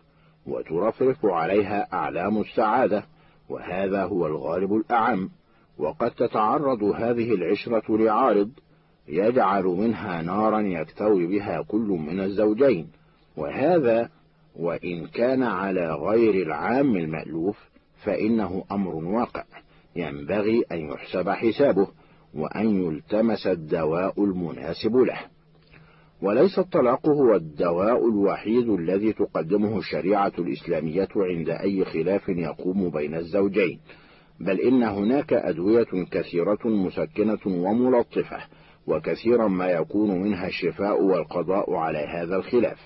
[SPEAKER 3] وترفرف عليها أعلام السعادة وهذا هو الغالب الأعم وقد تتعرض هذه العشرة لعارض يجعل منها نارا يكتوي بها كل من الزوجين وهذا وإن كان على غير العام المألوف فإنه أمر واقع ينبغي أن يحسب حسابه وأن يلتمس الدواء المناسب له وليس الطلاق هو الدواء الوحيد الذي تقدمه الشريعة الإسلامية عند أي خلاف يقوم بين الزوجين بل إن هناك أدوية كثيرة مسكنة وملطفة وكثيرا ما يكون منها الشفاء والقضاء على هذا الخلاف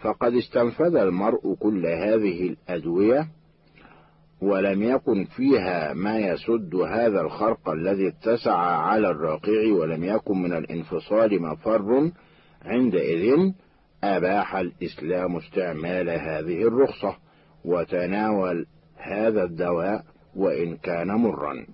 [SPEAKER 3] فقد استنفذ المرء كل هذه الأدوية ولم يكن فيها ما يسد هذا الخرق الذي اتسع على الراقع ولم يكن من الانفصال مفر عندئذ أباح الإسلام استعمال هذه الرخصة وتناول هذا الدواء وإن كان مرا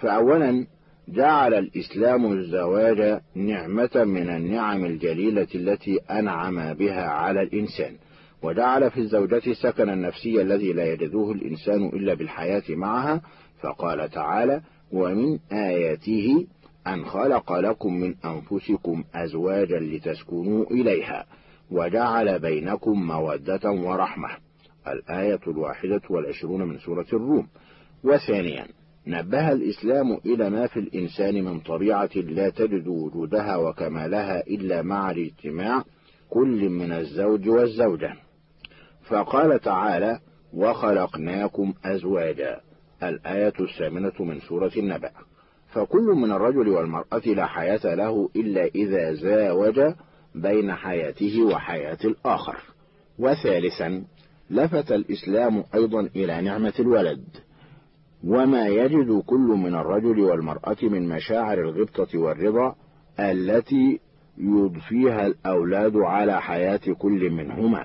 [SPEAKER 3] فأولا جعل الإسلام الزواج نعمة من النعم الجليلة التي أنعم بها على الإنسان وجعل في الزوجة السكن النفسي الذي لا يجدوه الإنسان إلا بالحياة معها فقال تعالى ومن آياته أن خلق لكم من أنفسكم أزواجا لتسكنوا إليها وجعل بينكم مودة ورحمة الآية الواحدة والعشرون من سورة الروم وثانيا نبه الإسلام إلى ما في الإنسان من طبيعة لا تجد وجودها وكمالها إلا مع الاجتماع كل من الزوج والزوجة فقال تعالى وخلقناكم أزواجا الآية الثامنة من سورة النبأ فكل من الرجل والمرأة لا حياة له إلا إذا زاوج بين حياته وحياة الآخر وثالثا لفت الإسلام أيضا إلى نعمة الولد وما يجد كل من الرجل والمرأة من مشاعر الغبطة والرضا التي يضفيها الأولاد على حياة كل منهما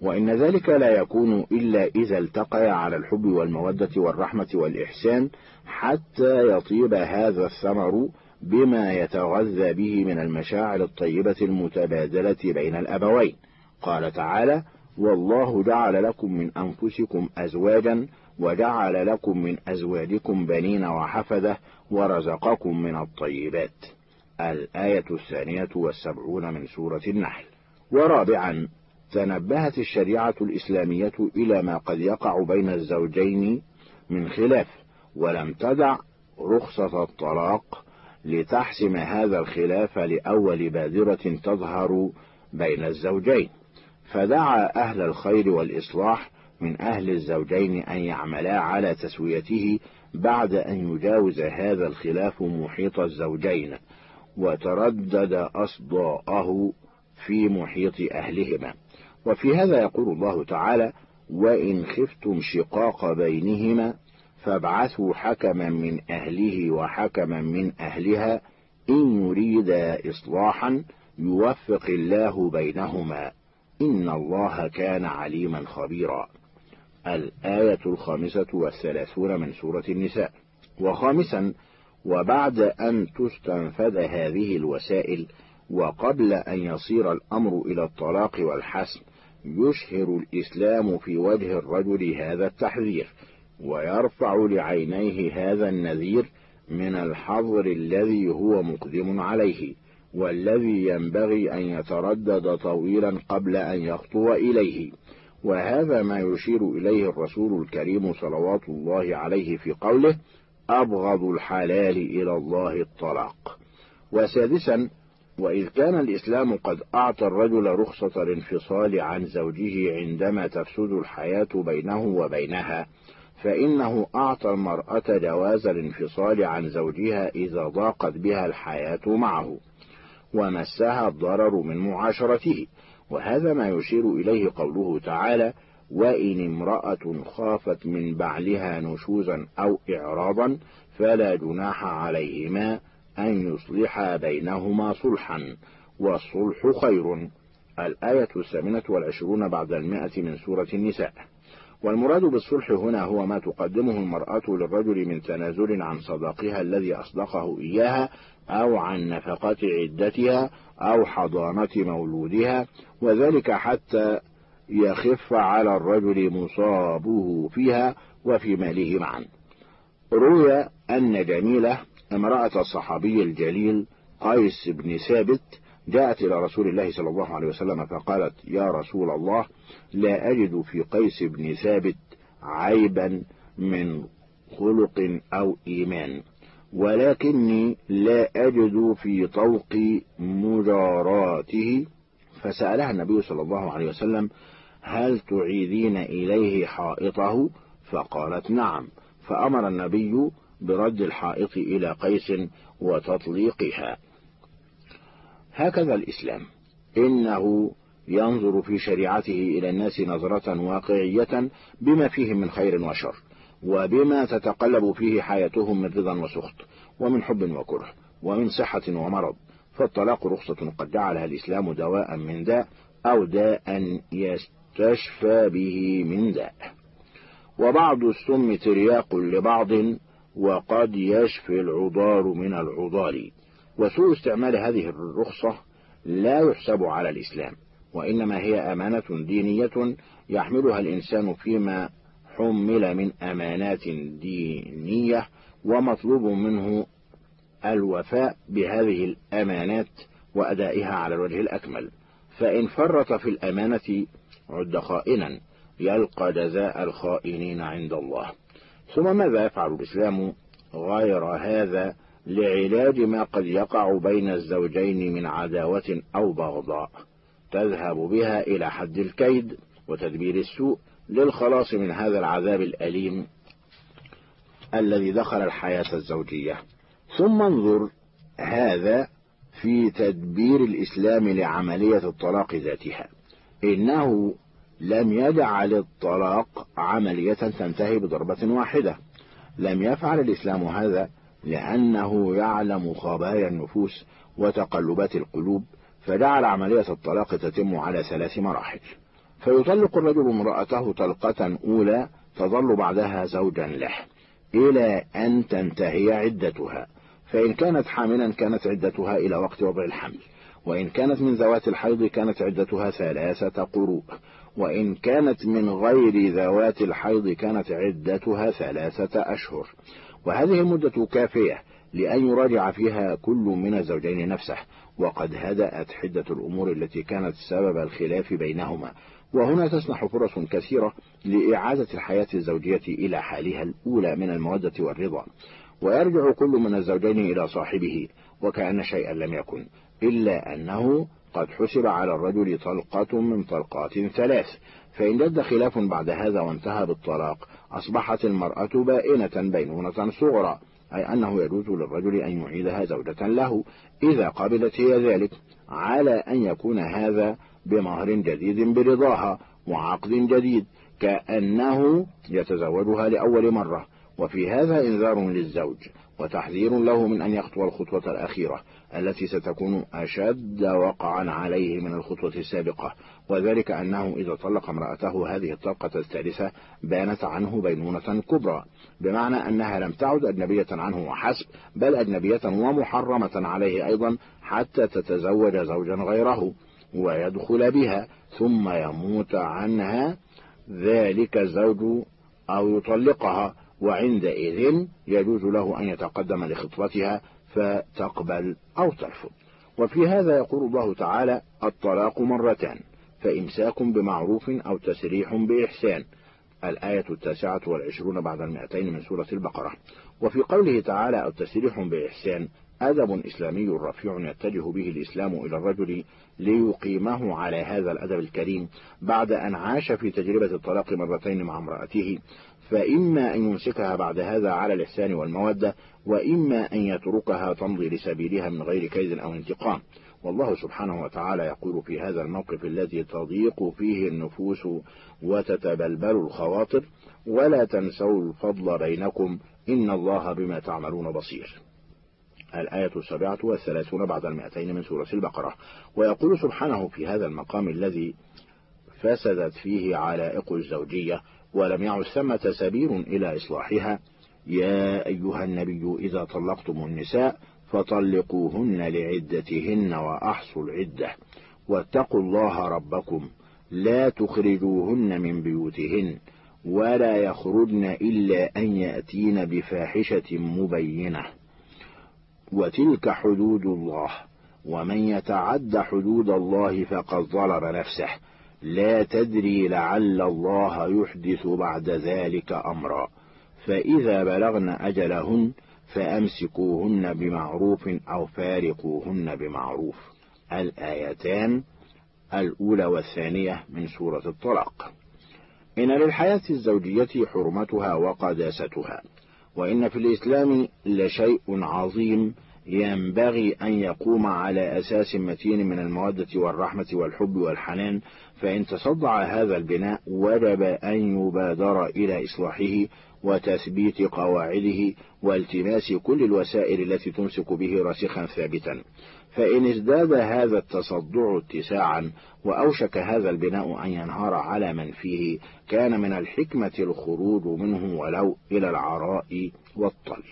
[SPEAKER 3] وإن ذلك لا يكون إلا إذا التقيا على الحب والمودة والرحمة والإحسان حتى يطيب هذا الثمر بما يتغذى به من المشاعر الطيبة المتبادلة بين الأبوين قال تعالى والله جعل لكم من أنفسكم أزواجا وجعل لكم من أزواجكم بنين وحفدة ورزقكم من الطيبات الآية الثانية والسبعون من سورة النحل ورابعا تنبهت الشريعة الإسلامية إلى ما قد يقع بين الزوجين من خلاف ولم تدع رخصة الطلاق لتحسم هذا الخلاف لأول بادرة تظهر بين الزوجين فدعا أهل الخير والإصلاح من أهل الزوجين أن يعملا على تسويته بعد أن يجاوز هذا الخلاف محيط الزوجين وتردد أصداءه في محيط أهلهما وفي هذا يقول الله تعالى وإن خفتم شقاق بينهما فابعثوا حكما من أهله وحكما من أهلها إن يريدا إصلاحا يوفق الله بينهما إن الله كان عليما خبيرا الآية الخامسة والثلاثون من سورة النساء وخامسا وبعد أن تستنفذ هذه الوسائل وقبل أن يصير الأمر إلى الطلاق والحسم يشهر الإسلام في وجه الرجل هذا التحذير ويرفع لعينيه هذا النذير من الحظر الذي هو مقدم عليه والذي ينبغي أن يتردد طويلا قبل أن يخطو إليه وهذا ما يشير إليه الرسول الكريم صلوات الله عليه في قوله أبغض الحلال إلى الله الطلاق وسادسا وإذ كان الإسلام قد أعطى الرجل رخصة الانفصال عن زوجه عندما تفسد الحياة بينه وبينها فإنه أعطى المرأة جواز الانفصال عن زوجها إذا ضاقت بها الحياة معه ومسها الضرر من معاشرته وهذا ما يشير إليه قوله تعالى وإن امرأة خافت من بعلها نشوزا أو إعراضا فلا جناح عليهما أن يصلحا بينهما صلحا والصلح خير الآية الثامنة والعشرون بعد المائة من سورة النساء والمراد بالصلح هنا هو ما تقدمه المرأة للرجل من تنازل عن صداقها الذي أصدقه إياها أو عن نفقة عدتها أو حضانة مولودها وذلك حتى يخف على الرجل مصابه فيها وفي ماله معا روي أن جميلة امرأة الصحابي الجليل قيس بن ثابت جاءت إلى رسول الله صلى الله عليه وسلم فقالت يا رسول الله لا أجد في قيس بن ثابت عيبا من خلق أو إيمان ولكني لا أجد في طوق مجاراته فسألها النبي صلى الله عليه وسلم هل تعيدين إليه حائطه فقالت نعم فأمر النبي برد الحائط إلى قيس وتطليقها هكذا الإسلام إنه ينظر في شريعته إلى الناس نظرة واقعية بما فيه من خير وشر وبما تتقلب فيه حياتهم من رضا وسخط ومن حب وكره ومن صحة ومرض فالطلاق رخصة قد جعلها الإسلام دواء من داء أو داء يستشفى به من داء وبعض السم ترياق لبعض وقد يشفي العضار من العضار وسوء استعمال هذه الرخصة لا يحسب على الإسلام وإنما هي أمانة دينية يحملها الإنسان فيما حمل من أمانات دينية ومطلوب منه الوفاء بهذه الأمانات وأدائها على الوجه الأكمل فإن فرط في الأمانة عد خائنا يلقى جزاء الخائنين عند الله ثم ماذا يفعل الإسلام غير هذا لعلاج ما قد يقع بين الزوجين من عداوة أو بغضاء تذهب بها إلى حد الكيد وتدبير السوء للخلاص من هذا العذاب الأليم الذي دخل الحياة الزوجية ثم انظر هذا في تدبير الإسلام لعملية الطلاق ذاتها إنه لم يدع للطلاق عملية تنتهي بضربة واحدة لم يفعل الإسلام هذا لأنه يعلم خبايا النفوس وتقلبات القلوب فجعل عملية الطلاق تتم على ثلاث مراحل فيطلق الرجل امرأته طلقة أولى تظل بعدها زوجا له إلى أن تنتهي عدتها فإن كانت حاملا كانت عدتها إلى وقت وضع الحمل وإن كانت من ذوات الحيض كانت عدتها ثلاثة قروء وإن كانت من غير ذوات الحيض كانت عدتها ثلاثة أشهر وهذه المدة كافية لأن يراجع فيها كل من الزوجين نفسه وقد هدأت حدة الأمور التي كانت سبب الخلاف بينهما وهنا تسنح فرص كثيرة لإعادة الحياة الزوجية إلى حالها الأولى من المودة والرضا ويرجع كل من الزوجين إلى صاحبه وكأن شيئا لم يكن إلا أنه قد حسب على الرجل طلقة من طلقات ثلاث فإن جد خلاف بعد هذا وانتهى بالطلاق أصبحت المرأة بائنة بينونة صغرى أي أنه يجوز للرجل أن يعيدها زوجة له إذا قبلت هي ذلك على أن يكون هذا بمهر جديد برضاها وعقد جديد كأنه يتزوجها لأول مرة وفي هذا إنذار للزوج وتحذير له من أن يخطو الخطوة الأخيرة التي ستكون أشد وقعا عليه من الخطوة السابقة وذلك أنه إذا طلق امرأته هذه الطلقة الثالثة بانت عنه بينونة كبرى بمعنى أنها لم تعد أجنبية عنه وحسب بل أجنبية ومحرمة عليه أيضا حتى تتزوج زوجا غيره ويدخل بها ثم يموت عنها ذلك الزوج أو يطلقها وعندئذ يجوز له أن يتقدم لخطبتها فتقبل أو ترفض وفي هذا يقول الله تعالى الطلاق مرتان فإمساك بمعروف أو تسريح بإحسان الآية التاسعة والعشرون بعد المئتين من سورة البقرة وفي قوله تعالى التسريح بإحسان أدب إسلامي رفيع يتجه به الإسلام إلى الرجل ليقيمه على هذا الأدب الكريم بعد أن عاش في تجربة الطلاق مرتين مع امرأته فإما أن يمسكها بعد هذا على الإحسان والمودة وإما أن يتركها تمضي لسبيلها من غير كيد أو انتقام والله سبحانه وتعالى يقول في هذا الموقف الذي تضيق فيه النفوس وتتبلبل الخواطر ولا تنسوا الفضل بينكم إن الله بما تعملون بصير الآية السابعة والثلاثون بعد المئتين من سورة البقرة ويقول سبحانه في هذا المقام الذي فسدت فيه علائق الزوجية ولم يعد ثمة سبيل إلى إصلاحها يا أيها النبي إذا طلقتم النساء فطلقوهن لعدتهن وأحصوا العدة واتقوا الله ربكم لا تخرجوهن من بيوتهن ولا يخرجن إلا أن يأتين بفاحشة مبينة وتلك حدود الله ومن يتعد حدود الله فقد ظلم نفسه لا تدري لعل الله يحدث بعد ذلك أمرا فإذا بلغن أجلهن فأمسكوهن بمعروف أو فارقوهن بمعروف الآيتان الأولى والثانية من سورة الطلاق إن للحياة الزوجية حرمتها وقداستها وإن في الإسلام لشيء عظيم ينبغي أن يقوم على أساس متين من المودة والرحمة والحب والحنان فإن تصدع هذا البناء وجب أن يبادر إلى إصلاحه وتثبيت قواعده والتماس كل الوسائل التي تمسك به راسخا ثابتا فإن ازداد هذا التصدع اتساعا وأوشك هذا البناء أن ينهار على من فيه كان من الحكمة الخروج منه ولو إلى العراء والطل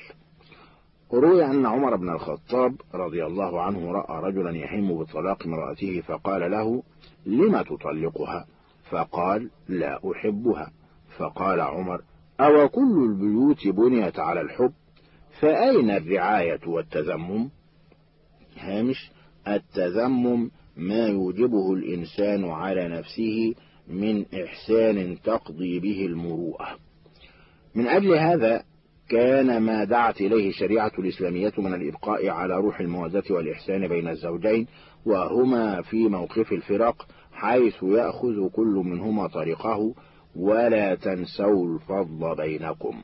[SPEAKER 3] روي أن عمر بن الخطاب رضي الله عنه رأى رجلا يهم بطلاق امرأته فقال له لما تطلقها فقال لا أحبها فقال عمر أو كل البيوت بنيت على الحب فأين الرعاية والتذمم هامش التذمم ما يوجبه الإنسان على نفسه من إحسان تقضي به المروءة من أجل هذا كان ما دعت إليه الشريعة الإسلامية من الإبقاء على روح المودة والإحسان بين الزوجين وهما في موقف الفراق حيث يأخذ كل منهما طريقه ولا تنسوا الفضل بينكم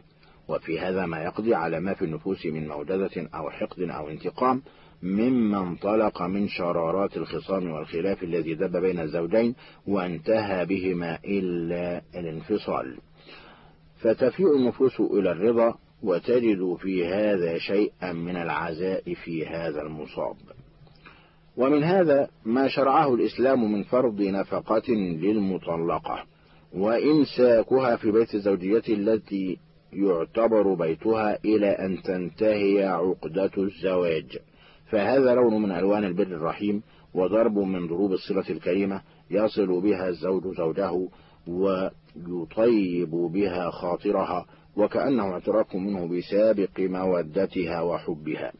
[SPEAKER 3] وفي هذا ما يقضي على ما في النفوس من موجزة أو حقد أو انتقام مما انطلق من شرارات الخصام والخلاف الذي دب بين الزوجين وانتهى بهما إلا الانفصال فتفيء النفوس إلى الرضا وتجد في هذا شيئا من العزاء في هذا المصاب ومن هذا ما شرعه الإسلام من فرض نفقة للمطلقة وإمساكها في بيت الزوجية التي يعتبر بيتها إلى أن تنتهي عقدة الزواج فهذا لون من ألوان البر الرحيم وضرب من ضروب الصلة الكريمة يصل بها الزوج زوجه ويطيب بها خاطرها وكأنه اعتراف منه بسابق مودتها وحبها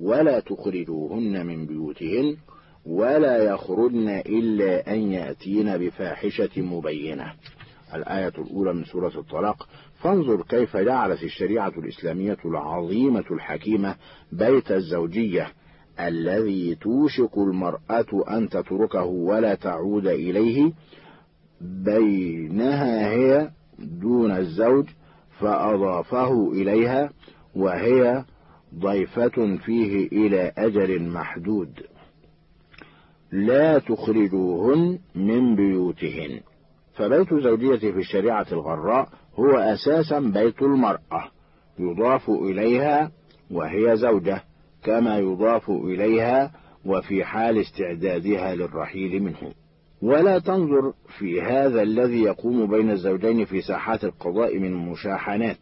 [SPEAKER 3] ولا تخرجوهن من بيوتهن ولا يخرجن إلا أن يأتين بفاحشة مبينة الآية الأولى من سورة الطلاق فانظر كيف جعلت الشريعة الإسلامية العظيمة الحكيمة بيت الزوجية الذي توشك المرأة أن تتركه ولا تعود إليه بينها هي دون الزوج فأضافه إليها وهي ضيفة فيه إلى أجل محدود لا تخرجوهن من بيوتهن فبيت زوجية في الشريعة الغراء هو أساسا بيت المرأة يضاف إليها وهي زوجة كما يضاف إليها وفي حال استعدادها للرحيل منه ولا تنظر في هذا الذي يقوم بين الزوجين في ساحات القضاء من مشاحنات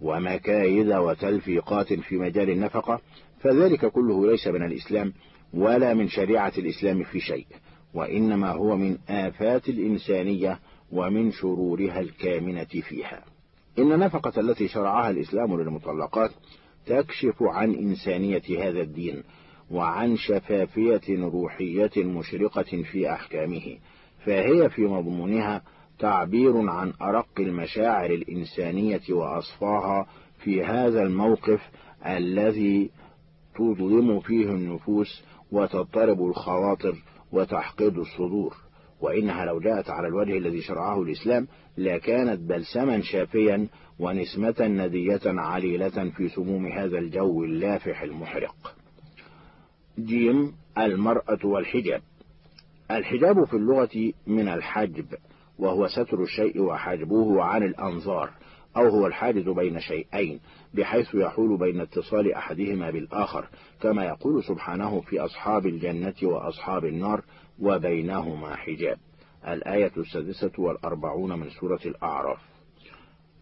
[SPEAKER 3] ومكايد وتلفيقات في مجال النفقة فذلك كله ليس من الإسلام ولا من شريعة الإسلام في شيء وإنما هو من آفات الإنسانية ومن شرورها الكامنة فيها إن نفقة التي شرعها الإسلام للمطلقات تكشف عن إنسانية هذا الدين وعن شفافية روحية مشرقة في أحكامه فهي في مضمونها تعبير عن أرق المشاعر الإنسانية وأصفاها في هذا الموقف الذي تظلم فيه النفوس وتضطرب الخواطر وتحقد الصدور وإنها لو جاءت على الوجه الذي شرعه الإسلام لكانت بلسما شافيا ونسمة ندية عليلة في سموم هذا الجو اللافح المحرق جيم المرأة والحجاب الحجاب في اللغة من الحجب وهو ستر الشيء وحجبه عن الأنظار أو هو الحاجز بين شيئين بحيث يحول بين اتصال أحدهما بالآخر كما يقول سبحانه في أصحاب الجنة وأصحاب النار وبينهما حجاب الآية السادسة والأربعون من سورة الأعراف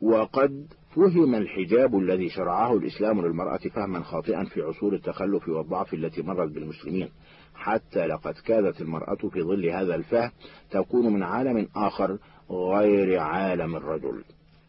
[SPEAKER 3] وقد فهم الحجاب الذي شرعه الإسلام للمرأة فهما خاطئا في عصور التخلف والضعف التي مرت بالمسلمين حتى لقد كادت المرأة في ظل هذا الفهم تكون من عالم آخر غير عالم الرجل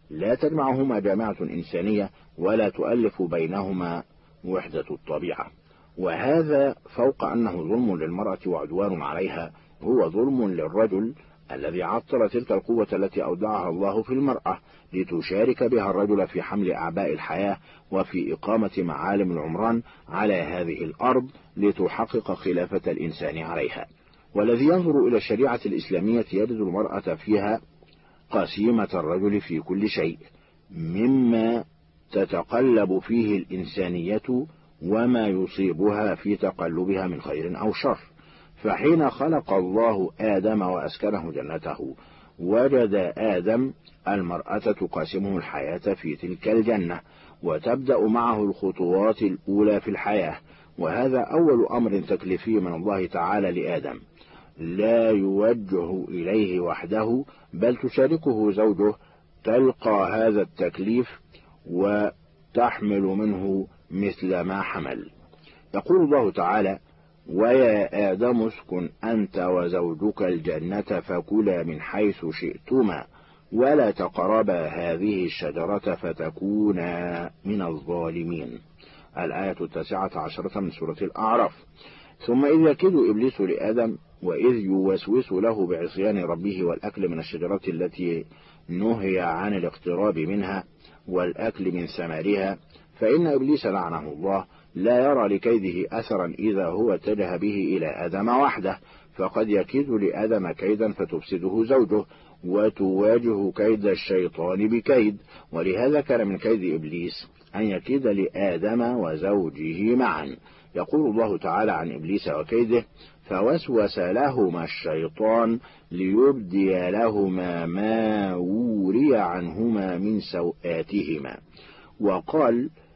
[SPEAKER 3] لا تجمعهما جامعة إنسانية ولا تؤلف بينهما وحدة الطبيعة وهذا فوق أنه ظلم للمرأة وعدوان عليها هو ظلم للرجل الذي عطل تلك القوة التي أودعها الله في المرأة لتشارك بها الرجل في حمل أعباء الحياة وفي إقامة معالم العمران على هذه الأرض لتحقق خلافة الإنسان عليها والذي ينظر إلى الشريعة الإسلامية يجد المرأة فيها قسيمة الرجل في كل شيء مما تتقلب فيه الإنسانية وما يصيبها في تقلبها من خير أو شر فحين خلق الله آدم وأسكنه جنته وجد آدم المرأة تقاسمه الحياة في تلك الجنة وتبدأ معه الخطوات الأولى في الحياة وهذا أول أمر تكليفي من الله تعالى لآدم لا يوجه إليه وحده بل تشاركه زوجه تلقى هذا التكليف وتحمل منه مثل ما حمل يقول الله تعالى ويا آدم اسكن أنت وزوجك الجنة فكلا من حيث شئتما ولا تقربا هذه الشجرة فتكونا من الظالمين الآية التاسعة عشرة من سورة الأعراف ثم إذ يكيد إبليس لآدم وإذ يوسوس له بعصيان ربه والأكل من الشجرة التي نهي عن الاقتراب منها والأكل من ثمرها فإن إبليس لعنه الله لا يرى لكيده أثرا إذا هو اتجه به إلى آدم وحده فقد يكيد لآدم كيدا فتفسده زوجه وتواجه كيد الشيطان بكيد ولهذا كان من كيد إبليس أن يكيد لآدم وزوجه معا يقول الله تعالى عن إبليس وكيده فوسوس لهما الشيطان ليبدي لهما ما وري عنهما من سوآتهما وقال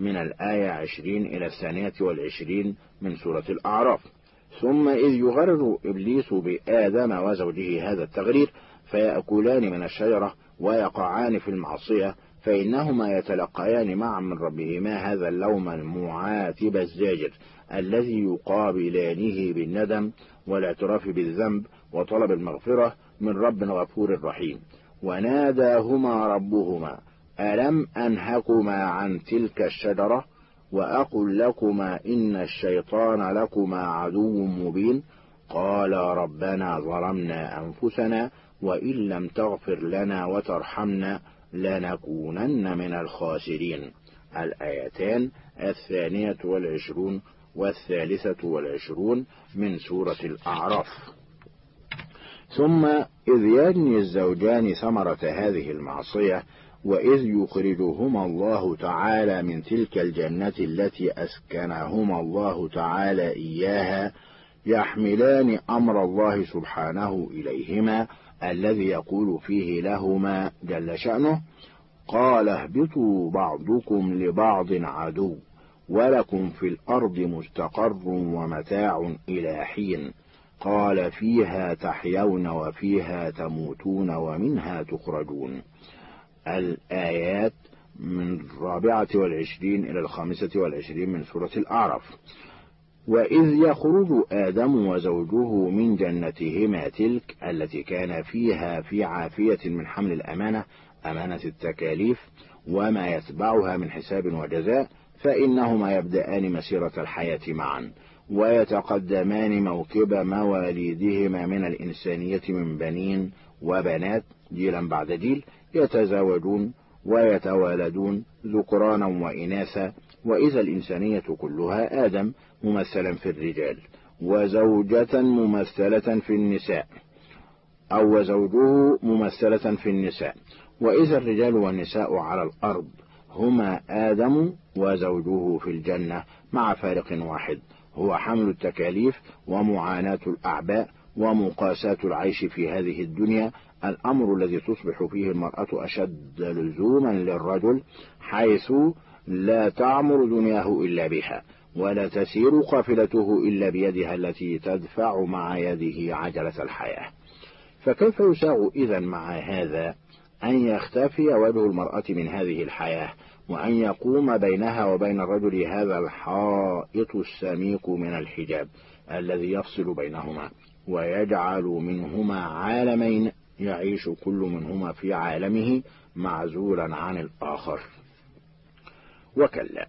[SPEAKER 3] من الآية عشرين إلى الثانية والعشرين من سورة الأعراف ثم إذ يغرر إبليس بآدم وزوجه هذا التغرير فيأكلان من الشجرة ويقعان في المعصية فإنهما يتلقيان معا من ربهما هذا اللوم المعاتب الزاجر الذي يقابلانه بالندم والاعتراف بالذنب وطلب المغفرة من رب غفور رحيم وناداهما ربهما ألم أنهكما عن تلك الشجرة وأقل لكما إن الشيطان لكما عدو مبين قالا ربنا ظلمنا أنفسنا وإن لم تغفر لنا وترحمنا لنكونن من الخاسرين الآيتان الثانية والعشرون والثالثة والعشرون من سورة الأعراف ثم إذ يجني الزوجان ثمرة هذه المعصية وإذ يخرجهما الله تعالى من تلك الجنة التي أسكنهما الله تعالى إياها يحملان أمر الله سبحانه إليهما الذي يقول فيه لهما جل شأنه قال اهبطوا بعضكم لبعض عدو ولكم في الأرض مستقر ومتاع إلى حين قال فيها تحيون وفيها تموتون ومنها تخرجون الآيات من الرابعة والعشرين إلى الخامسة والعشرين من سورة الأعراف وإذ يخرج آدم وزوجه من جنتهما تلك التي كان فيها في عافية من حمل الأمانة أمانة التكاليف وما يتبعها من حساب وجزاء فإنهما يبدأان مسيرة الحياة معا ويتقدمان موكب مواليدهما من الإنسانية من بنين وبنات جيلا بعد جيل يتزاوجون ويتوالدون ذكرانا وإناثا وإذا الإنسانية كلها آدم ممثلا في الرجال وزوجة ممثلة في النساء أو وزوجه ممثلة في النساء وإذا الرجال والنساء على الأرض هما آدم وزوجه في الجنة مع فارق واحد هو حمل التكاليف ومعاناة الأعباء ومقاساة العيش في هذه الدنيا الأمر الذي تصبح فيه المرأة أشد لزوما للرجل حيث لا تعمر دنياه إلا بها ولا تسير قافلته إلا بيدها التي تدفع مع يده عجلة الحياة فكيف يساغ إذا مع هذا أن يختفي وجه المرأة من هذه الحياة وأن يقوم بينها وبين الرجل هذا الحائط السميك من الحجاب الذي يفصل بينهما ويجعل منهما عالمين يعيش كل منهما في عالمه معزولا عن الآخر وكلا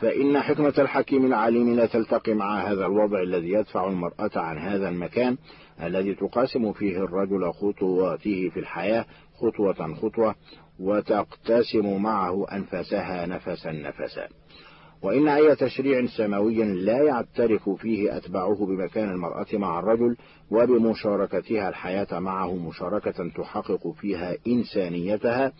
[SPEAKER 3] فإن حكمة الحكيم العليم لا تلتقي مع هذا الوضع الذي يدفع المرأة عن هذا المكان الذي تقاسم فيه الرجل خطواته في الحياة خطوة خطوة وتقتسم معه أنفسها نفسا نفسا وإن أي تشريع سماوي لا يعترف فيه أتباعه بمكان المرأة مع الرجل وبمشاركتها الحياة معه مشاركة تحقق فيها إنسانيتها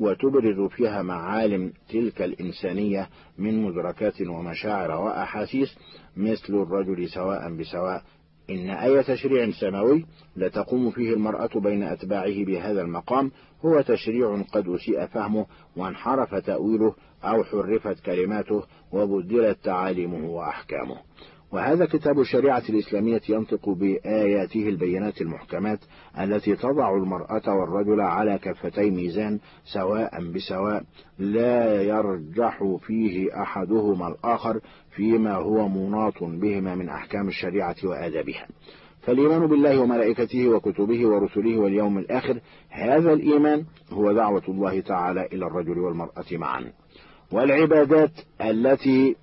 [SPEAKER 3] وتبرز فيها معالم تلك الإنسانية من مدركات ومشاعر وأحاسيس مثل الرجل سواء بسواء إن أي تشريع سماوي لا تقوم فيه المرأة بين أتباعه بهذا المقام هو تشريع قد أسيء فهمه وانحرف تأويله أو حرفت كلماته وبدلت تعاليمه وأحكامه وهذا كتاب الشريعة الإسلامية ينطق بآياته البينات المحكمات التي تضع المرأة والرجل على كفتي ميزان سواء بسواء لا يرجح فيه أحدهما الآخر فيما هو مناط بهما من أحكام الشريعة وآدابها فالإيمان بالله وملائكته وكتبه ورسله واليوم الآخر هذا الإيمان هو دعوة الله تعالى إلى الرجل والمرأة معا والعبادات التي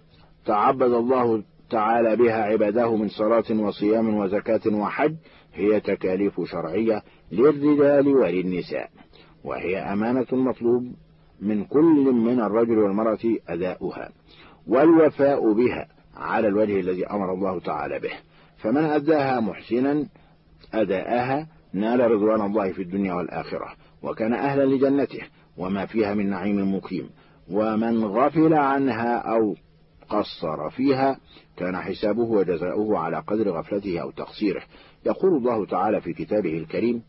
[SPEAKER 3] تعبد الله تعالى بها عباده من صلاة وصيام وزكاة وحج هي تكاليف شرعية للرجال وللنساء وهي أمانة مطلوب من كل من الرجل والمرأة أداؤها والوفاء بها على الوجه الذي أمر الله تعالى به فمن أداها محسنا أداءها نال رضوان الله في الدنيا والآخرة وكان أهلا لجنته وما فيها من نعيم مقيم ومن غفل عنها أو قصر فيها كان حسابه وجزاؤه على قدر غفلته أو تقصيره يقول الله تعالى في كتابه الكريم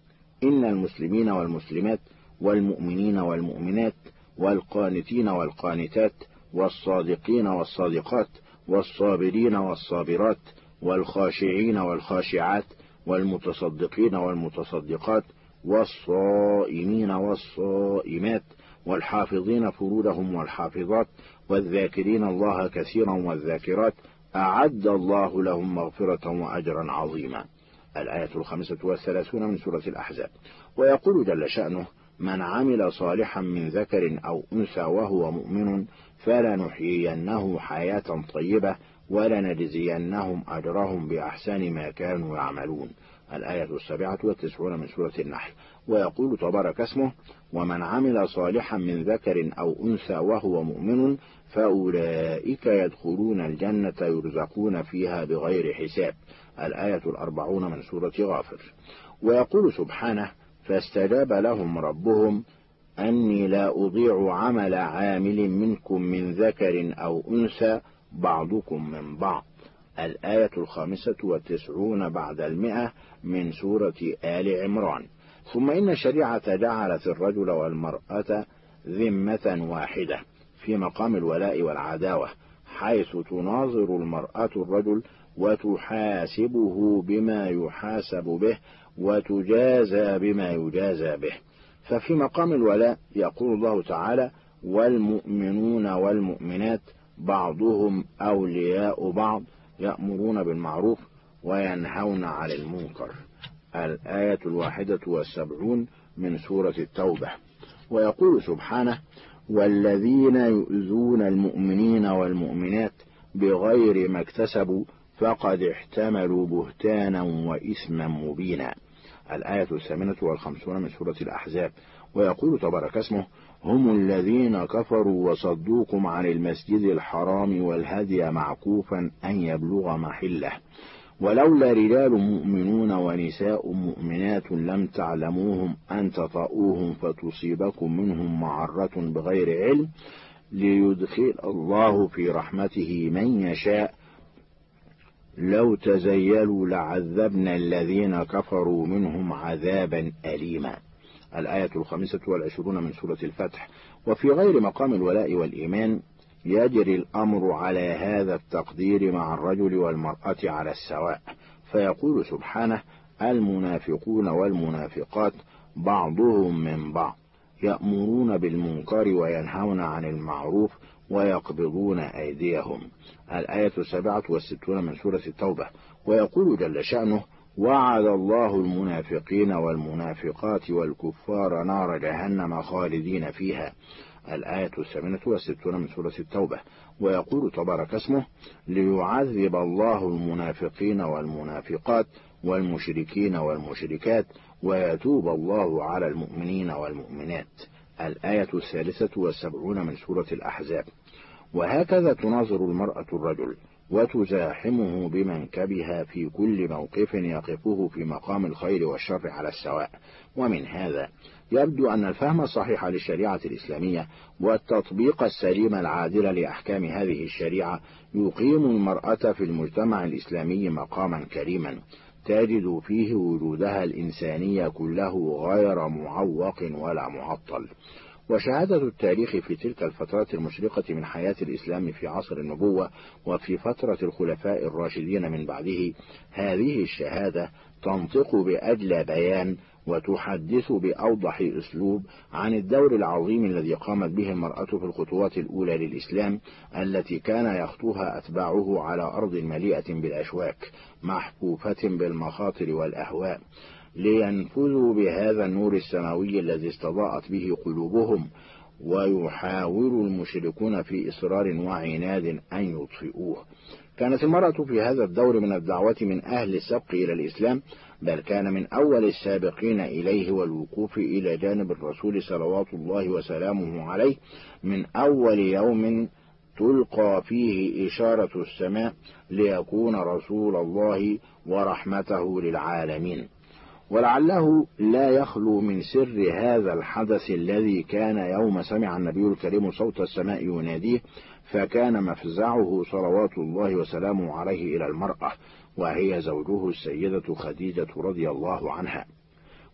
[SPEAKER 3] إن المسلمين والمسلمات والمؤمنين والمؤمنات والقانتين والقانتات والصادقين والصادقات والصابرين والصابرات والخاشعين والخاشعات والمتصدقين والمتصدقات والصائمين والصائمات والحافظين فروجهم والحافظات والذاكرين الله كثيرا والذاكرات أعد الله لهم مغفرة وأجرا عظيما الآية الخمسة والثلاثون من سورة الأحزاب ويقول جل شأنه من عمل صالحا من ذكر أو أنثى وهو مؤمن فلنحيينه حياة طيبة ولنجزينهم أجرهم بأحسن ما كانوا يعملون الآية السابعة والتسعون من سورة النحل ويقول تبارك اسمه ومن عمل صالحا من ذكر أو أنثى وهو مؤمن فأولئك يدخلون الجنة يرزقون فيها بغير حساب الآية الأربعون من سورة غافر ويقول سبحانه فاستجاب لهم ربهم أني لا أضيع عمل عامل منكم من ذكر أو أنثى بعضكم من بعض الآية الخامسة والتسعون بعد المئة من سورة آل عمران ثم إن الشريعة جعلت الرجل والمرأة ذمة واحدة في مقام الولاء والعداوة حيث تناظر المرأة الرجل وتحاسبه بما يحاسب به وتجازى بما يجازى به ففي مقام الولاء يقول الله تعالى والمؤمنون والمؤمنات بعضهم أولياء بعض يأمرون بالمعروف وينهون عن المنكر الآية الواحدة والسبعون من سورة التوبة ويقول سبحانه والذين يؤذون المؤمنين والمؤمنات بغير ما اكتسبوا فقد احتملوا بهتانا وإثما مبينا الآية الثامنة والخمسون من سورة الأحزاب ويقول تبارك اسمه هم الذين كفروا وصدوكم عن المسجد الحرام والهدي معكوفا أن يبلغ محله ولولا رجال مؤمنون ونساء مؤمنات لم تعلموهم أن تطأوهم فتصيبكم منهم معرة بغير علم ليدخل الله في رحمته من يشاء لو تزيلوا لعذبنا الذين كفروا منهم عذابا أليما الآية الخامسة والعشرون من سورة الفتح وفي غير مقام الولاء والإيمان يجري الأمر على هذا التقدير مع الرجل والمرأة على السواء فيقول سبحانه المنافقون والمنافقات بعضهم من بعض يأمرون بالمنكر وينهون عن المعروف ويقبضون أيديهم الآية السابعة والستون من سورة التوبة ويقول جل شأنه وعد الله المنافقين والمنافقات والكفار نار جهنم خالدين فيها الآية الثامنة والستون من سورة التوبة ويقول تبارك اسمه ليعذب الله المنافقين والمنافقات والمشركين والمشركات ويتوب الله على المؤمنين والمؤمنات الآية الثالثة والسبعون من سورة الأحزاب وهكذا تناظر المرأة الرجل وتزاحمه بمنكبها في كل موقف يقفه في مقام الخير والشر على السواء ومن هذا يبدو أن الفهم الصحيح للشريعة الإسلامية والتطبيق السليم العادل لأحكام هذه الشريعة يقيم المرأة في المجتمع الإسلامي مقاما كريما تجد فيه وجودها الإنساني كله غير معوق ولا معطل وشهادة التاريخ في تلك الفترة المشرقة من حياة الإسلام في عصر النبوة وفي فترة الخلفاء الراشدين من بعده هذه الشهادة تنطق بأجلى بيان وتحدث بأوضح أسلوب عن الدور العظيم الذي قامت به المرأة في الخطوات الأولى للإسلام التي كان يخطوها أتباعه على أرض مليئة بالأشواك محفوفة بالمخاطر والأهواء لينفذوا بهذا النور السماوي الذي استضاءت به قلوبهم ويحاول المشركون في إصرار وعناد أن يطفئوه كانت المرأة في هذا الدور من الدعوة من أهل السبق إلى الإسلام بل كان من أول السابقين إليه والوقوف إلى جانب الرسول صلوات الله وسلامه عليه من أول يوم تلقى فيه إشارة السماء ليكون رسول الله ورحمته للعالمين ولعله لا يخلو من سر هذا الحدث الذي كان يوم سمع النبي الكريم صوت السماء يناديه فكان مفزعه صلوات الله وسلامه عليه إلى المرأة وهي زوجه السيدة خديجة رضي الله عنها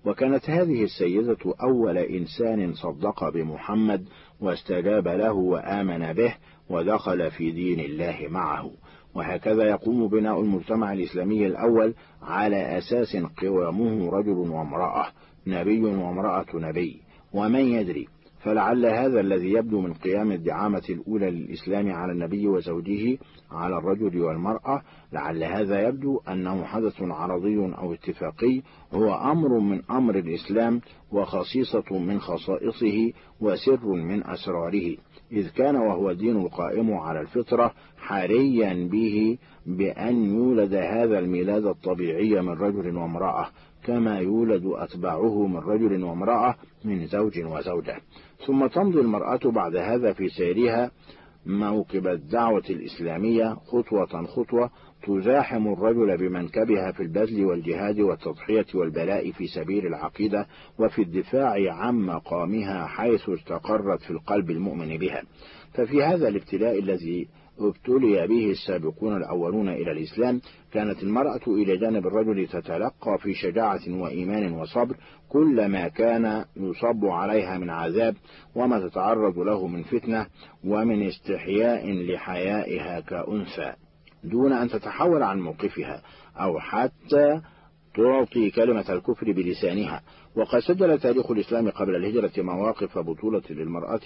[SPEAKER 3] وكانت هذه السيدة أول إنسان صدق بمحمد واستجاب له وآمن به ودخل في دين الله معه وهكذا يقوم بناء المجتمع الإسلامي الأول على أساس قوامه رجل وامرأة نبي وامرأة نبي ومن يدري فلعل هذا الذي يبدو من قيام الدعامة الأولى للإسلام على النبي وزوجه على الرجل والمرأة لعل هذا يبدو أنه حدث عرضي أو اتفاقي هو أمر من أمر الإسلام وخصيصة من خصائصه وسر من أسراره إذ كان وهو الدين القائم على الفطرة حريا به بأن يولد هذا الميلاد الطبيعي من رجل وامرأة كما يولد أتباعه من رجل وامرأة من زوج وزوجة ثم تمضي المرأة بعد هذا في سيرها موكب الدعوة الإسلامية خطوة خطوة تزاحم الرجل بمنكبها في البذل والجهاد والتضحية والبلاء في سبيل العقيدة وفي الدفاع عن مقامها حيث استقرت في القلب المؤمن بها ففي هذا الابتلاء الذي ابتلي به السابقون الأولون إلى الإسلام كانت المرأة إلى جانب الرجل تتلقى في شجاعة وإيمان وصبر كل ما كان يصب عليها من عذاب وما تتعرض له من فتنة ومن استحياء لحيائها كأنثى دون أن تتحول عن موقفها أو حتى تعطي كلمة الكفر بلسانها وقد سجل تاريخ الإسلام قبل الهجرة مواقف بطولة للمرأة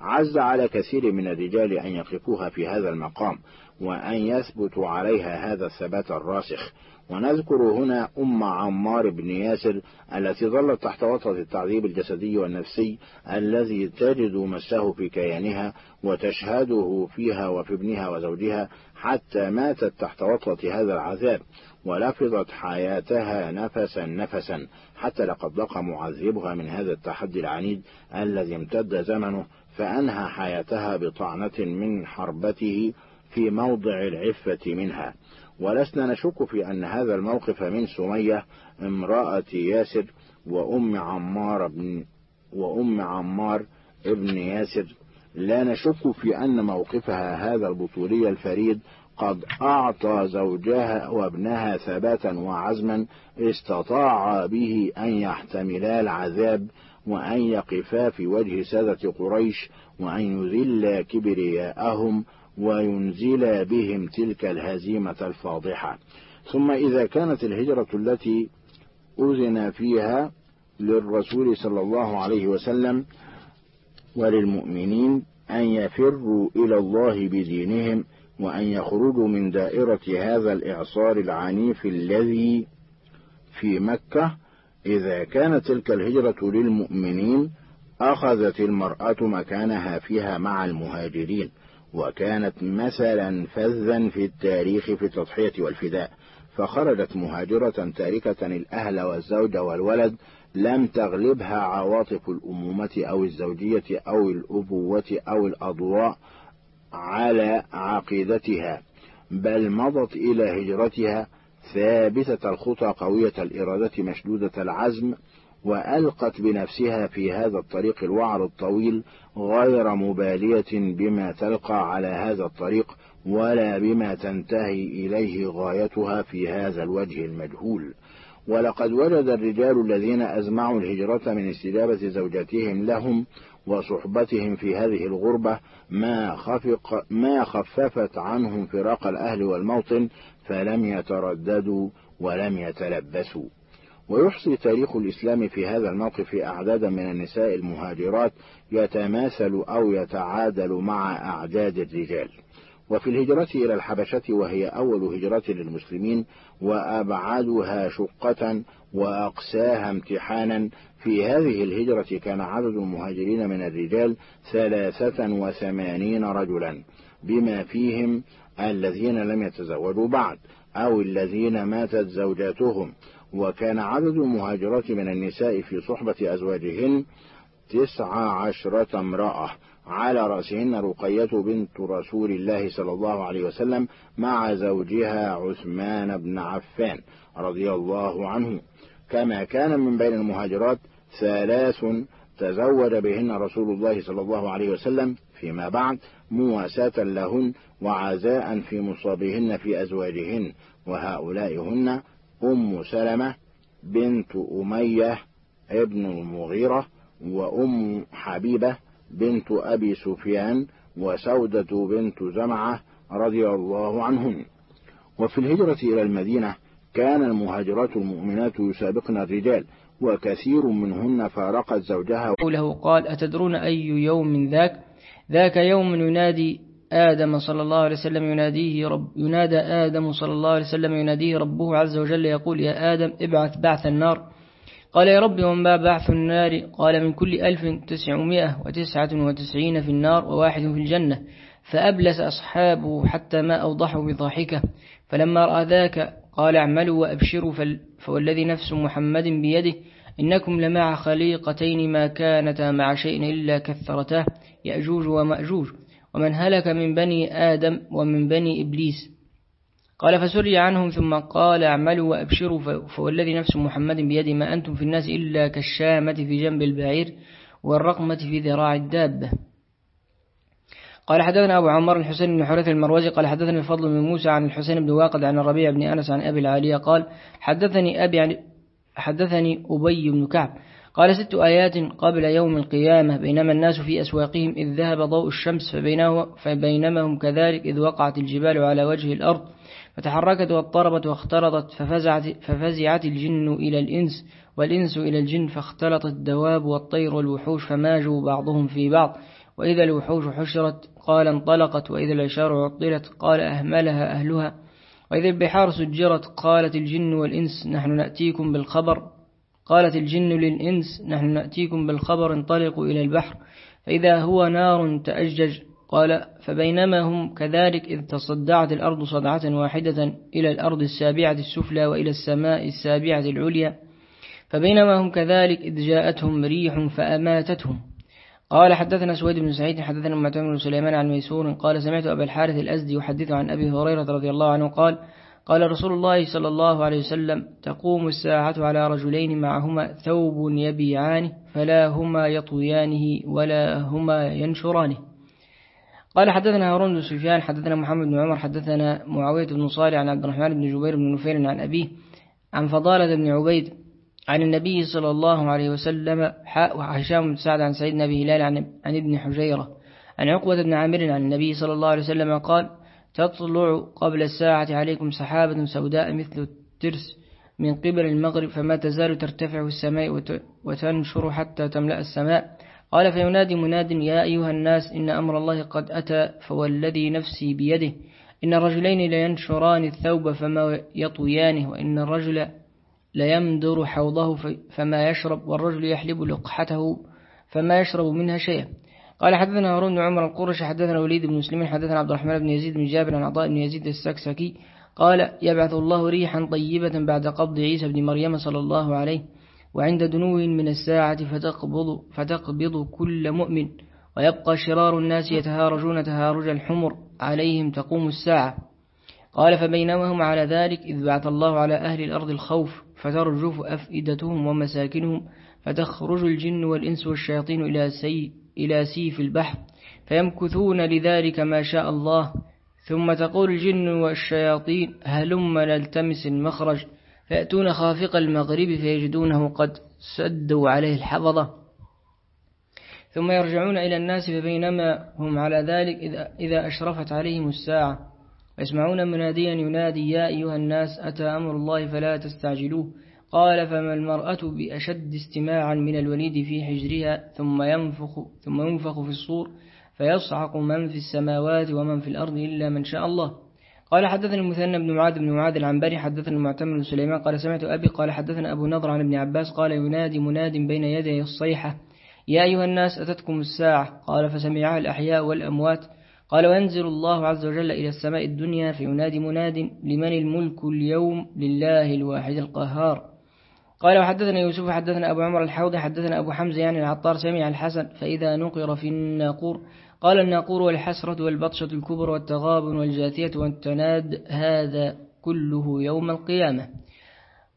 [SPEAKER 3] عز على كثير من الرجال أن يقفوها في هذا المقام وأن يثبت عليها هذا الثبات الراسخ ونذكر هنا أم عمار بن ياسر التي ظلت تحت وطأة التعذيب الجسدي والنفسي الذي تجد مسه في كيانها وتشهده فيها وفي ابنها وزوجها حتى ماتت تحت وطأة هذا العذاب ولفظت حياتها نفسا نفسا حتى لقد ضاق معذبها من هذا التحدي العنيد الذي امتد زمنه فأنهى حياتها بطعنة من حربته في موضع العفة منها ولسنا نشك في أن هذا الموقف من سمية امرأة ياسر وأم عمار بن وأم عمار ابن ياسر لا نشك في أن موقفها هذا البطولي الفريد قد أعطى زوجها وابنها ثباتا وعزما استطاع به أن يحتملا العذاب وأن يقفا في وجه سادة قريش وأن يذلا كبرياءهم وينزلا بهم تلك الهزيمة الفاضحة ثم إذا كانت الهجرة التي أذن فيها للرسول صلى الله عليه وسلم وللمؤمنين أن يفروا إلى الله بدينهم وأن يخرجوا من دائرة هذا الإعصار العنيف الذي في مكة إذا كانت تلك الهجرة للمؤمنين أخذت المرأة مكانها فيها مع المهاجرين وكانت مثلا فذا في التاريخ في التضحية والفداء فخرجت مهاجرة تاركة الأهل والزوج والولد لم تغلبها عواطف الأمومة أو الزوجية أو الأبوة أو الأضواء على عقيدتها بل مضت إلى هجرتها ثابتة الخطى قوية الإرادة مشدودة العزم وألقت بنفسها في هذا الطريق الوعر الطويل غير مبالية بما تلقى على هذا الطريق ولا بما تنتهي إليه غايتها في هذا الوجه المجهول ولقد وجد الرجال الذين أزمعوا الهجرة من استجابة زوجاتهم لهم وصحبتهم في هذه الغربة ما, خفق ما خففت عنهم فراق الأهل والموطن فلم يترددوا ولم يتلبسوا ويحصي تاريخ الإسلام في هذا الموقف أعدادا من النساء المهاجرات يتماثل أو يتعادل مع أعداد الرجال وفي الهجرة إلى الحبشة وهي أول هجرة للمسلمين وأبعدها شقة وأقساها امتحانا في هذه الهجرة كان عدد المهاجرين من الرجال ثلاثة وثمانين رجلا بما فيهم الذين لم يتزوجوا بعد أو الذين ماتت زوجاتهم وكان عدد المهاجرات من النساء في صحبة أزواجهن تسعة عشرة امرأة على رأسهن رقية بنت رسول الله صلى الله عليه وسلم مع زوجها عثمان بن عفان رضي الله عنه كما كان من بين المهاجرات ثلاث تزود بهن رسول الله صلى الله عليه وسلم فيما بعد مواساة لهن وعزاء في مصابهن في أزواجهن وهؤلاء هن أم سلمة بنت أمية ابن المغيرة وأم حبيبة بنت أبي سفيان وسودة بنت زمعة رضي الله عنهن وفي الهجرة إلى المدينة كان المهاجرات المؤمنات يسابقن الرجال وكثير منهن فارقت زوجها قوله
[SPEAKER 1] قال أتدرون أي يوم ذاك ذاك يوم ينادي آدم صلى الله عليه وسلم يناديه رب ينادى آدم صلى الله عليه وسلم يناديه ربه عز وجل يقول يا آدم ابعث بعث النار قال يا رب وما بعث النار قال من كل ألف تسعمائة وتسعة وتسعين في النار وواحد في الجنة فأبلس أصحابه حتى ما أوضحوا بضاحكة فلما رأى ذاك قال اعملوا وأبشروا فال فوالذي نفس محمد بيده إنكم لمع خليقتين ما كانتا مع شيء إلا كثرته يأجوج ومأجوج ومن هلك من بني آدم ومن بني إبليس قال فسري عنهم ثم قال اعملوا وأبشروا فوالذي نفس محمد بيده ما أنتم في الناس إلا كالشامة في جنب البعير والرقمة في ذراع الدابة قال حدثنا أبو عمار الحسين بن حريث المروزي قال حدثني الفضل بن موسى عن الحسين بن واقد عن الربيع بن أنس عن أبي العالية قال حدثني أبي عن حدثني أبي بن كعب قال ست آيات قبل يوم القيامة بينما الناس في أسواقهم إذ ذهب ضوء الشمس فبينما هم كذلك إذ وقعت الجبال على وجه الأرض فتحركت واضطربت واختلطت ففزعت, ففزعت الجن إلى الإنس والإنس إلى الجن فاختلطت الدواب والطير والوحوش فماجوا بعضهم في بعض وإذا الوحوش حشرت قال انطلقت وإذا العشار عطلت قال أهملها أهلها وإذا البحار سجرت قالت الجن والإنس نحن نأتيكم بالخبر قالت الجن للإنس نحن نأتيكم بالخبر انطلقوا إلى البحر فإذا هو نار تأجج قال فبينما هم كذلك إذ تصدعت الأرض صدعة واحدة إلى الأرض السابعة السفلى وإلى السماء السابعة العليا فبينما هم كذلك إذ جاءتهم ريح فأماتتهم قال حدثنا سويد بن سعيد حدثنا معتمر بن سليمان عن ميسور قال سمعت أبا الحارث الأزدي يحدث عن أبي هريرة رضي الله عنه قال قال رسول الله صلى الله عليه وسلم تقوم الساعة على رجلين معهما ثوب يبيعانه فلا هما يطويانه ولا هما ينشرانه قال حدثنا هارون بن سفيان حدثنا محمد بن عمر حدثنا معاوية بن صالح عن عبد الرحمن بن جبير بن نفير عن أبيه عن فضالة بن عبيد عن النبي صلى الله عليه وسلم حاء وهشام بن سعد عن سيدنا أبي هلال عن, عن ابن حجيرة عن عقبة بن عامر عن النبي صلى الله عليه وسلم قال تطلع قبل الساعة عليكم سحابة سوداء مثل الترس من قبل المغرب فما تزال ترتفع السماء وتنشر حتى تملأ السماء قال فينادي مناد يا أيها الناس إن أمر الله قد أتى فوالذي نفسي بيده إن الرجلين لينشران الثوب فما يطويانه وإن الرجل ليمدر حوضه فما يشرب والرجل يحلب لقحته فما يشرب منها شيئا قال حدثنا هارون بن عمر القرشي حدثنا وليد بن مسلم حدثنا عبد الرحمن بن يزيد بن جابر عن عطاء بن يزيد السكسكي قال يبعث الله ريحا طيبة بعد قبض عيسى بن مريم صلى الله عليه وعند دنو من الساعة فتقبض, فتقبض كل مؤمن ويبقى شرار الناس يتهارجون تهارج الحمر عليهم تقوم الساعة قال فبينما هم على ذلك إذ بعث الله على أهل الأرض الخوف فترجف أفئدتهم ومساكنهم فتخرج الجن والإنس والشياطين إلى, سي إلى سيف البحر فيمكثون لذلك ما شاء الله ثم تقول الجن والشياطين هلم نلتمس المخرج فيأتون خافق المغرب فيجدونه قد سدوا عليه الحفظة ثم يرجعون إلى الناس فبينما هم على ذلك إذا أشرفت عليهم الساعة ويسمعون مناديا ينادي يا أيها الناس أتى أمر الله فلا تستعجلوه قال فما المرأة بأشد استماعا من الوليد في حجرها ثم ينفخ, ثم ينفخ في الصور فيصعق من في السماوات ومن في الأرض إلا من شاء الله قال حدثنا المثنى بن معاذ بن معاذ العنبري حدثنا المعتمر بن سليمان قال سمعت أبي قال حدثنا أبو نضر عن ابن عباس قال ينادي مناد بين يدي الصيحة يا أيها الناس أتتكم الساعة قال فسمعها الأحياء والأموات قال وينزل الله عز وجل إلى السماء الدنيا فينادي مناد لمن الملك اليوم لله الواحد القهار قال وحدثنا يوسف حدثنا أبو عمر الحوضي حدثنا أبو حمزة يعني العطار سمع الحسن فإذا نقر في الناقور قال الناقور والحسرة والبطشة الكبر والتغابن والجاثية والتناد هذا كله يوم القيامة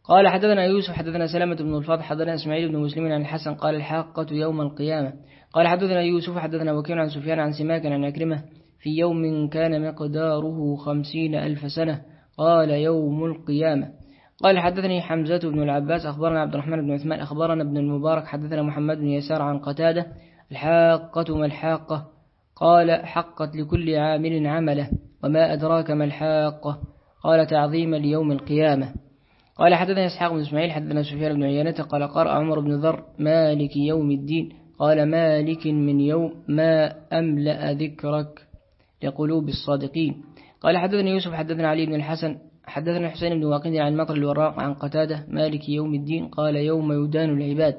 [SPEAKER 1] قال حدثنا يوسف حدثنا سلامة بن الفضل حدثنا إسماعيل بن مسلم عن الحسن قال الحاقة يوم القيامة قال حدثنا يوسف حدثنا وكيع عن سفيان عن سماك عن أكرمة في يوم كان مقداره خمسين ألف سنة قال يوم القيامة قال حدثني حمزة بن العباس أخبرنا عبد الرحمن بن عثمان أخبرنا ابن المبارك حدثنا محمد بن يسار عن قتادة الحاقة ما الحاقة قال حقت لكل عامل عمله وما أدراك ما الحاقة قال تعظيم ليوم القيامة قال حدثنا إسحاق بن إسماعيل حدثنا سفيان بن عيانة قال قرأ عمر بن ذر مالك يوم الدين قال مالك من يوم ما أملأ ذكرك لقلوب الصادقين قال حدثنا يوسف حدثنا علي بن الحسن حدثنا حسين بن واقد عن مطر الوراق عن قتادة مالك يوم الدين قال يوم يدان العباد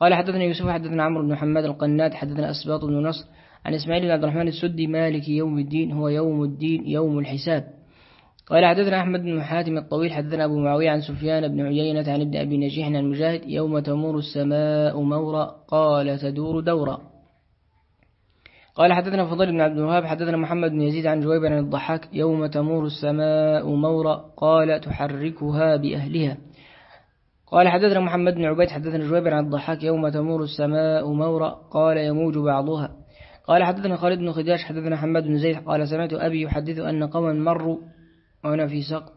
[SPEAKER 1] قال حدثنا يوسف حدثنا عمرو بن محمد القناد حدثنا أسباط بن نصر عن إسماعيل بن عبد الرحمن السدي مالك يوم الدين هو يوم الدين يوم الحساب قال حدثنا أحمد بن حاتم الطويل حدثنا أبو معاوية عن سفيان بن عيينة عن ابن أبي نجيح عن المجاهد يوم تمور السماء مورا قال تدور دورا قال حدثنا فضل بن عبد الوهاب حدثنا محمد بن يزيد عن جويبر عن الضحاك يوم تمور السماء مورا قال تحركها بأهلها قال حدثنا محمد بن عبيد حدثنا جويبر عن الضحاك يوم تمور السماء مورا قال يموج بعضها قال حدثنا خالد بن خداش حدثنا حماد بن زيد قال سمعت أبي يحدث أن قوما مروا وأنا في سقط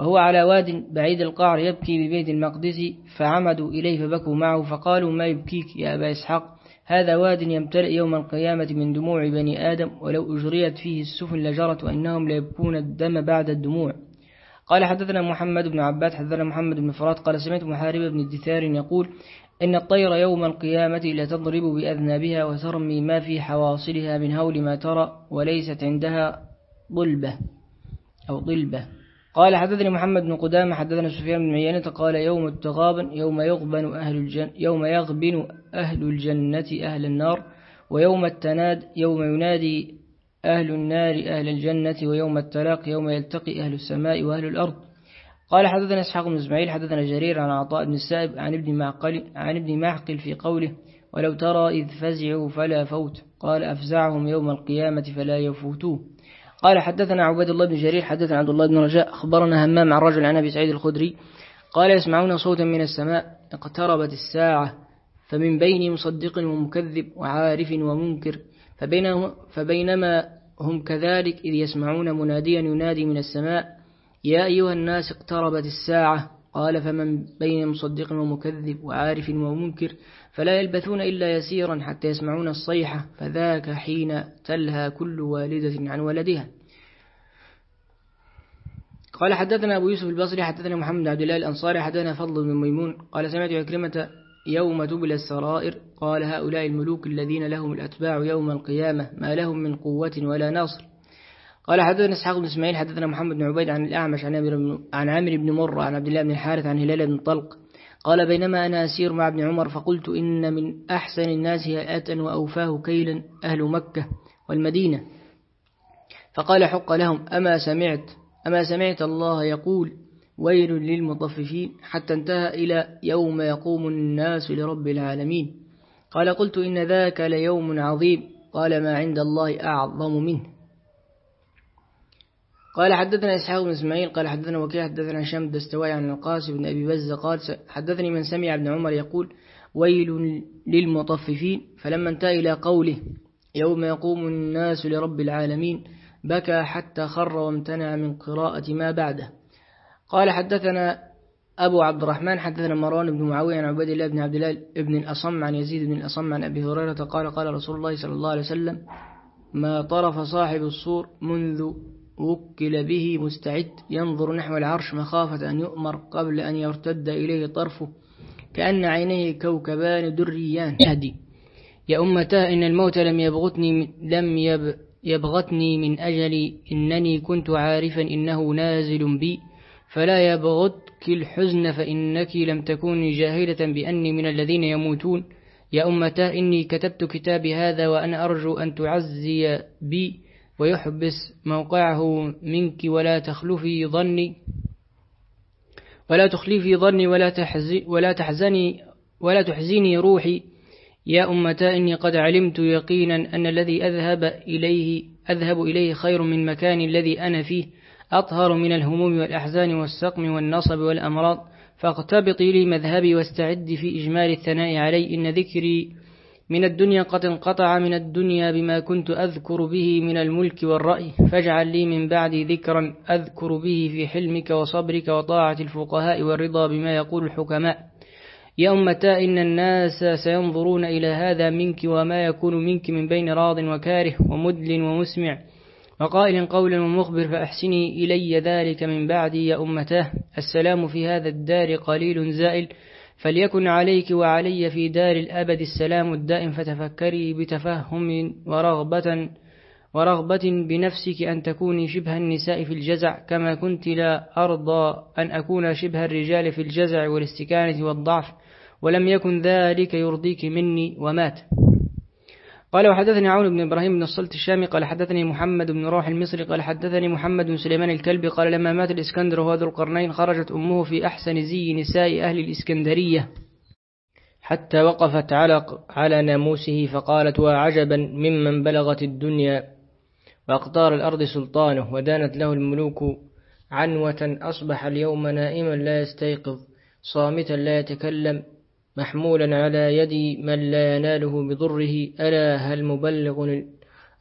[SPEAKER 1] وهو على واد بعيد القعر يبكي ببيت المقدس فعمدوا إليه فبكوا معه فقالوا ما يبكيك يا أبا إسحاق هذا واد يمتلئ يوم القيامة من دموع بني آدم ولو أجريت فيه السفن لجرت وأنهم ليبكون الدم بعد الدموع قال حدثنا محمد بن عباد حدثنا محمد بن فرات قال سمعت محارب بن الدثار يقول إن الطير يوم القيامة لتضرب بأذنابها وترمي ما في حواصلها من هول ما ترى وليست عندها ضلبة أو ضلبة قال حدثني محمد بن قدامة حدثنا سفيان بن عيينة قال يوم التغابن يوم يغبن أهل الجنة يوم يغبن أهل الجنة أهل النار ويوم التناد يوم ينادي أهل النار أهل الجنة ويوم التلاق يوم يلتقي أهل السماء وأهل الأرض قال حدثنا إسحاق بن إسماعيل حدثنا جرير عن عطاء بن السائب عن ابن معقل عن ابن معقل في قوله ولو ترى إذ فزعوا فلا فوت قال أفزعهم يوم القيامة فلا يفوتوه قال حدثنا عبيد الله بن جرير حدثنا عبد الله بن رجاء أخبرنا همام عن رجل عن أبي سعيد الخدري قال يسمعون صوتا من السماء اقتربت الساعة فمن بين مصدق ومكذب وعارف ومنكر فبينما هم كذلك إذ يسمعون مناديا ينادي من السماء يا أيها الناس اقتربت الساعة قال فمن بين مصدق ومكذب وعارف ومنكر فلا يلبثون إلا يسيرا حتى يسمعون الصيحة فذاك حين تلهى كل والدة عن ولدها قال حدثنا أبو يوسف البصري حدثنا محمد عبد الله الأنصاري حدثنا فضل بن ميمون قال سمعت عكرمة يوم تبلى السرائر قال هؤلاء الملوك الذين لهم الأتباع يوم القيامة ما لهم من قوة ولا نصر قال حدثنا اسحاق بن اسماعيل حدثنا محمد بن عبيد عن الأعمش عن عامر عن عامر بن مرة عن عبد الله بن الحارث عن هلال بن طلق قال بينما أنا أسير مع ابن عمر فقلت إن من أحسن الناس هيئة وأوفاه كيلا أهل مكة والمدينة فقال حق لهم أما سمعت أما سمعت الله يقول ويل للمطففين حتى انتهى إلى يوم يقوم الناس لرب العالمين قال قلت إن ذاك ليوم عظيم قال ما عند الله أعظم منه قال حدثنا إسحاق بن إسماعيل قال حدثنا وكيع حدثنا هشام الدستوائي عن القاسم بن أبي بزة قال حدثني من سمع ابن عمر يقول ويل للمطففين فلما انتهى إلى قوله يوم يقوم الناس لرب العالمين بكى حتى خر وامتنع من قراءة ما بعده قال حدثنا أبو عبد الرحمن حدثنا مروان بن معاوية عن عبد الله بن عبد الله بن الأصم عن يزيد بن الأصم عن أبي هريرة قال قال رسول الله صلى الله عليه وسلم ما طرف صاحب الصور منذ وكل به مستعد ينظر نحو العرش مخافة أن يؤمر قبل أن يرتد إليه طرفه كأن عينيه كوكبان دريان يهدي يا أمتا إن الموت لم يبغتني لم يب يبغتني من أجلي إنني كنت عارفا إنه نازل بي فلا يبغتك الحزن فإنك لم تكوني جاهلة بأني من الذين يموتون يا أمتا إني كتبت كتابي هذا وأنا أرجو أن تعزي بي ويحبس موقعه منك ولا تخلفي ظني ولا تخلفي ظني ولا تحزني ولا تحزني ولا تحزني روحي يا أمتا إني قد علمت يقينا أن الذي أذهب إليه أذهب إليه خير من مكان الذي أنا فيه أطهر من الهموم والأحزان والسقم والنصب والأمراض فاقتبطي لي مذهبي واستعدي في إجمال الثناء علي إن ذكري من الدنيا قد انقطع من الدنيا بما كنت أذكر به من الملك والرأي فاجعل لي من بعدي ذكرا أذكر به في حلمك وصبرك وطاعة الفقهاء والرضا بما يقول الحكماء يا أمتا إن الناس سينظرون إلى هذا منك وما يكون منك من بين راض وكاره ومدل ومسمع وقائل قولا ومخبر فأحسني إلي ذلك من بعدي يا أمتاه السلام في هذا الدار قليل زائل فليكن عليك وعلي في دار الأبد السلام الدائم فتفكري بتفهم ورغبة ورغبة بنفسك أن تكوني شبه النساء في الجزع كما كنت لا أرضى أن أكون شبه الرجال في الجزع والاستكانة والضعف ولم يكن ذلك يرضيك مني ومات قال وحدثني عون بن إبراهيم بن الصلت الشامي قال حدثني محمد بن روح المصري قال حدثني محمد بن سليمان الكلبي قال لما مات الإسكندر وهو ذو القرنين خرجت أمه في أحسن زي نساء أهل الإسكندرية حتى وقفت على, على ناموسه فقالت وعجبا ممن بلغت الدنيا وأقطار الأرض سلطانه ودانت له الملوك عنوة أصبح اليوم نائما لا يستيقظ صامتا لا يتكلم محمولا على يد من لا يناله بضره ألا هل مبلغ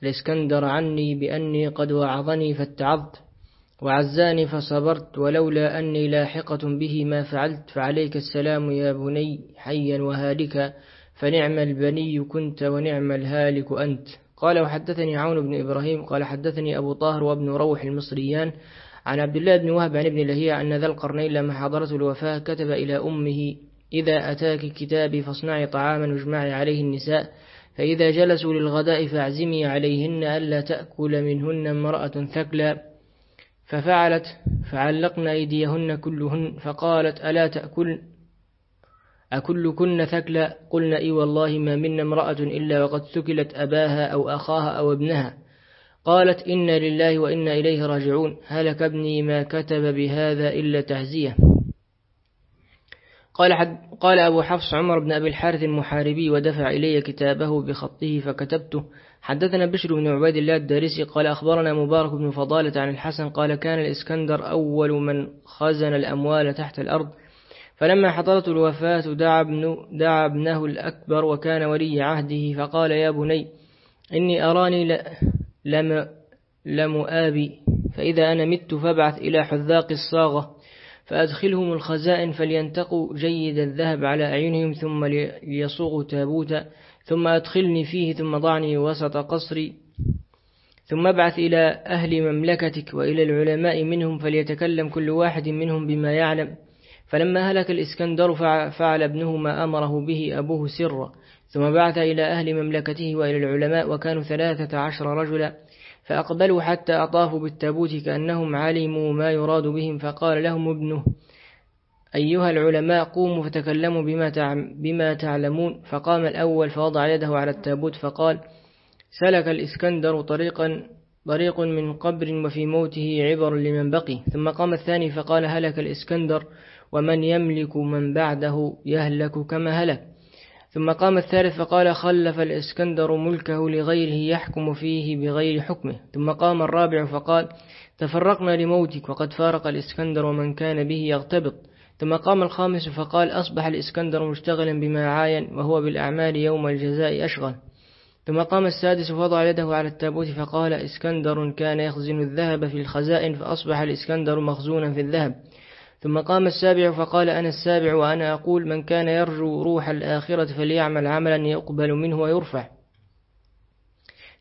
[SPEAKER 1] الإسكندر عني بأني قد وعظني فاتعظت وعزاني فصبرت ولولا أني لاحقة به ما فعلت فعليك السلام يا بني حيا وهالكا فنعم البني كنت ونعم الهالك أنت قال وحدثني عون بن إبراهيم قال حدثني أبو طاهر وابن روح المصريان عن عبد الله بن وهب عن ابن لهيع أن ذا القرنين لما حضرته الوفاة كتب إلى أمه إذا أتاك كتابي فاصنعي طعاما واجمعي عليه النساء فإذا جلسوا للغداء فاعزمي عليهن ألا تأكل منهن امرأة ثكلا ففعلت فعلقن أيديهن كلهن فقالت ألا تأكل أكلكن ثكلا قلنا إي والله ما منا امرأة إلا وقد ثكلت أباها أو أخاها أو ابنها قالت إنا لله وإنا إليه راجعون هلك ابني ما كتب بهذا إلا تهزيه قال, حد قال أبو حفص عمر بن أبي الحارث المحاربي ودفع إلي كتابه بخطه فكتبته حدثنا بشر بن عبيد الله الدارسي قال أخبرنا مبارك بن فضالة عن الحسن قال كان الإسكندر أول من خزن الأموال تحت الأرض فلما حضرت الوفاة دعا, ابن دعا ابنه الأكبر وكان ولي عهده فقال يا بني إني أراني لم لمؤابي فإذا أنا مت فابعث إلى حذاق الصاغة فأدخلهم الخزائن فلينتقوا جيد الذهب على أعينهم ثم ليصوغوا تابوتا ثم أدخلني فيه ثم ضعني وسط قصري ثم ابعث إلى أهل مملكتك وإلى العلماء منهم فليتكلم كل واحد منهم بما يعلم فلما هلك الإسكندر فعل ابنه ما أمره به أبوه سرا ثم بعث إلى أهل مملكته وإلى العلماء وكانوا ثلاثة عشر رجلا فأقبلوا حتى أطافوا بالتابوت كأنهم علموا ما يراد بهم فقال لهم ابنه أيها العلماء قوموا فتكلموا بما, بما تعلمون فقام الأول فوضع يده على التابوت فقال سلك الإسكندر طريقا طريق من قبر وفي موته عبر لمن بقي ثم قام الثاني فقال هلك الإسكندر ومن يملك من بعده يهلك كما هلك ثم قام الثالث فقال خلف الإسكندر ملكه لغيره يحكم فيه بغير حكمه ثم قام الرابع فقال تفرقنا لموتك وقد فارق الإسكندر ومن كان به يغتبط ثم قام الخامس فقال أصبح الإسكندر مشتغلا بما عاين وهو بالأعمال يوم الجزاء أشغل ثم قام السادس فوضع يده على التابوت فقال إسكندر كان يخزن الذهب في الخزائن فأصبح الإسكندر مخزونا في الذهب ثم قام السابع فقال أنا السابع وأنا أقول من كان يرجو روح الآخرة فليعمل عملا يقبل منه ويرفع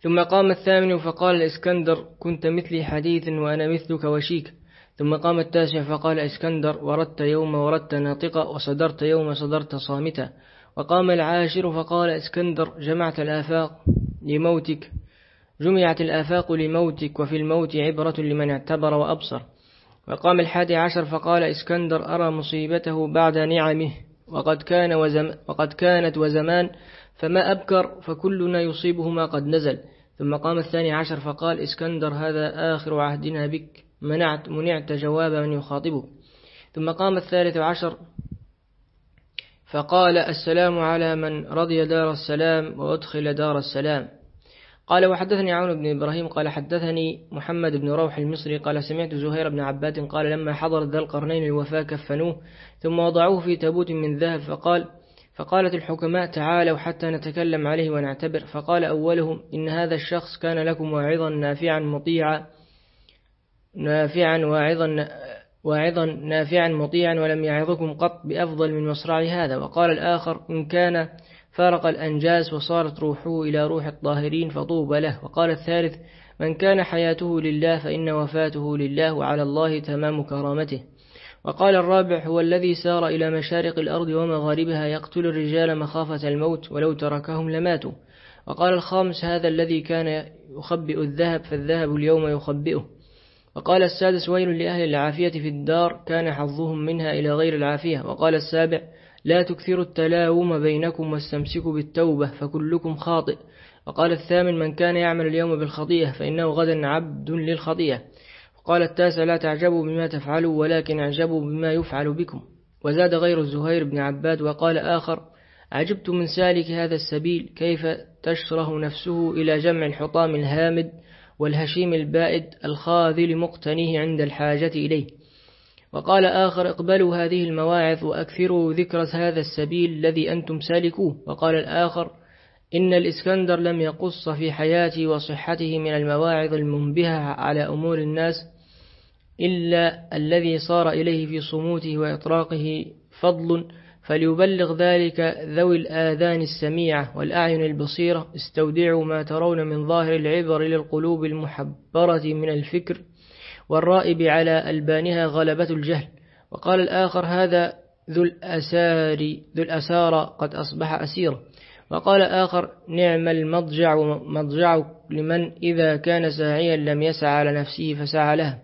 [SPEAKER 1] ثم قام الثامن فقال الإسكندر كنت مثلي حديث وأنا مثلك وشيك ثم قام التاسع فقال إسكندر وردت يوم وردت ناطقة وصدرت يوم صدرت صامتا وقام العاشر فقال إسكندر جمعت الآفاق لموتك جمعت الآفاق لموتك وفي الموت عبرة لمن اعتبر وأبصر وقام الحادي عشر فقال إسكندر أرى مصيبته بعد نعمه وقد, كان وزم وقد كانت وزمان فما أبكر فكلنا يصيبه ما قد نزل ثم قام الثاني عشر فقال إسكندر هذا آخر عهدنا بك منعت, منعت جواب من يخاطبك ثم قام الثالث عشر فقال السلام على من رضي دار السلام وأدخل دار السلام قال وحدثني عون بن إبراهيم قال حدثني محمد بن روح المصري قال سمعت زهير بن عبات قال لما حضر ذا القرنين الوفاة كفنوه ثم وضعوه في تابوت من ذهب فقال فقالت الحكماء تعالوا حتى نتكلم عليه ونعتبر فقال أولهم إن هذا الشخص كان لكم واعظا نافعا مطيعا نافعا واعظا واعظا نافعا مطيعا ولم يعظكم قط بأفضل من مصرع هذا وقال الآخر إن كان فارق الأنجاس وصارت روحه إلى روح الطاهرين فطوب له وقال الثالث من كان حياته لله فإن وفاته لله وعلى الله تمام كرامته وقال الرابع هو الذي سار إلى مشارق الأرض ومغاربها يقتل الرجال مخافة الموت ولو تركهم لماتوا وقال الخامس هذا الذي كان يخبئ الذهب فالذهب اليوم يخبئه وقال السادس ويل لأهل العافية في الدار كان حظهم منها إلى غير العافية وقال السابع لا تكثروا التلاوم بينكم واستمسكوا بالتوبة فكلكم خاطئ وقال الثامن من كان يعمل اليوم بالخطيئة فإنه غدا عبد للخطيئة وقال التاسع لا تعجبوا بما تفعلوا ولكن اعجبوا بما يفعل بكم وزاد غير الزهير بن عباد وقال آخر عجبت من سالك هذا السبيل كيف تشره نفسه إلى جمع الحطام الهامد والهشيم البائد الخاذل مقتنيه عند الحاجة إليه وقال آخر اقبلوا هذه المواعظ وأكثروا ذكر هذا السبيل الذي أنتم سالكوه وقال الآخر إن الإسكندر لم يقص في حياته وصحته من المواعظ المنبهة على أمور الناس إلا الذي صار إليه في صموته وإطراقه فضل فليبلغ ذلك ذوي الآذان السميعة والأعين البصيرة استودعوا ما ترون من ظاهر العبر للقلوب المحبرة من الفكر والرائب على ألبانها غلبة الجهل وقال الآخر هذا ذو الأسار ذو الأسار قد أصبح أسيرا وقال آخر نعم المضجع مضجع لمن إذا كان ساعيا لم يسع على نفسه فسعى لها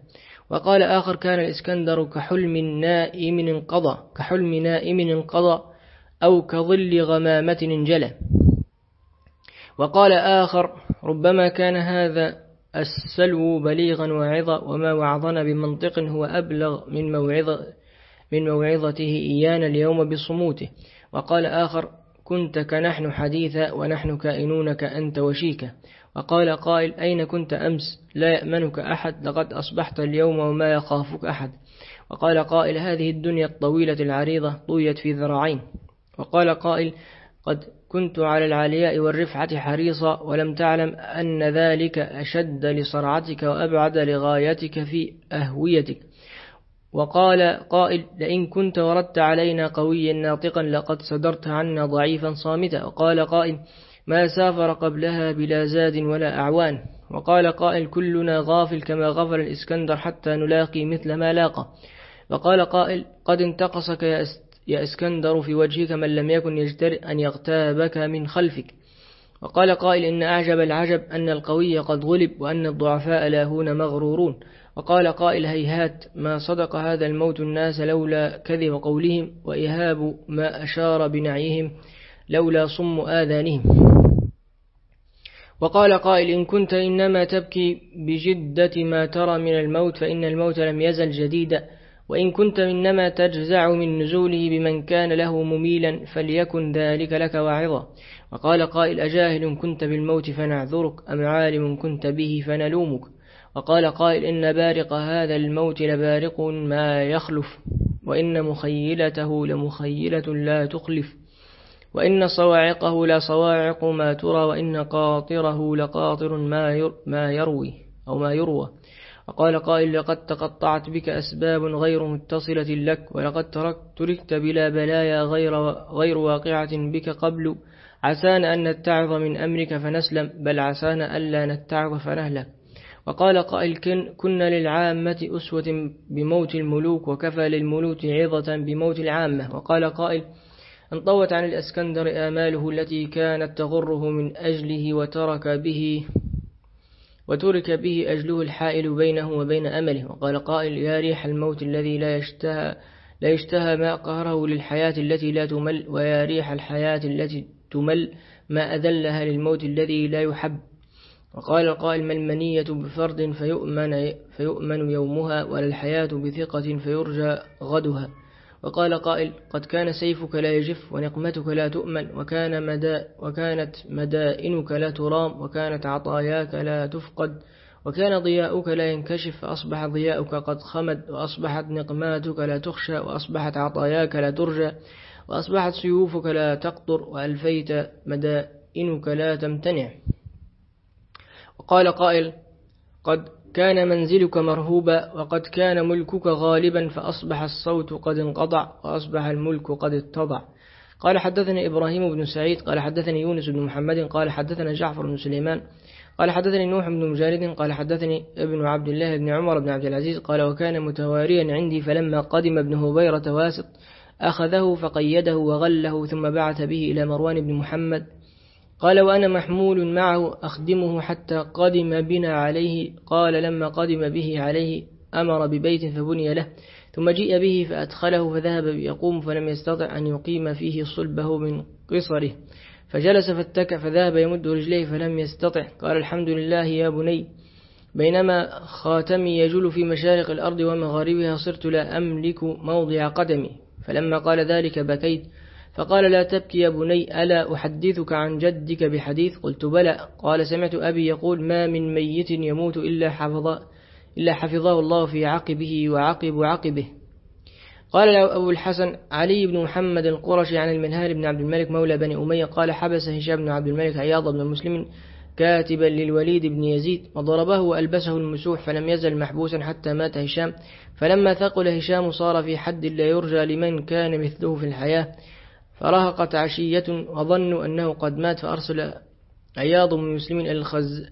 [SPEAKER 1] وقال آخر كان الإسكندر كحلم نائم انقضى كحلم نائم انقضى أو كظل غمامة انجلى وقال آخر ربما كان هذا السلو بليغا واعظا وما وعظنا بمنطق هو أبلغ من موعظة من موعظته إيانا اليوم بصموته وقال آخر كنت كنحن حديثا ونحن كائنونك أنت وشيكا وقال قائل أين كنت أمس لا يأمنك أحد لقد أصبحت اليوم وما يخافك أحد وقال قائل هذه الدنيا الطويلة العريضة طويت في ذراعين وقال قائل قد كنت على العلياء والرفعة حريصا ولم تعلم أن ذلك أشد لصرعتك وأبعد لغايتك في أهويتك وقال قائل لئن كنت وردت علينا قويا ناطقا لقد صدرت عنا ضعيفا صامتا وقال قائل ما سافر قبلها بلا زاد ولا أعوان وقال قائل كلنا غافل كما غفل الإسكندر حتى نلاقي مثل ما لاقى وقال قائل قد انتقصك يا يا اسكندر في وجهك من لم يكن يجترئ أن يغتابك من خلفك وقال قائل إن أعجب العجب أن القوي قد غلب وأن الضعفاء لاهون مغرورون وقال قائل هيهات ما صدق هذا الموت الناس لولا كذب قولهم وإهاب ما أشار بنعيهم لولا صم آذانهم وقال قائل إن كنت إنما تبكي بجدة ما ترى من الموت فإن الموت لم يزل جديدا وإن كنت منما تجزع من نزوله بمن كان له مميلا فليكن ذلك لك واعظا وقال قائل أجاهل كنت بالموت فنعذرك أم عالم كنت به فنلومك وقال قائل إن بارق هذا الموت لبارق ما يخلف وإن مخيلته لمخيلة لا تخلف وإن صواعقه لا صواعق ما ترى وإن قاطره لقاطر ما يروي أو ما يروى وقال قائل لقد تقطعت بك أسباب غير متصلة لك ولقد تركت بلا بلايا غير, غير واقعة بك قبل عسانا أن نتعظ من أمرك فنسلم بل عسانا ألا نتعظ فنهلك وقال قائل كنا للعامة أسوة بموت الملوك وكفى للملوك عظة بموت العامة وقال قائل انطوت عن الأسكندر آماله التي كانت تغره من أجله وترك به وترك به أجله الحائل بينه وبين أمله وقال قائل يا ريح الموت الذي لا يشتهى لا يشتهى ما قهره للحياة التي لا تمل ويا ريح الحياة التي تمل ما أذلها للموت الذي لا يحب وقال القائل ما المنية بفرض فيؤمن, فيؤمن يومها ولا الحياة بثقة فيرجى غدها وقال قائل قد كان سيفك لا يجف ونقمتك لا تؤمن وكان مدا وكانت مدائنك لا ترام وكانت عطاياك لا تفقد وكان ضياؤك لا ينكشف فأصبح ضياؤك قد خمد وأصبحت نقماتك لا تخشى وأصبحت عطاياك لا ترجى وأصبحت سيوفك لا تقطر وألفيت مدائنك لا تمتنع وقال قائل قد كان منزلك مرهوبا وقد كان ملكك غالبا فأصبح الصوت قد انقطع وأصبح الملك قد اتضع قال حدثني إبراهيم بن سعيد قال حدثني يونس بن محمد قال حدثنا جعفر بن سليمان قال حدثني نوح بن مجارد قال حدثني ابن عبد الله بن عمر بن عبد العزيز قال وكان متواريا عندي فلما قدم ابن هبيرة واسط أخذه فقيده وغله ثم بعث به إلى مروان بن محمد قال وأنا محمول معه أخدمه حتى قدم بنا عليه قال لما قدم به عليه أمر ببيت فبني له ثم جيء به فأدخله فذهب يقوم فلم يستطع أن يقيم فيه صلبه من قصره فجلس فاتكى فذهب يمد رجليه فلم يستطع قال الحمد لله يا بني بينما خاتمي يجول في مشارق الأرض ومغاربها صرت لا أملك موضع قدمي فلما قال ذلك بكيت فقال لا تبكي يا بني ألا أحدثك عن جدك بحديث قلت بلى قال سمعت أبي يقول ما من ميت يموت إلا حفظه, إلا حفظه الله في عقبه وعقب عقبه قال له أبو الحسن علي بن محمد القرشي عن المنهار بن عبد الملك مولى بني أمية قال حبس هشام بن عبد الملك عياض بن مسلم كاتبا للوليد بن يزيد وضربه وألبسه المسوح فلم يزل محبوسا حتى مات هشام فلما ثقل هشام صار في حد لا يرجى لمن كان مثله في الحياة فراهقت عشية وظنوا أنه قد مات فأرسل عياض من المسلمين إلى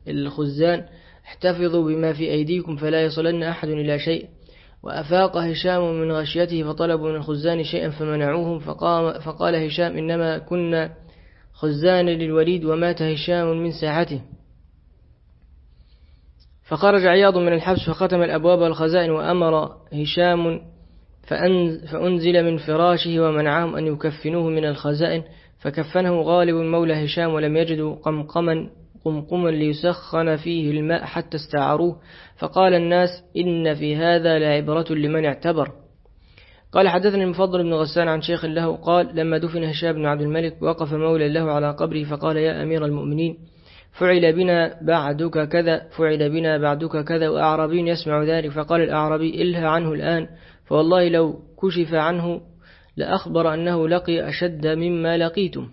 [SPEAKER 1] الخزان احتفظوا بما في أيديكم فلا يصلن أحد إلى شيء وأفاق هشام من غشيته فطلبوا من الخزان شيئا فمنعوهم فقام فقال هشام إنما كنا خزان للوليد ومات هشام من ساعته فخرج عياض من الحبس فختم الأبواب والخزائن وأمر هشام فأنزل من فراشه ومنعهم أن يكفنوه من الخزائن فكفنه غالب مولى هشام ولم يجدوا قمقما قمقما ليسخن فيه الماء حتى استعاروه فقال الناس إن في هذا لعبرة لمن اعتبر قال حدثنا المفضل بن غسان عن شيخ له قال لما دفن هشام بن عبد الملك وقف مولى له على قبره فقال يا أمير المؤمنين فعل بنا بعدك كذا فعل بنا بعدك كذا وأعرابي يسمع ذلك فقال الأعرابي إله عنه الآن فوالله لو كشف عنه لأخبر أنه لقي أشد مما لقيتم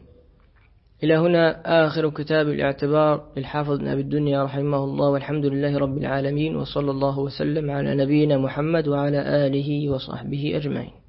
[SPEAKER 1] إلى هنا آخر كتاب الاعتبار للحافظ بن أبي الدنيا رحمه الله والحمد لله رب العالمين وصلى الله وسلم على نبينا محمد وعلى آله وصحبه أجمعين